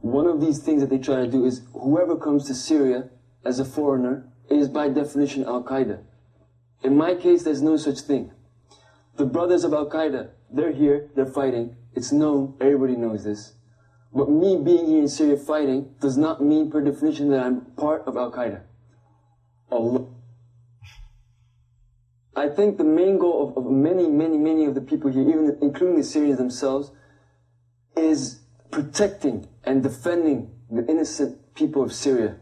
One of these things that they try to do is whoever comes to Syria as a foreigner is by definition Al Qaeda. In my case, there's no such thing. The brothers of Al Qaeda, they're here, they're fighting. It's known, everybody knows this. But me being here in Syria fighting does not mean per definition that I'm part of Al Qaeda. Allah. I think the main goal of, of many, many, many of the people here, even including the Syrians themselves, is protecting and defending the innocent people of Syria.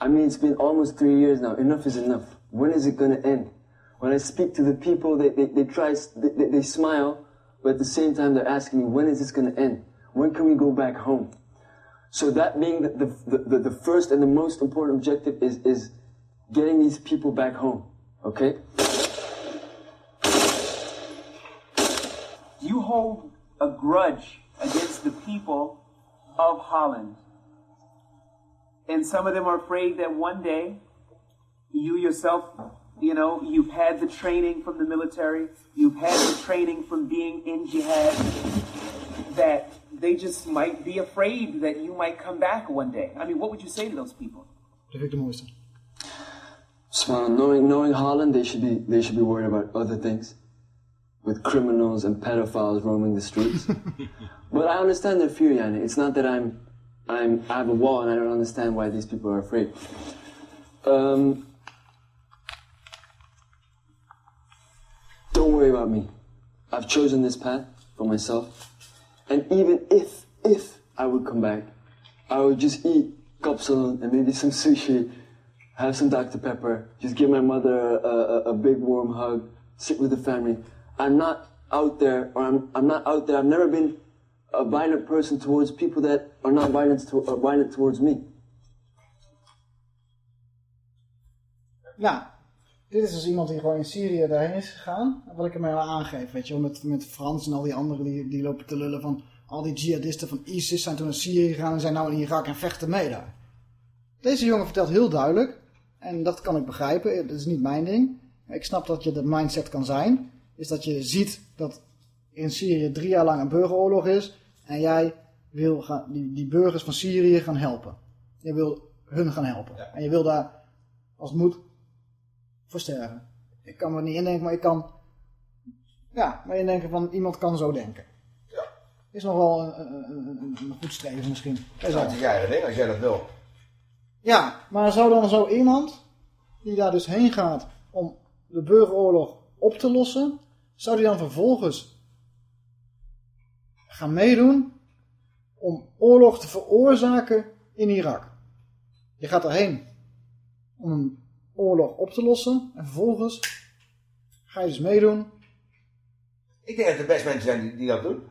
I mean, it's been almost three years now. Enough is enough. When is it going to end? When I speak to the people, they, they, they try, they, they, smile, but at the same time, they're asking me, when is this going to end? When can we go back home? So that being the, the, the, the first and the most important objective is, is getting these people back home. Okay? You hold a grudge against the people of Holland. And some of them are afraid that one day you yourself, you know, you've had the training from the military, you've had the training from being in jihad, that they just might be afraid that you might come back one day. I mean, what would you say to those people? Dat vind ik. So knowing knowing Holland, they should be they should be worried about other things, with criminals and pedophiles roaming the streets. but I understand their fear, Yanni. It's not that I'm I'm I have a wall and I don't understand why these people are afraid. Um, don't worry about me. I've chosen this path for myself, and even if if I would come back, I would just eat kapsalon and maybe some sushi have some Dr. Pepper, just give my mother a, a, a big warm hug, sit with the family. I'm not out there, or I'm, I'm not out there. I've never been a violent person towards people that are not violent, to, uh, violent towards me. Nou, dit is dus iemand die gewoon in Syrië daarheen is gegaan. Wat ik ermee wil aangeven, weet je wel, met, met Frans en al die anderen die, die lopen te lullen van... Al die jihadisten van ISIS zijn toen naar Syrië gegaan en zijn nou in Irak en vechten mee daar. Deze jongen vertelt heel duidelijk, en dat kan ik begrijpen, dat is niet mijn ding. Ik snap dat je de mindset kan zijn, is dat je ziet dat in Syrië drie jaar lang een burgeroorlog is en jij wil gaan, die, die burgers van Syrië gaan helpen. Je wil hun gaan helpen. En je wil daar, als het moet, voor sterven. Ik kan me niet indenken, maar ik kan, ja, maar indenken van iemand kan zo denken. Is nog wel een, een, een, een goed streven misschien. Is Dat is je eigen ding, als jij dat wil. Ja, maar zou dan zo iemand, die daar dus heen gaat om de burgeroorlog op te lossen, zou die dan vervolgens gaan meedoen om oorlog te veroorzaken in Irak? Je gaat erheen om een oorlog op te lossen en vervolgens ga je dus meedoen. Ik denk dat er best mensen zijn die, die dat doen.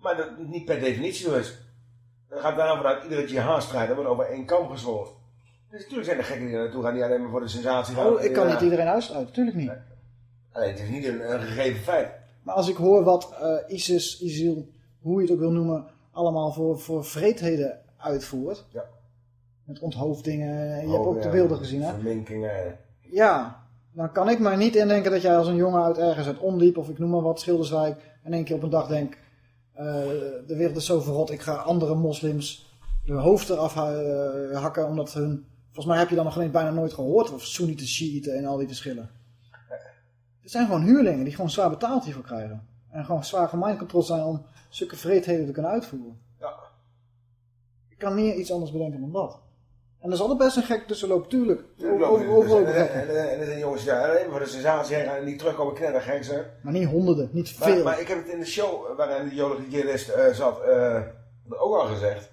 Maar dat niet per definitie zo is. Dan gaat daarom vanuit iedere jihad-strijder wordt over één kam gezworen. Dus natuurlijk zijn er gekken die er naartoe gaan die alleen maar voor de sensatie gaan. Oh, ik kan niet iedereen uitsluiten, natuurlijk niet. Alleen het is niet een, een gegeven feit. Maar als ik hoor wat eh, ISIS, ISIL, hoe je het ook wil noemen, allemaal voor, voor vreedheden uitvoert. Ja. Met onthoofdingen. Je Oh, hebt ook de beelden gezien, hè? Verminkingen. Ja. Dan kan ik maar niet indenken dat jij als een jongen uit ergens uit Ondiep, of ik noem maar wat, Schilderswijk, in één keer op een dag denkt, eh, de wereld is zo verrot, ik ga andere moslims de hoofd eraf eh, hakken, omdat hun... Volgens mij heb je dan nog bijna nooit gehoord, of Soenieten, Shiiten en al die verschillen. Het zijn gewoon huurlingen die gewoon zwaar betaald hiervoor krijgen. En gewoon zwaar gemindcontrolled zijn om zulke vreedheden te kunnen uitvoeren. Ja. Ik kan niet iets anders bedenken dan dat. En er zal er best een gek tussen lopen, tuurlijk. Over, er- en- er zijn jongens daar alleen maar voor de sensatie heen gaan en die terugkomen knetter gek zijn. Maar niet honderden, niet Maar, veel. maar ik heb het in de show waarin de jolige jihadist eh, zat eh, ook al gezegd.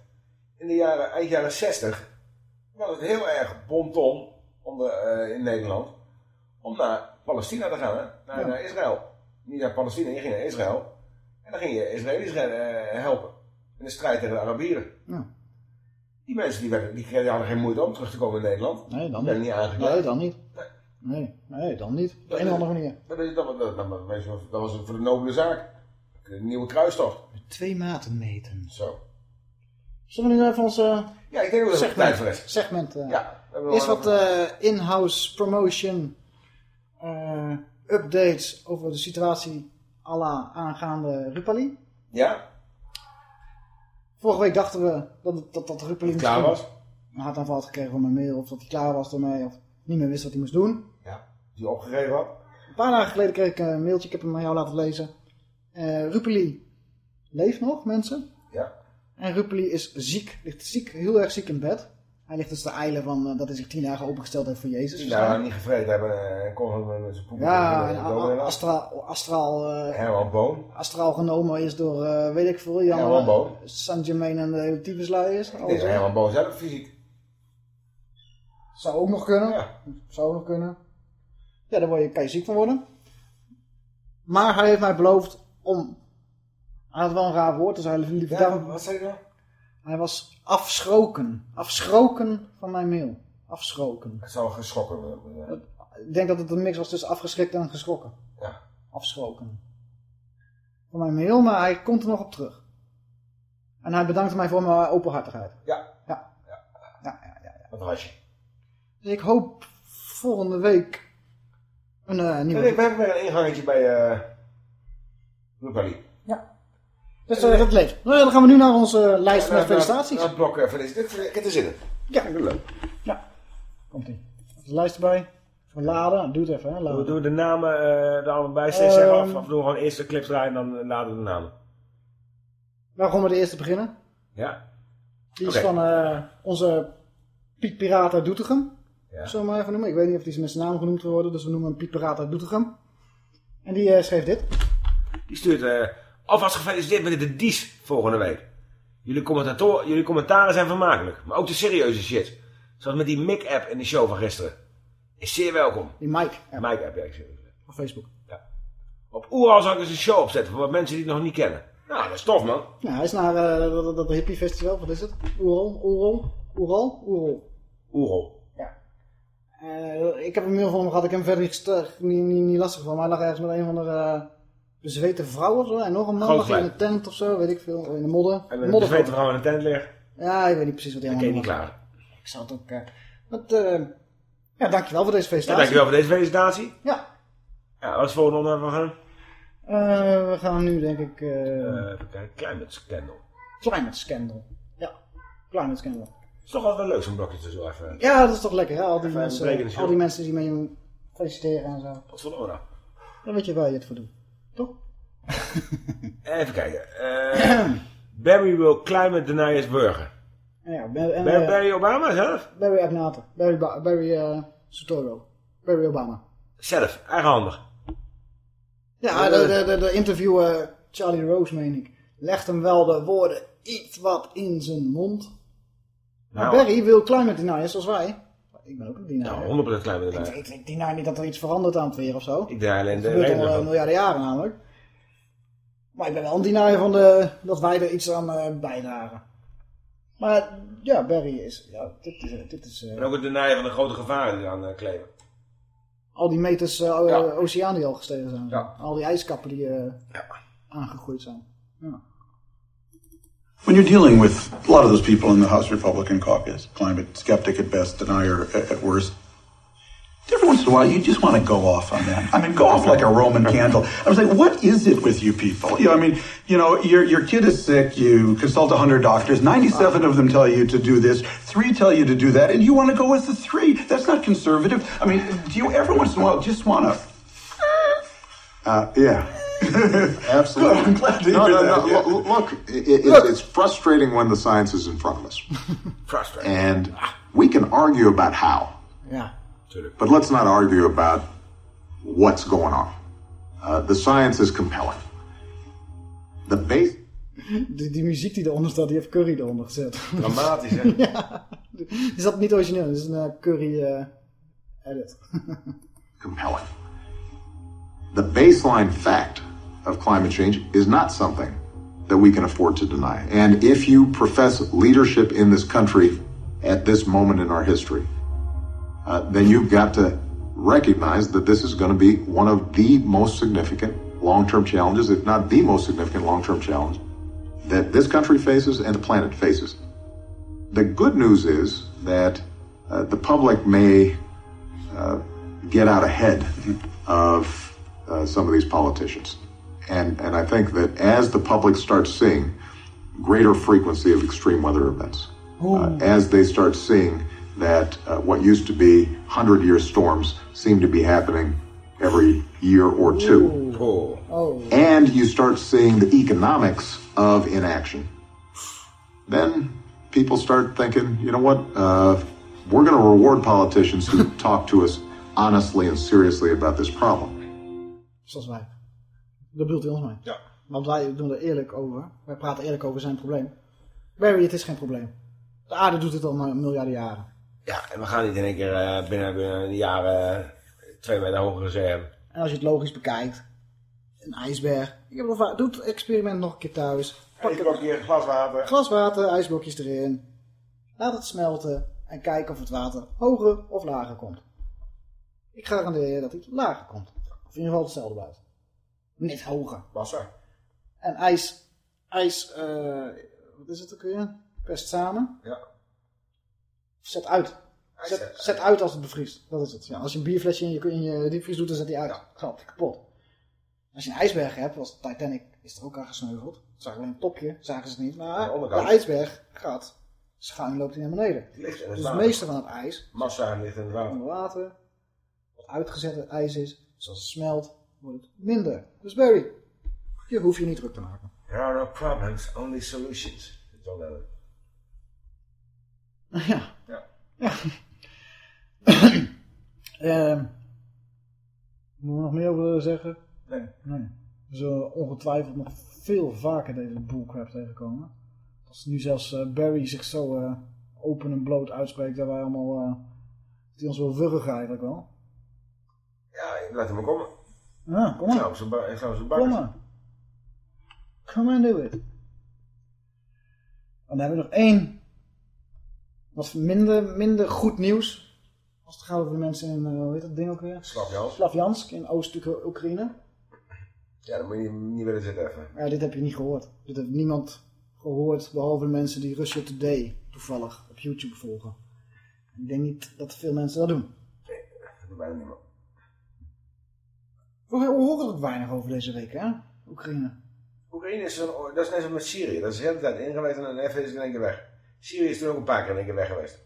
In de jaren, eind jaren 60 was het heel erg bonton om de, eh, in Nederland om naar Palestina te gaan, hè? Naar, Ja. naar Israël. Niet naar Palestina, je ging naar Israël. En dan ging je Israëli's eh, helpen in de strijd tegen de Arabieren. Ja. Die mensen die, werden, die kregen- hadden geen moeite om terug te komen in Nederland. Nee, dan niet. niet. Nee, dan niet. Nee, nee, dan niet. Op een of andere manier. Dat, is- dat, dat, dat, was voor de nobele zaak. Een nieuwe kruistocht. Twee maten meten. Zo. Zullen we nu even ons eh, Ja, ik denk dat er segment, tijd voor is. segment eh, Ja, we hebben Eerst wel wat eh, in-house promotion eh, updates over de situatie à la aangaande Rupali. Ja? Vorige week dachten we dat dat, dat Rupali Klaar was? een hartaanval had gekregen van mijn mail. Of dat hij klaar was ermee. Of niet meer wist wat hij moest doen. Ja, die opgegeven had. Een paar dagen geleden kreeg ik een mailtje. Ik heb hem aan jou laten lezen. Eh Rupali leeft nog, mensen. Ja. En Rupali is ziek. Ligt ziek, heel erg ziek in bed. Hij ligt dus te eilen van eh, dat hij zich tien dagen opengesteld heeft voor Jezus. Daar niet gevreden hebben eh, en kon hem met zijn poep. Ja, en laten. astraal, astraal, eh, Boon. astraal genomen is door, eh, weet ik veel, Jan Herman. Saint Germain en de hele tyfuslui is. Dat Herman Boon zelf fysiek. Zou ook nog kunnen. Zou ook nog kunnen. Ja, daar word je, kan je ziek van worden. Maar hij heeft mij beloofd om... Hij had wel een raar woord, dus hij liep Ja, wat zei je nou? Hij was afschroken. Afschroken van mijn mail. Afschroken. Het zou geschrokken worden. Ik denk dat het een mix was tussen afgeschrikt en geschrokken. Ja. Afschroken. Van mijn mail, maar hij komt er nog op terug. En hij bedankte mij voor mijn openhartigheid. Ja. Ja. Wat was je? Dus ik hoop volgende week een eh, nieuwe... Nee, we hebben weer een ingangetje bij eh Rupali. Dus eh, dat leeft. Nou ja, dan gaan we nu naar onze lijst met felicitaties. Dat blok eh, felicitaties. Ik heb er zin in. Ja. leuk. Komt ie. De lijst erbij. Verladen. Doe het even, hè. Laden. we- doen de namen eh er allemaal bij steeds zeggen af? Of doen we gewoon eerst de clips draaien en dan laden we de namen? We gaan met de eerste beginnen. Ja? Die is van eh, onze Piet Piraat uit Doetinchem. Ja. Zullen we hem even noemen? Ik weet niet of die met zijn naam genoemd wil worden, dus we noemen hem Piet Piraat uit Doetinchem. En die eh, schreef dit. Die stuurt eh alvast gefeliciteerd met de Dies volgende week. Jullie, commentator, jullie commentaren zijn vermakelijk, maar ook de serieuze shit. Zoals met die Mic-app in de show van gisteren. Is zeer welkom. Die Mike. Mike-app, ja, ik zeg. Op Facebook. Ja. Op Oeral zou ik eens een show opzetten voor wat mensen die het nog niet kennen. Nou, dat is tof man. Ja, hij is naar eh, dat, dat, hippie festival, wat is het? Oeral, Oeral, Oeral, Oeral. Oeral. Eh, ik heb een mail van hem gehad, ik heb hem verder niet, niet, niet, niet lastig van, maar hij lag ergens met een van de uh, bezweten vrouw of zo. En nog een man lag in een tent of zo, weet ik veel, in de modder. En een Modder- bezweten vrouw in de tent liggen. Ja, ik weet niet precies wat hij allemaal kun je niet klaar. Ik zou het ook... eh wat, eh, ja, dankjewel voor deze Ja, felicitatie. dankjewel voor deze felicitatie. Ja. Ja, wat is het volgende onderwerp we gaan? Eh, we gaan nu denk ik... eh even kijken, Climate Scandal. Climate Scandal. Ja, Climate Scandal. is toch altijd wel leuk zo'n blokje te zo even. Ja, dat is toch lekker, hè? Al die, Even een mensen, al die mensen die met je feliciteren en zo. Wat voor ora? Dan weet je waar je het voor doet. Even kijken. Eh, Barry will climate deny his burger. Ja, Barry, en, Barry, eh, Barry Obama zelf? Barry Agnate. Barry, Ba- Barry eh Sotoro. Barry Obama. Zelf, eigenhandig. Ja, de, de, de, de interviewer Charlie Rose, meen ik, legt hem wel de woorden iets wat in zijn mond. Maar Nou. Barry wil climate deniers zoals wij. Ik ben ook een denier. Nou, 100% climate ik, deny. ik, ik deny niet dat er iets verandert aan het weer of zo. Ik denk alleen Dat de reden al miljarden jaren namelijk. Maar ik ben wel een denier van de, dat wij er iets aan eh, bijdragen. Maar ja, Barry is... Ja, dit is... Dit is eh, En ook het deny van de grote gevaren die aan kleven. al die meters Ja. oceaan die al gestegen zijn. Ja. Al die ijskappen die eh, aangegroeid zijn. Ja. When you're dealing with a lot of those people in the House Republican caucus, climate skeptic at best, denier at, worst, every once in a while you just want to go off on them. I mean, go off like a Roman candle. I was like, what is it with you people? You know, I mean, you know, your your kid is sick. You consult hundred doctors. Ninety-seven of them tell you to do this. Three tell you to do that, and you want to go with the three. That's not conservative. I mean, do you every once in a while just want to? Uh, yeah. Absolutely. Good, I'm glad to no, hear no, that, no. yeah. Look, look it, it, it's, it's frustrating when the science is in front of us. Frustrating. And we can argue about how, Ja. but let's not argue about what's going on. Uh, the science is compelling. The base. Die, die muziek die eronder staat, die heeft Curry eronder gezet. Dramatisch, hè? ja. Is dat niet origineel? Dat is een eh, Curry eh, edit. compelling. The baseline fact of climate change is not something that we can afford to deny. And if you profess leadership in this country at this moment in our history, uh, then you've got to recognize that this is going to be one of the most significant long term challenges, if not the most significant long term challenge that this country faces and the planet faces. The good news is that uh, the public may uh, get out ahead of uh, some of these politicians. And, and I think that as the public starts seeing greater frequency of extreme weather events, uh, as they start seeing that uh, what used to be 100 year storms seem to be happening every year or two, Oh. and you start seeing the economics of inaction, then people start thinking, you know what, uh, we're going to reward politicians who talk to us honestly and seriously about this problem. Dat bedoelt hij ons mee. Ja. Want wij doen er eerlijk over. Wij praten eerlijk over zijn probleem. Barry, het is geen probleem. De aarde doet het al maar miljarden jaren. Ja, en we gaan niet in één keer eh, binnen, binnen een jaar eh, twee meter hogere zee hebben. En als je het logisch bekijkt. Een ijsberg. Ik heb het al vaak. Doe het experiment nog een keer thuis. Pak Ijsblokje, glaswater. Glaswater, ijsblokjes erin. Laat het smelten. En kijk of het water hoger of lager komt. Ik garandeer je dat het lager komt. Of in ieder geval hetzelfde buiten. Niet hoger. Massa. En ijs, ijs, eh, wat is het ook weer? Pest samen. Ja. Zet uit. Zet, zet uit als het bevriest. Dat is het. Ja, als je een bierflesje in je, in je diepvries doet, dan zet die uit. Gaat kapot. Als je een ijsberg hebt, als Titanic is er ook aan gesneuveld. Zagen alleen een topje, zagen ze het niet. Maar de de, ijsberg gaat, schuin loopt hij naar beneden. ligt in het Dus het meeste van het ijs Massa ligt in het water. onder water. Wat uitgezette ijs is, dus als het smelt, wordt het minder. Dus Barry, je hoeft je niet druk te maken. There are no problems, only solutions. John Lennon. Ja. Ja. ja. Ehm, moeten we nog meer over zeggen? Nee. Nee. We zullen ongetwijfeld nog veel vaker deze bullcrap tegenkomen. Als nu zelfs eh, Barry zich zo eh, open en bloot uitspreekt, dat wij allemaal... eh hij ons wil wurgen eigenlijk wel. Ja, laat hem maar komen. Ja, kom Ik maar. zou ba- ik zou op zijn Kom maar. Come and do it. Dan hebben we nog één wat minder, minder goed nieuws. Als het gaat over de mensen in, eh, hoe heet dat ding ook weer? Slavjansk. Slavjansk in Oost-Oekraïne. Ja, dan moet je niet willen zitten even. Ja, dit heb je niet gehoord. Dit heeft niemand gehoord, behalve de mensen die Russia Today toevallig op YouTube volgen. Ik denk niet dat veel mensen dat doen. Dat doet bijna niemand. Ook weinig over deze week, hè? Oekraïne. Oekraïne is, zo'n, dat is net zoals met Syrië. Dat is de hele tijd ingeweest en dan even is het in één keer weg. Syrië is toen ook een paar keer in één keer weg geweest.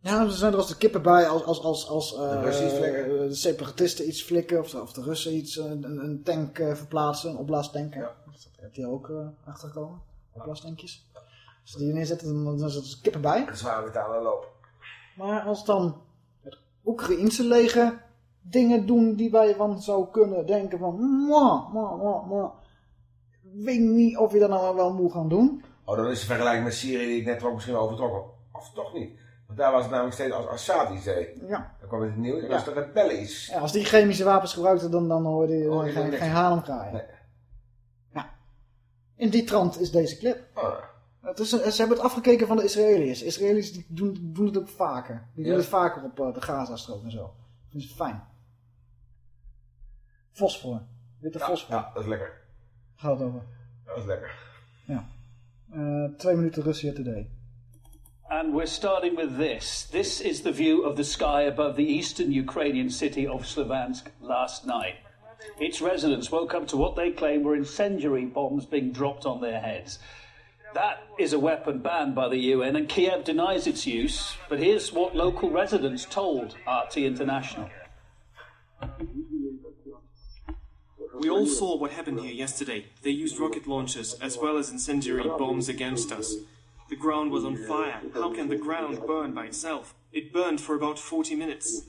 Ja, er zijn er als de kippen bij als, als, als, als De flikken. de separatisten iets flikken of de, of de Russen iets, eh, een, een tank verplaatsen, een opblaastank. Ja. Dat heb je ook eh achtergekomen, opblaastankjes. Als ze die neerzetten, dan, dan zijn er kippen bij. Dat is waar we het aan lopen. Maar als dan het Oekraïnse leger dingen doen die wij van zou kunnen denken van, mwah, mwah, mwah, mwah. Weet niet of je dat nou wel moet gaan doen. Oh, dan is de vergelijking met Syrië die ik net ook misschien overtrokken. Of toch niet. Want daar was het namelijk steeds als Assad iets deed. Ja. Dan kwam het het nieuws en Ja. als de rebellen iets. Ja, als die chemische wapens gebruikten, dan, dan hoor je, geen, geen haal kraaien. Ja. In die trant is deze clip. Oh. Het is, een- ze hebben het afgekeken van de Israëliërs. Israëli's die doen, doen het ook vaker. Die doen Ja. het vaker op eh, de Gazastrook en zo. Dat ze fijn. Fosfor. Witte fosfor. Ja, dat is lekker. Gaat het over. Dat is lekker. Ja. Eh, twee minuten Russia Today. And we're starting with this. This is the view of the sky above the eastern Ukrainian city of Slavansk last night. Its residents woke up to what they claim were incendiary bombs being dropped on their heads. That is a weapon banned by the UN, and Kiev denies its use. But here's what local residents told RT International. We all saw what happened here yesterday. They used rocket launchers as well as incendiary bombs against us. The ground was on fire. How can the ground burn by itself? It burned for about 40 minutes.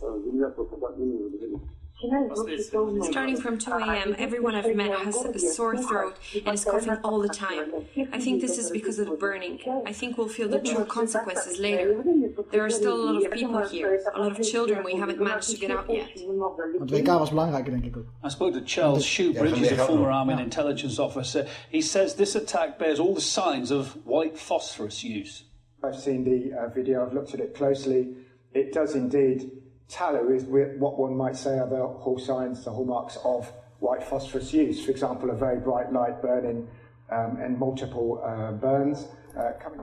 Starting from 2 a.m., everyone I've met has a sore throat and is coughing all the time. I think this is because of the burning. I think we'll feel the true consequences later. There are still a lot of people here, a lot of children we haven't managed to get out yet. Het WK was belangrijker, denk ik ook. I spoke to Charles Shoebridge, he's a former Army and intelligence officer. He says this attack bears all the signs of white phosphorus use. I've seen the uh, video, I've looked at it closely. It does indeed tallow is what one might say are the hall signs, the hallmarks of white phosphorus use. For example, a very bright light burning um, and multiple uh, burns uh, coming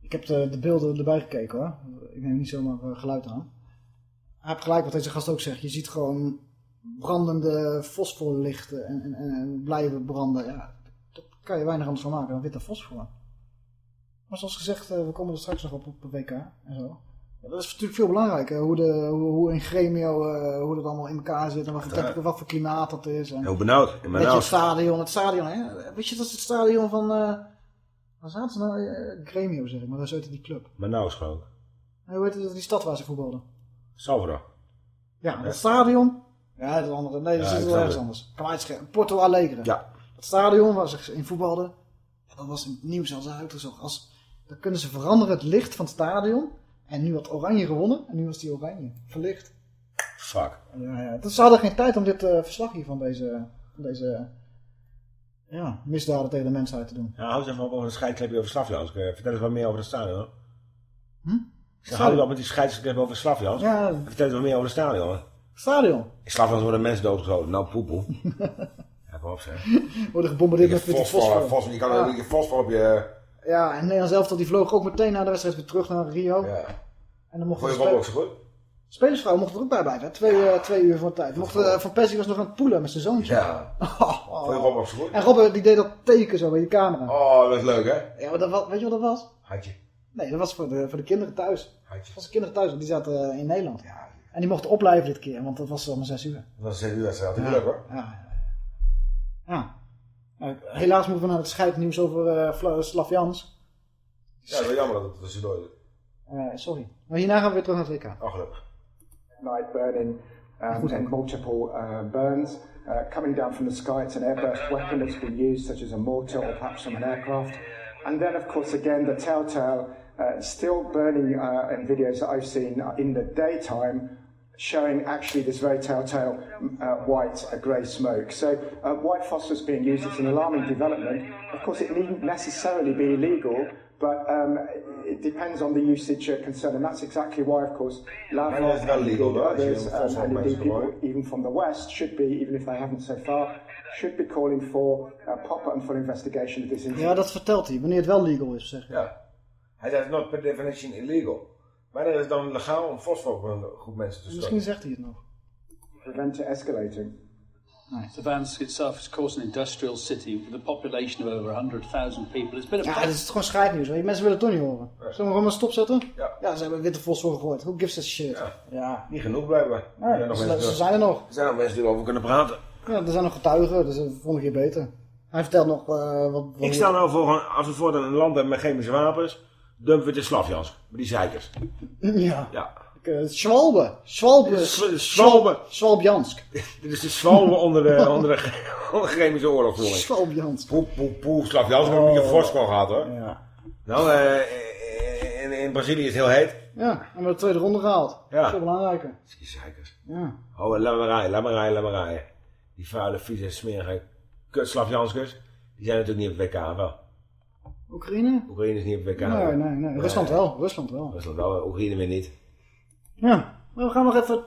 Ik heb de, de beelden erbij gekeken hoor. Ik neem niet zomaar eh, geluid aan. Hij heeft gelijk wat deze gast ook zegt. Je ziet gewoon brandende fosforlichten en, en, en, en blijven branden. Ja, daar kan je weinig anders van maken dan witte fosfor. Maar zoals gezegd, eh, we komen er straks nog op op WK en zo. Dat is natuurlijk veel belangrijker. Hoe, de, hoe, hoe in Gremio, eh, hoe dat allemaal in elkaar zit en wat Ja. wat voor klimaat dat is. En Heel benauwd. Benauwd. het stadion, het stadion, hè? Weet je, dat is het stadion van, eh waar zaten ze nou? Eh, Gremio zeg ik, maar dat is uit die club. Manaus. En hoe heet het, die stad waar ze voetbalden? Salvador. Ja, het stadion. Ja, dat andere. Nee, dat Ja, is wel ergens anders. Kan uitschermen. Porto Alegre. Ja. Het stadion waar ze in voetbalden. Ja, dat was in het nieuws als uitgezocht. Als, dan kunnen ze veranderen het licht van het stadion. En nu had Oranje gewonnen. En nu was die Oranje verlicht. Fuck. Ja, ja. Dus ze hadden geen tijd om dit eh, verslag hier van deze, van deze ja, misdaden tegen de mensheid te doen. Ja, hou eens even op over een scheidclipje over Slavjansk. Eh, Vertel eens wat meer over het stadion. Hm? Zeg, hou je op met die scheidsclip over Slavjansk. Ja. Vertel eens wat meer over het stadion. Stadion. In Slavjansk worden mensen doodgeschoten. Nou, poepoe. ja, op zeg. Worden gebombardeerd met witte fosfor, je kan Ja. een fosfor op je... Ja, en Nederland zelf die vloog ook meteen na de wedstrijd weer terug naar Rio. Ja. En dan mochten Vond je de Rob ook zo goed? spelersvrouw mocht er ook bij blijven. hè. Twee, eh, twee uur voor de tijd. Mocht, eh, Van Persie was nog aan het poelen met zijn zoontje. Ja. Oh, Vond je Rob ook zo goed? En Robben die deed dat teken zo bij die camera. Oh, dat is leuk hè? Ja, maar dat, weet je wat dat was? Had je. Nee, dat was voor de, voor de kinderen thuis. Dat was de kinderen thuis, want die zaten eh, in Nederland. En die mochten opblijven dit keer, want dat was om zes uur. Dat was een wedstrijd. Ja. Leuk hoor. Ja. ja. Nou, helaas moeten we naar het scheidnieuws over Fla- Slavjans. Ja, dat wel jammer dat het tussendoor zit. Eh, sorry. Maar hierna gaan we weer terug naar het WK. Oh, gelukkig. light burning um, and multiple uh, burns uh, coming down from the sky. It's an airburst weapon that's been used, such as a mortar or perhaps from an aircraft. And then, of course, again, the telltale, uh, still burning uh, in videos that I've seen uh, in the daytime, showing actually this very telltale uh, white uh, grey smoke. So uh, white phosphorus being used is an alarming development. Of course, it needn't necessarily be illegal, but um, it depends on the usage uh, concerned, and that's exactly why, of course, Maar dat Lavrov legal, and hoor, als je others, um, and indeed mensen people even from the West should be, even if they haven't so far, should be calling for a proper and full investigation of this incident. Ja, dat vertelt hij. Wanneer het wel legal is, zeg je. Ja. Hij zegt not per definition illegal. Maar is het dan legaal om fosfor op een groep mensen te Misschien storten. zegt hij het nog. Prevent it escalating. Savansk itself is, of course, an industrial city with a population of over 100,000 people. It's been a Ja, het is gewoon scheidnieuws. weet je. Mensen willen het toch niet horen. Zullen we gewoon maar stopzetten? Ja. ze hebben witte fosfor gegooid. Who gives a shit? Ja. Niet genoeg blijkbaar. Nee, Er zijn nog ze, zijn er nog. Er zijn nog mensen die erover kunnen praten. Ja, er zijn nog getuigen, dus de volgende keer beter. Hij vertelt nog eh, wat, wat... Ik stel nou voor, als we voortaan een land hebben met chemische wapens, het in Slavjans. Met die zeikers. Ja. Ja. Uh, Schwalbe. Schwalbe. Zwa- Schwalbe. Schwalbjansk. Dit is de Schwalbe onder de, onder de, onder de chemische oorlogvoering. Schwalbjansk. Poe, poe, poe. Slavjans hebben we een beetje fosfor gehad hoor. Ja. Nou, eh, in, in Brazilië is het heel heet. Ja, en we hebben de tweede ronde gehaald. Ja. Dat is veel belangrijker. Die zeikers. Ja. Oh, laat maar rijden, laat maar rijden, laat maar rijden. Die vuile, vieze, smerige kut Slavjanskers, die zijn natuurlijk niet op het WK wel. Oekraïne? Oekraïne is niet op WK. Nee, nee, nee. Rusland wel. Rusland wel. Rusland wel, Oekraïne weer niet. Ja. Maar we gaan nog even... eh,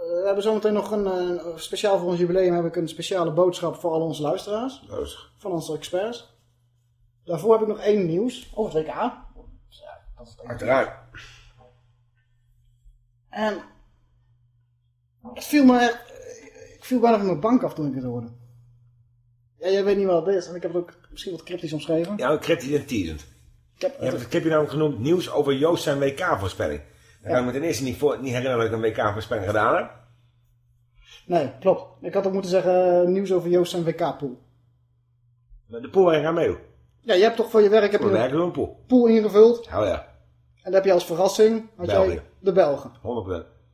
we hebben zometeen nog een, eh, speciaal voor ons jubileum heb ik een speciale boodschap voor al onze luisteraars. Rustig. Van onze experts. Daarvoor heb ik nog één nieuws over het WK. Ja, dat is het. Uiteraard. En het viel me echt, ik viel bijna van mijn bank af toen ik het hoorde. Ja, jij weet niet wat het is. En ik heb het ook misschien wat cryptisch omschreven. Ja, cryptisch en teasend. Ik heb, Je hebt het clipje namelijk genoemd nieuws over Joost zijn WK-voorspelling. Dan kan ik me ten eerste niet, voor, niet herinneren dat ik een WK-voorspelling gedaan heb. Nee, klopt. Ik had ook moeten zeggen eh, nieuws over Joost en WK-pool. De pool waar ik aan meedoe. Ja, je hebt toch voor je werk heb je werk een pool. pool ingevuld. Oh ja, En dan heb je als verrassing had België. jij de Belgen. 100%.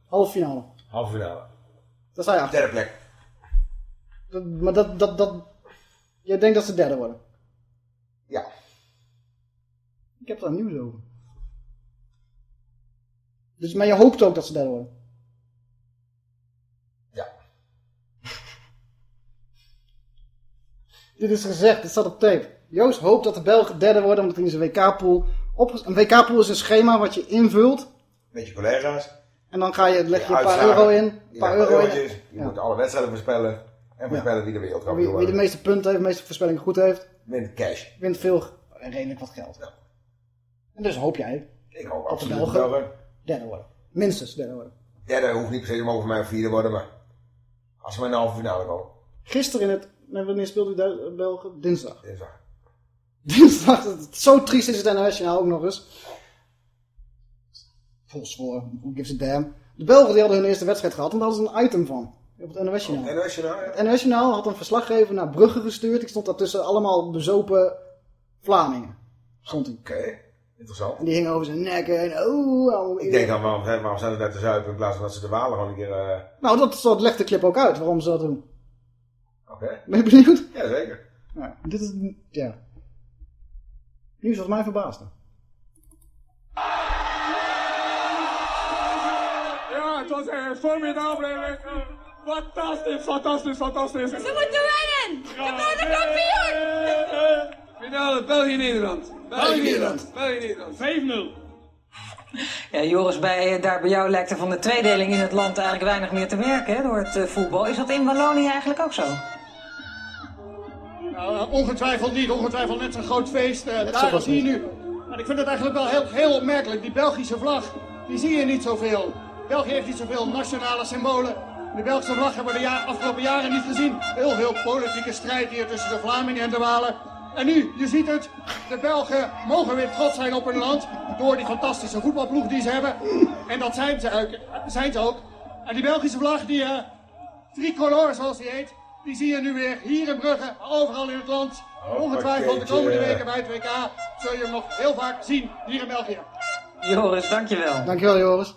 Halve finale. Halve finale. Daar sta je achter. Derde plek. Dat- maar dat, dat, dat... Jij denkt dat ze derde worden? Ja. Ik heb daar nieuws over. Dus, maar je hoopt ook dat ze derde worden? Ja. Dit is gezegd, dit staat op tape. Joost hoopt dat de Belgen derde worden omdat hij in zijn WK-pool... Een WK-pool is een schema wat je invult. Met je collega's. En dan ga je, leg je een paar euro in. Een paar euro in. Je Ja. moet alle wedstrijden voorspellen. En voorspellen wie de Wie, wereldkampioen wie de wordt. meeste punten heeft, de meeste voorspellingen goed heeft, Wint cash. wint veel en redelijk wat geld. En dus hoop jij Ik hoop dat de absoluut Belgen Belgen. derde worden. Minstens derde worden. Dat hoeft niet per se om over mij vierde worden, maar als ze maar in de halve finale komen. Gisteren in het... nee, Wanneer speelde u Belgen? Dinsdag. Dinsdag. Dinsdag. Zo triest is het internationaal ook nog eens. Volsvoor. Who gives a damn. De Belgen die hadden hun eerste wedstrijd gehad. En daar hadden ze een item van. Op het NOS Journaal. Ja. Het NOS Journaal had een verslaggever naar Brugge gestuurd. Ik stond daar tussen allemaal bezopen Vlamingen. Stond hij. Oké, interessant. En die hingen over zijn nek en oh... oh, Ik denk dan, waarom, hè, waarom zijn ze daar te zuipen in plaats van dat ze de Walen gewoon een keer... eh, Nou, dat, dat legt de clip ook uit waarom ze dat doen. Oké. Ben je benieuwd? Jazeker. Ja, dit is... Ja. Nieuws wat mij verbaasde. Ja, het was een formidabele. Fantastisch, fantastisch, fantastisch. Ze moeten winnen! We worden kampioen! Finale België-Nederland. België-Nederland. België-Nederland. 5-0. Ja, Joris, bij, eh, daar bij jou lijkt er van de tweedeling in het land eigenlijk weinig meer te merken hè, door het eh, voetbal. Is dat in Wallonië eigenlijk ook zo? Nou, eh, ongetwijfeld niet. Ongetwijfeld net zo'n groot feest. zo daar zie je niet. nu. Maar ik vind het eigenlijk wel heel, heel opmerkelijk. Die Belgische vlag, die zie je niet zoveel. België heeft niet zoveel nationale symbolen. De Belgische vlag hebben we de ja- afgelopen jaren niet gezien. Heel veel politieke strijd hier tussen de Vlamingen en de Walen. En nu, je ziet het, de Belgen mogen weer trots zijn op hun land. Door die fantastische voetbalploeg die ze hebben. En dat zijn ze ook. Zijn ze ook. En die Belgische vlag, die eh tricolore zoals die heet, die zie je nu weer hier in Brugge, overal in het land. Ongetwijfeld de komende weken bij het WK zul je hem nog heel vaak zien hier in België. Joris, dankjewel. Dankjewel, Joris.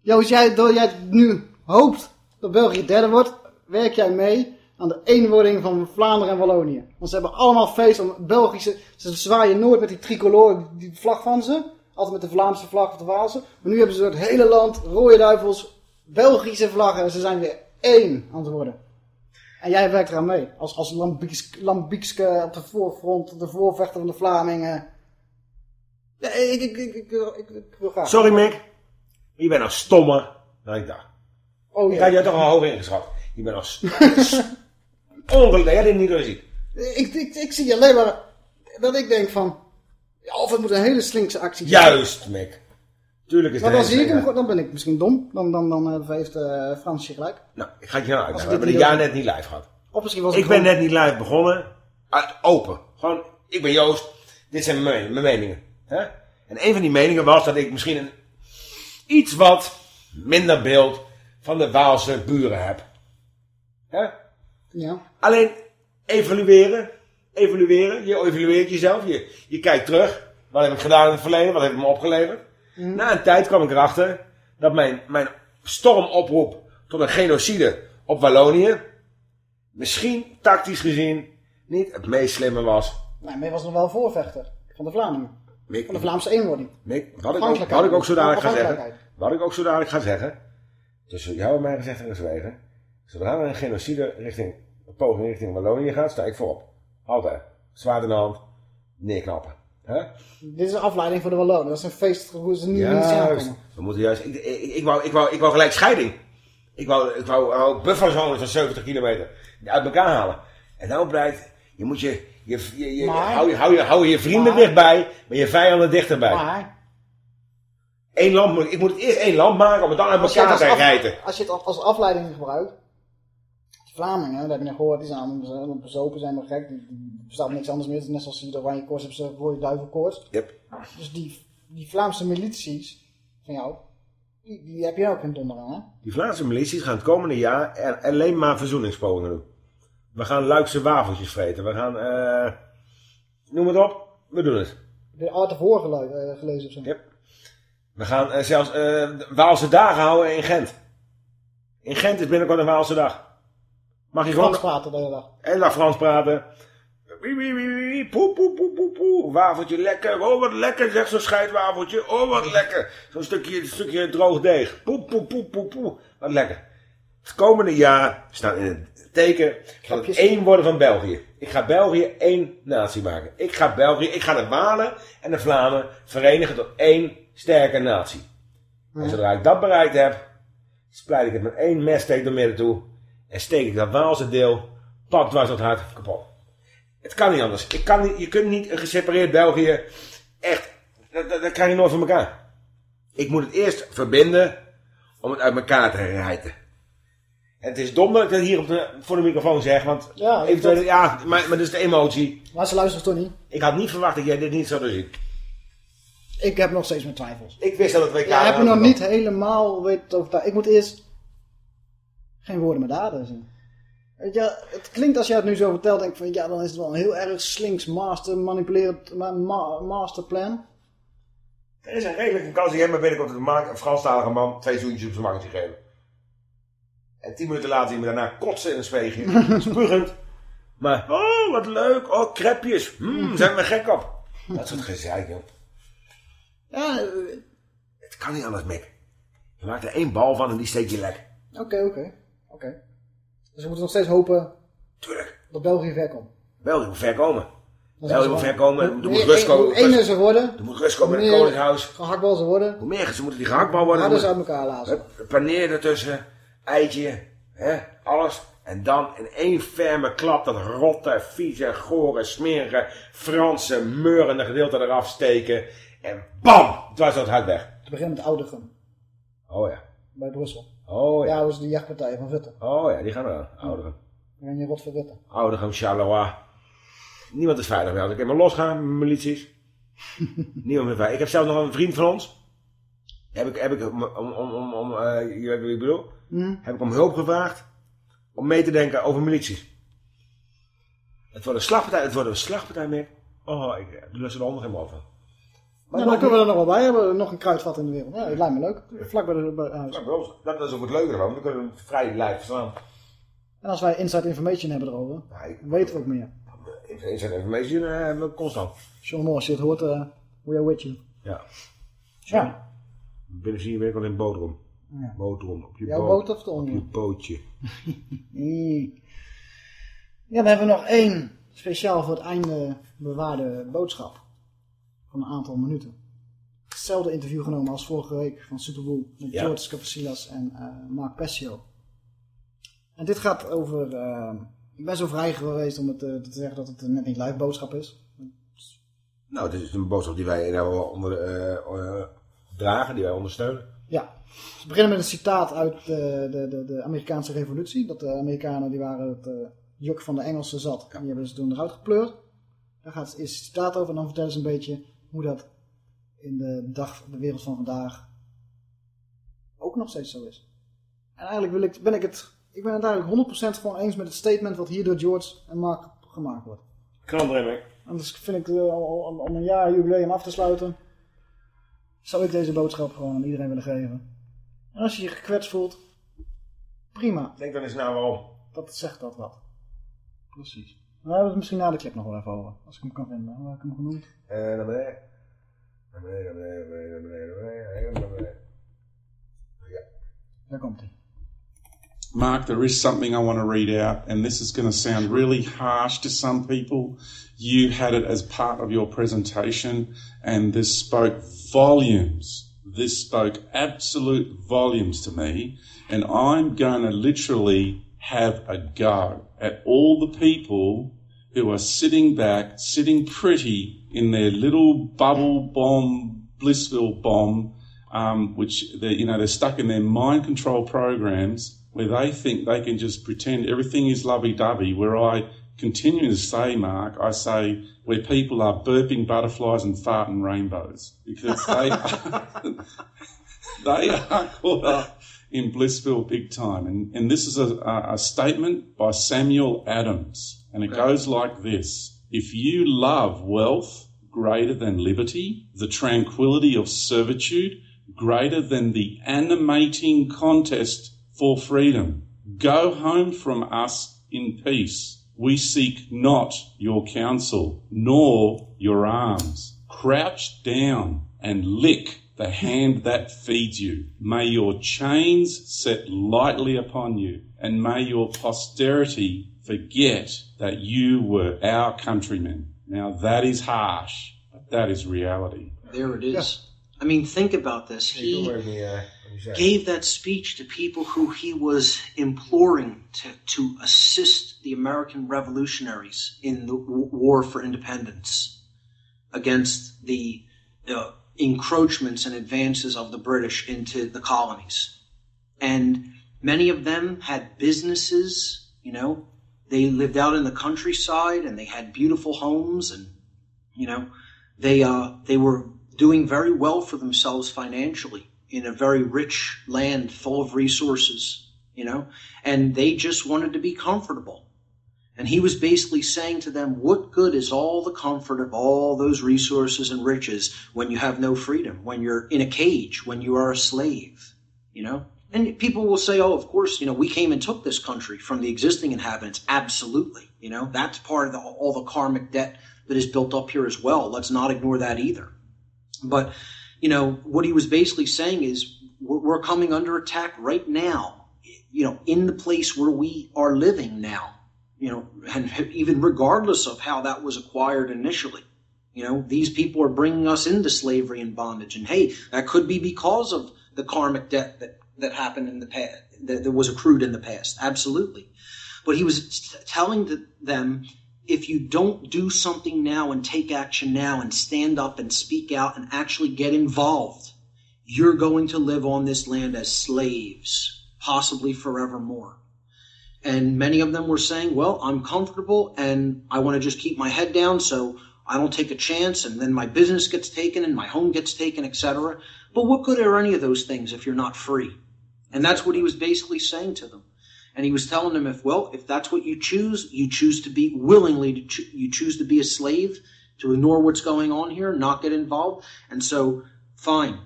Joost, jij, door jij nu hoopt dat België derde wordt, werk jij mee aan de eenwording van Vlaanderen en Wallonië. Want ze hebben allemaal feest om Belgische... Ze zwaaien nooit met die tricolore, die vlag van ze. Altijd met de Vlaamse vlag of de Waalse. Maar nu hebben ze door het hele land rode duivels, Belgische vlaggen, ze zijn weer één aan het worden. En jij werkt eraan mee. Als, als Lambiekske, Lambiekske op de voorfront, de voorvechter van de Vlamingen. Ja, ik, ik, ik, ik, wil- graag. Sorry Mick, je bent nog stommer dan ik dacht. Oh, ja. had je toch al hoog ingeschat. Je bent nog hebt dit niet. Ik, ik, ik zie alleen maar dat ik denk van... Ja, of het moet een hele slinkse actie zijn. Juist, Mick. Tuurlijk is Maar dan zie ik hem, dan ben ik misschien dom. Dan, dan, dan eh, heeft eh Fransje gelijk. Nou, ik ga het je nou uitleggen. ik We dit hebben jaar net niet live gehad. Of misschien was Ik ben net niet live begonnen. Uit, open. Gewoon, ik ben Joost. Dit zijn mijn, meningen- mijn meningen. Hè? En een van die meningen was dat ik misschien een iets wat minder beeld van de Waalse buren heb. Hè? Ja. Alleen evalueren. Evalueren. Je evalueert jezelf. Je, je kijkt terug. Wat heb ik gedaan in het verleden? Wat heeft het me opgeleverd? Na een tijd kwam ik erachter dat mijn, mijn stormoproep tot een genocide op Wallonië misschien tactisch gezien niet het meest slimme was. Nee, maar je was nog wel voorvechter van de Vlamingen. Mick, Van de Vlaamse eenwording. Mick, wat, ik ook, wat ik ook zo dadelijk ga zeggen, wat ik ook zo dadelijk ga zeggen, tussen jou en mij gezegd en gezwegen, zodra er een genocide richting, een poging richting Wallonië gaat, sta ik voorop. Altijd. Zwaard in de hand, neerknappen. Dit is een afleiding voor de Wallonen. Dat is een feest hoe ze nu niet Juist. aankomen. We moeten juist, ik, ik, ik, wou, ik, wou, ik wou gelijk scheiding. Ik wou, ik wou, wou bufferzones van 70 kilometer uit elkaar halen. En nou blijkt, je moet je, je, je, je, Maar- hou, je, hou, je, hou je vrienden Maar- dichtbij, maar je vijanden dichterbij. Maar Eén land moet, ik moet eerst één land maken om het dan uit elkaar te rijten. als je het als afleiding gebruikt. De Vlamingen, dat heb je net gehoord, die zijn allemaal bezopen, zijn maar gek. Die, die verstaan niks anders meer. Het is net zoals je de oranje koorts hebt, ze rode duivelkoorts. Yep. Dus die, die Vlaamse milities van jou, die, die heb je ook in donder aan, hè? Die Vlaamse milities gaan het komende jaar er alleen maar verzoeningspogingen doen. We gaan Luikse wafeltjes vreten. We gaan, eh, noem het op, we doen het. Heb je Art of War eh, gelezen of zo? Yep. We gaan eh, zelfs Waalse dagen houden in Gent. In Gent is binnenkort een Waalse dag. Mag je gewoon Frans praten de hele dag. de hele dag Frans praten. Wie, wie, wie, wie, wie, poe, poe, poe, poe, poe. Wafeltje lekker. Oh, wat lekker, zegt zo'n scheidwafeltje. Oh, wat lekker. Zo'n stukje, stukje droog deeg. Poe, poe, poe, poe, poe. Wat lekker. Het komende jaar staat in het teken van het één worden van België. Ik ga België één natie maken. Ik ga België, ik ga de Walen en de Vlamen verenigen tot één sterke natie. En zodra ik dat bereikt heb, spleit ik het met één messteek door midden toe. En steek ik dat Waalse deel pap dwars het hart kapot. Het kan niet anders. Ik kan niet, je kunt niet een gesepareerd België echt, dat, dat, dat krijg je nooit van elkaar. Ik moet het eerst verbinden om het uit elkaar te rijten. En het is dom dat ik dat hier op de, voor de microfoon zeg, want Ja, eventueel, dat- ja maar, maar dat is de emotie. Maar ze luisteren toch niet? Ik had niet verwacht dat jij dit niet zou zien. Ik heb nog steeds mijn twijfels. Ik wist dat het WK Ja, heb je eraan nog niet helemaal weten of Ik moet eerst geen woorden maar daden. Weet je, het klinkt als jij het nu zo vertelt, denk ik van ja, dan is het wel een heel erg slinks master manipulerend ma ma- masterplan. Er is een redelijke kans die hem binnenkort te maken, een Franstalige man, twee zoentjes op zijn wangetje geven. En tien minuten later zien we daarna kotsen in een zweegje. Spugend. Maar, oh, wat leuk. Oh, crepjes. Hmm, zijn we gek op. Dat soort gezeik, joh. Ja, eh, Het kan niet anders, Mick. Je maakt er één bal van en die steek je lek. oké, oké. Oké. Dus we moeten nog steeds hopen dat België ver komt. België moet ver komen. België moet ver komen. Er Hoe- moet hoe- rust hoe komen. ener ze worden, Er moet rust komen in hoe het koningshuis. gehaktbal ze worden, Hoe meer ze moeten die gehaktbal worden. er uit elkaar laten. Paneer ertussen. Eitje. Hè, alles. En dan in één ferme klap dat rotte, vieze, gore, smerige, Franse, meurende gedeelte eraf steken. En bam! Dwars door het hart weg. Te beginnen met Oudegem, Oh ja. bij Brussel. Oh ja. Ja, dat is de jachtpartij van Rutte. Oh ja, die gaan er. Ouderen. Dan ben je rot voor. Ouderen, Charleroi. Niemand is veilig meer. Als ik helemaal losga, milities. Niemand meer veilig. Ik heb zelfs nog een vriend van ons. Heb ik, heb ik om, om, om, om, eh, je weet wat ik bedoel? Hm. Heb ik om hulp gevraagd. Om mee te denken over milities. Het wordt een slagpartij, het wordt een slagpartij meer. Oh, ik lust er helemaal van. Nou, dan kunnen we er nog wel bij hebben. Nog een kruidvat in de wereld. Ja, dat lijkt me leuk. Vlak bij de bij huis. Dat is ook het leuke ervan. We kunnen hem vrij live verslaan. En als wij inside information hebben erover, dan weten we ook meer. Inside information eh, hebben we constant. John Moore, als je het hoort, eh we are with you. Ja. Ja. Binnen zie je binnenkort in Bodrum. Ja. Boterham op je Jouw boot. boot of de Op onze? je bootje. Ja, dan hebben we nog één speciaal voor het einde bewaarde boodschap. Van een aantal minuten. Hetzelfde interview genomen als vorige week van Super Bowl. Met Ja. George Capasilas en eh, Mark Passio. En dit gaat over... ik ben zo vrij geweest om het eh, te zeggen dat het net niet live boodschap is. Nou, dit is een boodschap die wij nou onder, eh, dragen, die wij ondersteunen. Ja, ze beginnen met een citaat uit de, de, de, de Amerikaanse revolutie. Dat de Amerikanen die waren het juk van de Engelsen zat. Die hebben ze toen eruit gepleurd. Daar gaat het eerste citaat over en dan vertellen ze een beetje hoe dat in de dag, de wereld van vandaag ook nog steeds zo is. En eigenlijk wil ik, ben ik het, ik ben het eigenlijk 100% gewoon eens met het statement wat hier door George en Mark gemaakt wordt. Knal erin, hè? Anders vind ik eh, om een jaar jubileum af te sluiten, zou ik deze boodschap gewoon aan iedereen willen geven. En als je je gekwetst voelt, prima. Denk dan eens nou wel. Dat zegt dat wat. Precies. We hebben het misschien na de clip nog wel even over, als ik hem kan vinden. Hoe heb ik hem genoemd? Eh, naar beneden. Naar beneden, naar beneden, naar beneden, naar beneden, naar beneden, naar. Daar komt hij. Mark, there is something I want to read out, and this is going to sound really harsh to some people. You had it as part of your presentation, and this spoke volumes. This spoke absolute volumes to me, and I'm going to literally have a go at all the people who are sitting back, sitting pretty in their little bubble bomb, Blissville bomb, um, which they, you know they're stuck in their mind control programs where they think they can just pretend everything is lovey-dovey. Where I continue to say, Mark, I say where people are burping butterflies and farting rainbows because they they are caught up in Blissville big time. And, and this is a, a, a statement by Samuel Adams, and it goes like this. If you love wealth greater than liberty, the tranquility of servitude greater than the animating contest for freedom, go home from us in peace. We seek not your counsel, nor your arms. Crouch down and lick the hand that feeds you. May your chains set lightly upon you, and may your posterity forget that you were our countrymen. Now that is harsh, but that is reality. There it is. I mean, think about this. He gave that speech to people who he was imploring to, to assist the American revolutionaries in the w- war for independence against the uh, encroachments and advances of the British into the colonies. And many of them had businesses, you know, they lived out in the countryside and they had beautiful homes and, you know, they, uh, they were doing very well for themselves financially in a very rich land full of resources, you know, and they just wanted to be comfortable. And he was basically saying to them, what good is all the comfort of all those resources and riches when you have no freedom, when you're in a cage, when you are a slave, you know? And people will say, oh, of course, you know, we came and took this country from the existing inhabitants. Absolutely. You know, that's part of the, all the karmic debt that is built up here as well. Let's not ignore that either. But, you know, what he was basically saying is we're, we're coming under attack right now, you know, in the place where we are living now, you know, and even regardless of how that was acquired initially. You know, these people are bringing us into slavery and bondage. And hey, that could be because of the karmic debt that, that happened in the past, that, that was accrued in the past. Absolutely. But he was t- telling them if you don't do something now and take action now and stand up and speak out and actually get involved, you're going to live on this land as slaves, possibly forevermore. And many of them were saying, well, I'm comfortable and I want to just keep my head down so I don't take a chance and then my business gets taken and my home gets taken, etc. But what good are any of those things if you're not free? And that's what he was basically saying to them. And he was telling them, if well, if that's what you choose, you choose to be willingly, to cho- you choose to be a slave, to ignore what's going on here, not get involved. And so, fine,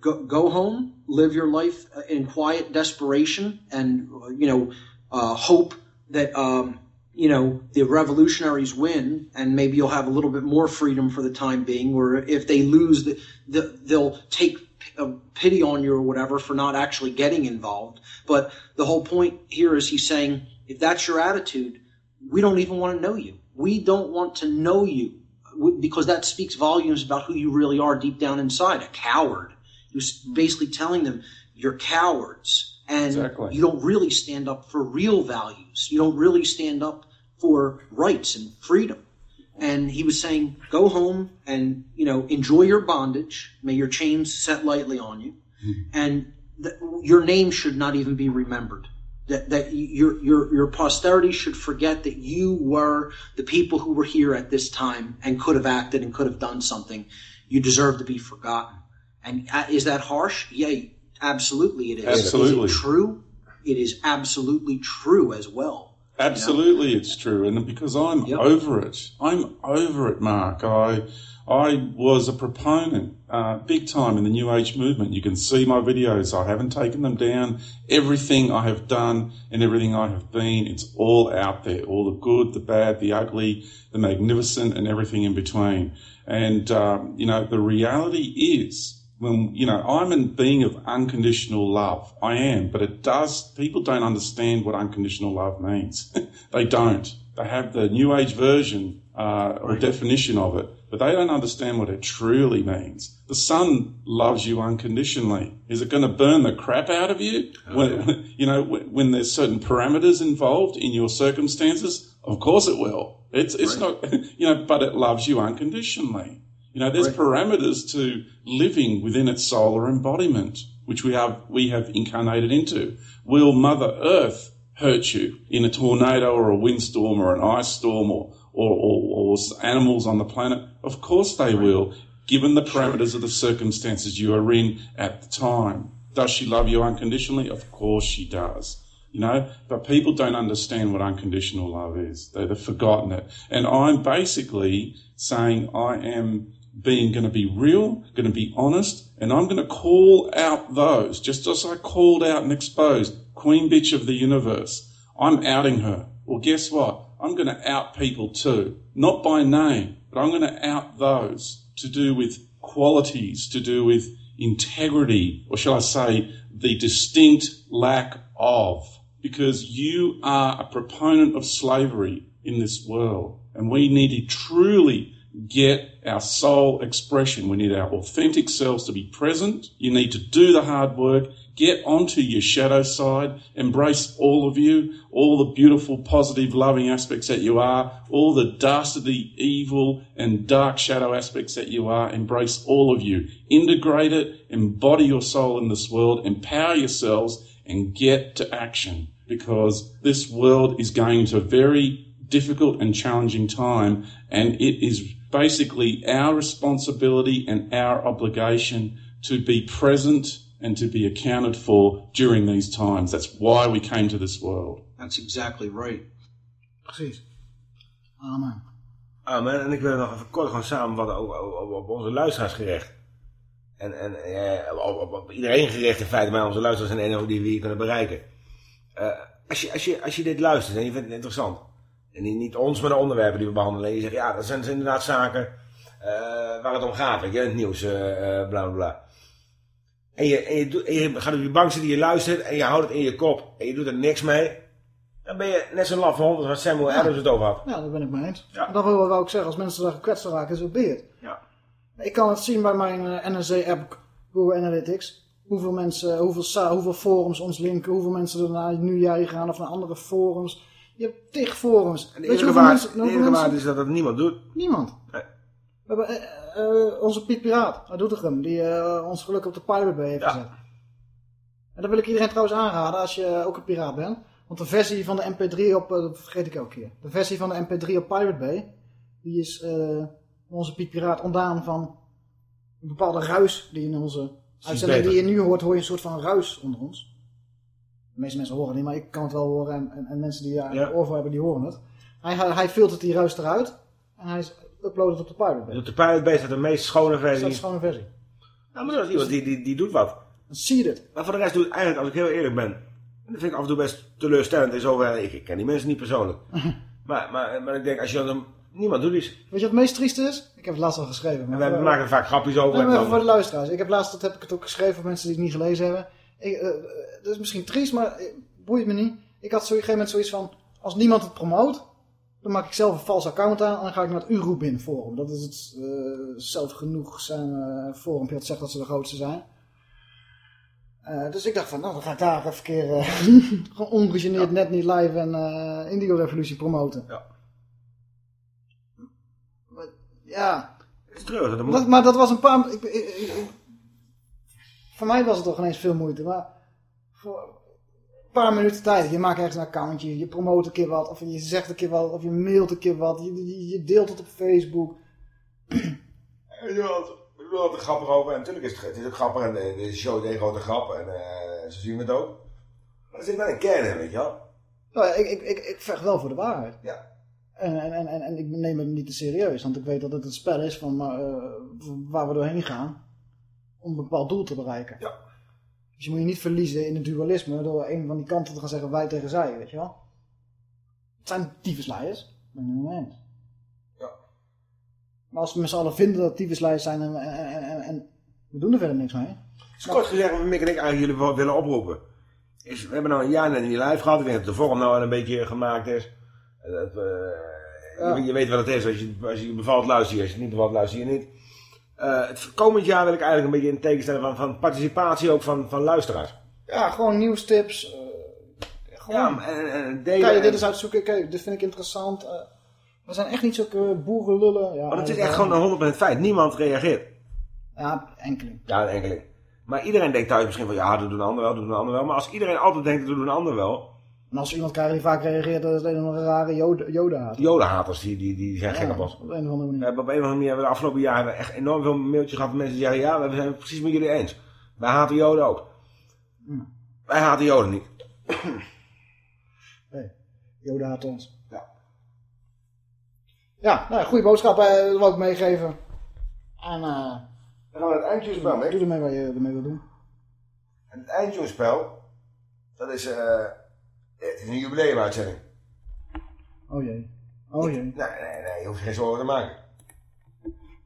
go go home, live your life uh, in quiet desperation, and uh, you know, uh, hope that um, you know the revolutionaries win, and maybe you'll have a little bit more freedom for the time being. Or if they lose, the, the, they'll take uh, pity on you or whatever for not actually getting involved. But the whole point here is he's saying, if that's your attitude, we don't even want to know you. We don't want to know you because that speaks volumes about who you really are deep down inside. A coward. He was basically telling them, you're cowards and Exactly. you don't really stand up for real values. You don't really stand up for rights and freedom. And he was saying, go home and, you know, enjoy your bondage. May your chains set lightly on you. And th- your name should not even be remembered. That, that your, your, your posterity should forget that you were the people who were here at this time and could have acted and could have done something. You deserve to be forgotten. And uh, is that harsh? Yeah, absolutely it is. Absolutely. Is it true? It is absolutely true as well. Absolutely, it's true, and because I'm over it, I'm over it, Mark. I I was a proponent, uh, big time in the New Age movement. You can see my videos. I haven't taken them down. Everything I have done and everything I have been, it's all out there. All the good, the bad, the ugly, the magnificent, and everything in between. And um, you know, the reality is when you know I'm a being of unconditional love. I am, but it does. People don't understand what unconditional love means. they don't. They have the New Age version uh, or definition of it, but they don't understand what it truly means. The sun loves you unconditionally. Is it going to burn the crap out of you? When, you know, when, when there's certain parameters involved in your circumstances, of course it will. It's it's not, you know, but it loves you unconditionally. You know, there's parameters to living within its solar embodiment, which we have we have incarnated into. Will Mother Earth hurt you in a tornado or a windstorm or an ice storm or or, or, or animals on the planet? Of course they will, given the parameters of the circumstances you are in at the time. Does she love you unconditionally? Of course she does. You know, but people don't understand what unconditional love is. They've forgotten it. And I'm basically saying I am being going to be real, going to be honest, and I'm going to call out those, just as I called out and exposed Queen Bitch of the Universe. I'm outing her. Well, guess what? I'm going to out people too. Not by name, but I'm going to out those to do with qualities, to do with integrity, or shall I say, the distinct lack of. Because you are a proponent of slavery in this world, and we need to truly get our soul expression. We need our authentic selves to be present. You need to do the hard work. Get onto your shadow side. Embrace all of you, all the beautiful, positive, loving aspects that you are, all the dastardly, evil, and dark shadow aspects that you are. Embrace all of you. Integrate it. Embody your soul in this world. Empower yourselves and get to action because this world is going to a very difficult and challenging time and it is basically our responsibility and our obligation to be present and to be accounted for during these times. That's why we came to this world. That's exactly right. Precies. Amen. Amen. En ik wil nog even kort gewoon samenvatten op, op, op onze luisteraars gericht. En, en eh, op, op, op iedereen gericht in feite, maar onze luisteraars zijn de enige die we hier kunnen bereiken. Eh, als, je, als, je, als je dit luistert en je vindt het interessant, en niet, niet ons, maar de onderwerpen die we behandelen, en je zegt, ja, dat zijn, zijn inderdaad zaken eh, waar het om gaat, weet je, het nieuws, eh eh, bla bla bla. En je, en, je en je gaat op je bank zitten, je luistert en je houdt het in je kop en je doet er niks mee, dan ben je net zo'n laffe hond als wat Samuel Adams het over had. Ja, daar ben ik mee eens. Dat wil ik zeggen, als mensen daar gekwetst raken, is het beheerd. Ja. Ik kan het zien bij mijn NRC-app, Google Analytics. Hoeveel mensen, hoeveel, hoeveel forums ons linken, hoeveel mensen er naar Nu Jij gaan of naar andere forums. Je hebt tig forums. En de Weet je hoeveel mensen... de enige is dat het niemand doet. Niemand. Nee. We hebben eh, onze Piet Piraat uit Doetinchem, die eh, ons geluk op de Pirate Bay heeft gezet. En dat wil ik iedereen trouwens aanraden als je ook een piraat bent. Want de versie van de MP3 op, dat vergeet ik elke keer. De versie van de MP3 op Pirate Bay, die is eh, onze Piet Piraat ontdaan van een bepaalde ruis die in onze uitzending die je nu hoort, hoor je een soort van ruis onder ons. De meeste mensen horen het niet, maar ik kan het wel horen en, en, en mensen die daar Ja. oor voor hebben, die horen het. Hij, hij, filtert die ruis eruit en hij uploadt het op de Pirate Bay. Op de Pirate Bay staat de meest schone Dat is versie. een schone versie. Nou, maar dat is iemand die, die, die doet wat. Dan zie je dit. Maar voor de rest doet het eigenlijk, als ik heel eerlijk ben, en dat vind ik af en toe best teleurstellend in zover, ik, ik ken die mensen niet persoonlijk. maar, maar, maar ik denk, als je dan Niemand doet iets. Weet je wat het meest trieste is? Ik heb het laatst al geschreven. En we maken er vaak grapjes over. Nee, maar even voor de luisteraars. Ik heb laatst, dat heb ik het ook geschreven voor mensen die het niet gelezen hebben. Ik, eh, dat is misschien triest, maar eh, boeit me niet. Ik had op een gegeven moment zoiets van, als niemand het promoot, dan maak ik zelf een vals account aan en dan ga ik naar het Urubin forum. Dat is het eh zelfgenoegzame forum dat zegt dat ze de grootste zijn. Dus ik dacht van, nou dan ga ik daar even een keer gewoon ongegeneerd net niet live en eh, Indigo Revolutie promoten. Ja. Maar, ja. Het is treurig. Dat moet... Dat, maar dat was een paar... Ik, ik, ik- ik- voor mij was het toch ineens veel moeite. Maar voor een paar minuten tijd. Je maakt ergens een accountje. Je promoot een keer wat. Of je zegt een keer wat. Of je mailt een keer wat. Je, je, je deelt het op Facebook. Ik doe altijd- ik altijd grappig over. En natuurlijk is het, het is ook grappig. En de, de show één grote grap. En eh, zo zien we het ook. Maar er zit wel een kern in, weet je wel. Nou, ja, ik, ik, ik, ik vecht wel voor de waarheid. Ja. En, en, en, en, en ik neem het niet te serieus. Want ik weet dat het een spel is van, eh, waar we doorheen gaan. Om een bepaald doel te bereiken. Ja. Dus je moet je niet verliezen in het dualisme. Door een van die kanten te gaan zeggen wij tegen zij. Weet je wel. Het zijn tyfusleiers. Ben ik niet eens. Ja. Maar als we met z'n allen vinden dat tyfusleiers zijn en, en, en, we doen er verder niks mee. Dus kort gezegd, wat Mick en ik eigenlijk jullie willen oproepen. Is, we hebben nou een jaar net niet live gehad. Ik denk dat de vorm nou een beetje gemaakt is. Dat, eh, je, je weet wat het is. Als je, als je bevalt luister je. Als je niet bevalt luister je niet. Eh, het komend jaar wil ik eigenlijk een beetje in het teken stellen van, van participatie ook van, van luisteraars. Ja, gewoon nieuwstips. eh gewoon. Ja, en, en delen. Kan je dit eens uitzoeken? Kijk, dit vind ik interessant. eh, we zijn echt niet zulke boerenlullen. Ja, Maar het is echt gewoon een 100% feit. Niemand reageert. Ja, enkeling. Ja, een enkeling. Maar iedereen denkt thuis misschien van ja, dat doet een ander wel, dat doet een ander wel. Maar als iedereen altijd denkt dat doet een ander wel. En als iemand krijgt die vaak reageert, dan is het een of andere rare joden, joden haat. Die jodenhaters die, die, die zijn gek op ons. Op een of andere manier. We hebben op een of andere manier hebben we de afgelopen jaren hebben we echt enorm veel mailtjes gehad van mensen die zeggen ja, we zijn het precies met jullie eens. Wij haten joden ook. Wij haten joden niet. Nee, joden haat ons. Ja. Ja, nou, goede boodschap. eh, dat wil ik meegeven. En eh Dan gaan we het eindtune-spel mee. doe ermee wat je ermee wil doen. En het eindtune-spel, dat is, eh, het is een jubileumuitzending. Oh jee. Oh jee. Nee, nee, nee, je hoeft geen zorgen te maken.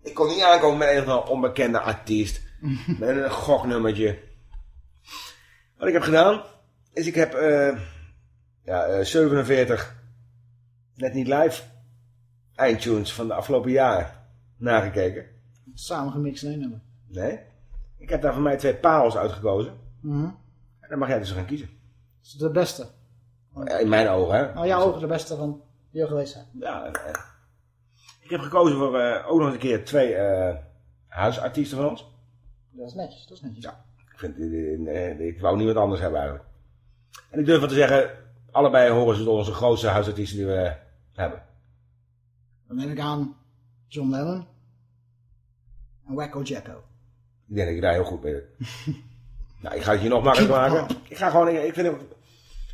Ik kon niet aankomen met een of andere onbekende artiest. met een goknummertje. Wat ik heb gedaan, is ik heb eh, ja, eh, 47 net niet live eindtunes van de afgelopen jaren nagekeken. Samen gemixt in één nummer. Nee. Ik heb daar voor mij twee parels uitgekozen. Mhm. En dan mag jij dus gaan kiezen. Dat is de beste. In mijn ogen, hè. Nou, jouw ogen de beste van die er geweest zijn. Ja, eh, ik heb gekozen voor eh, ook nog een keer twee eh, huisartiesten van ons. Dat is netjes, dat is netjes. Ja, ik, vind, eh, eh, ik wou niemand anders hebben eigenlijk. En ik durf wel te zeggen, allebei horen ze tot onze grootste huisartiesten die we hebben. Dan neem ik aan John Lennon en Wacko Jacko. Ik denk dat ik daar heel goed mee ben. nou, ik ga het je nog makkelijker maken. Ik ga gewoon, ik vind het,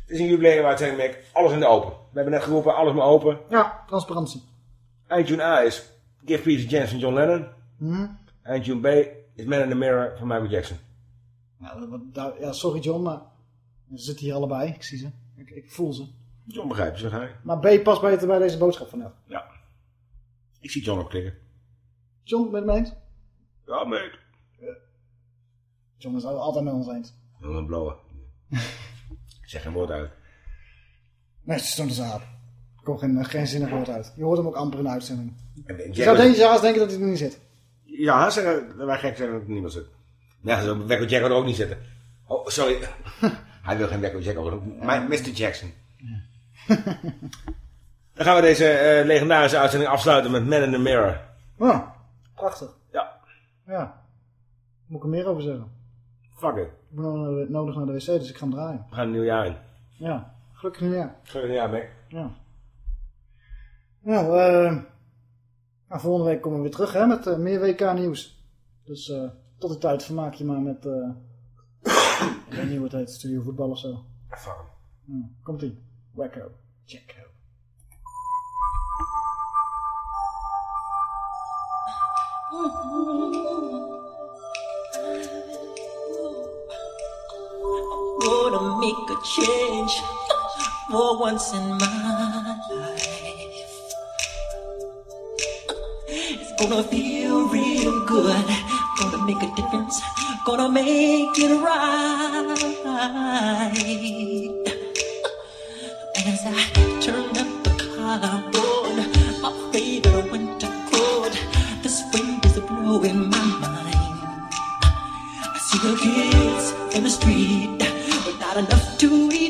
het is een jubileum waar het zijn, Mick, alles in de open. We hebben net geroepen, alles maar open. Ja, transparantie. Eindtune A is Give Peace Chance van John Lennon. Mhm. Eindtune B is Man in the Mirror van Michael Jackson. Ja, sorry John, maar ze zitten hier allebei. Ik zie ze. Ik, ik voel ze. John begrijpt ze, ga. Maar B past beter bij deze boodschap van net. Ja. Ik zie John ook klikken. John, ben je het mee eens? Ja, mate. John is al- altijd met ons eens. Wil een blauwe. Ik zeg geen woord uit. Nee, het is toch een zaad. Er komt geen, geen zinnig woord uit. Je hoort hem ook amper in de uitzending. En Je zou denken, haast denken dat hij er niet zit. Ja, zeggen, wij gek zijn dat er niemand zit. Ja, zo Wacko Jack er ook niet zitten. Oh, sorry. Hij wil geen Wacko Jack Mr. Jackson. Dan gaan we deze eh, legendarische uitzending afsluiten met Man in the Mirror. Oh, prachtig. Ja. Ja. Moet ik er meer over zeggen? Fuck it. Ik de- nodig naar de wc, dus ik ga hem draaien. We gaan een nieuw jaar in. Ja, gelukkig nieuwjaar. Gelukkig jaar, Mick. Ja. Nou, eh nou, volgende week komen we weer terug hè, met eh, meer WK nieuws. Dus eh, tot die tijd vermaak je maar met, eh ik weet niet hoe het heet, studio voetbal of zo. Fuck Ja, komt ie. Wacko. Jacko. Gonna make a change for once in my life. It's gonna feel real good. Gonna make a difference. Gonna make it right. As I turn up the collarbone, my favorite winter coat. This wind is blowing my mind. I see the kids in the street enough to eat.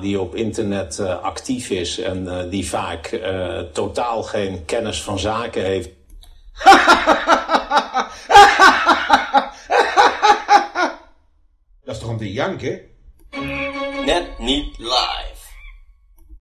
Die op internet eh, actief is en eh, die vaak eh, totaal geen kennis van zaken heeft.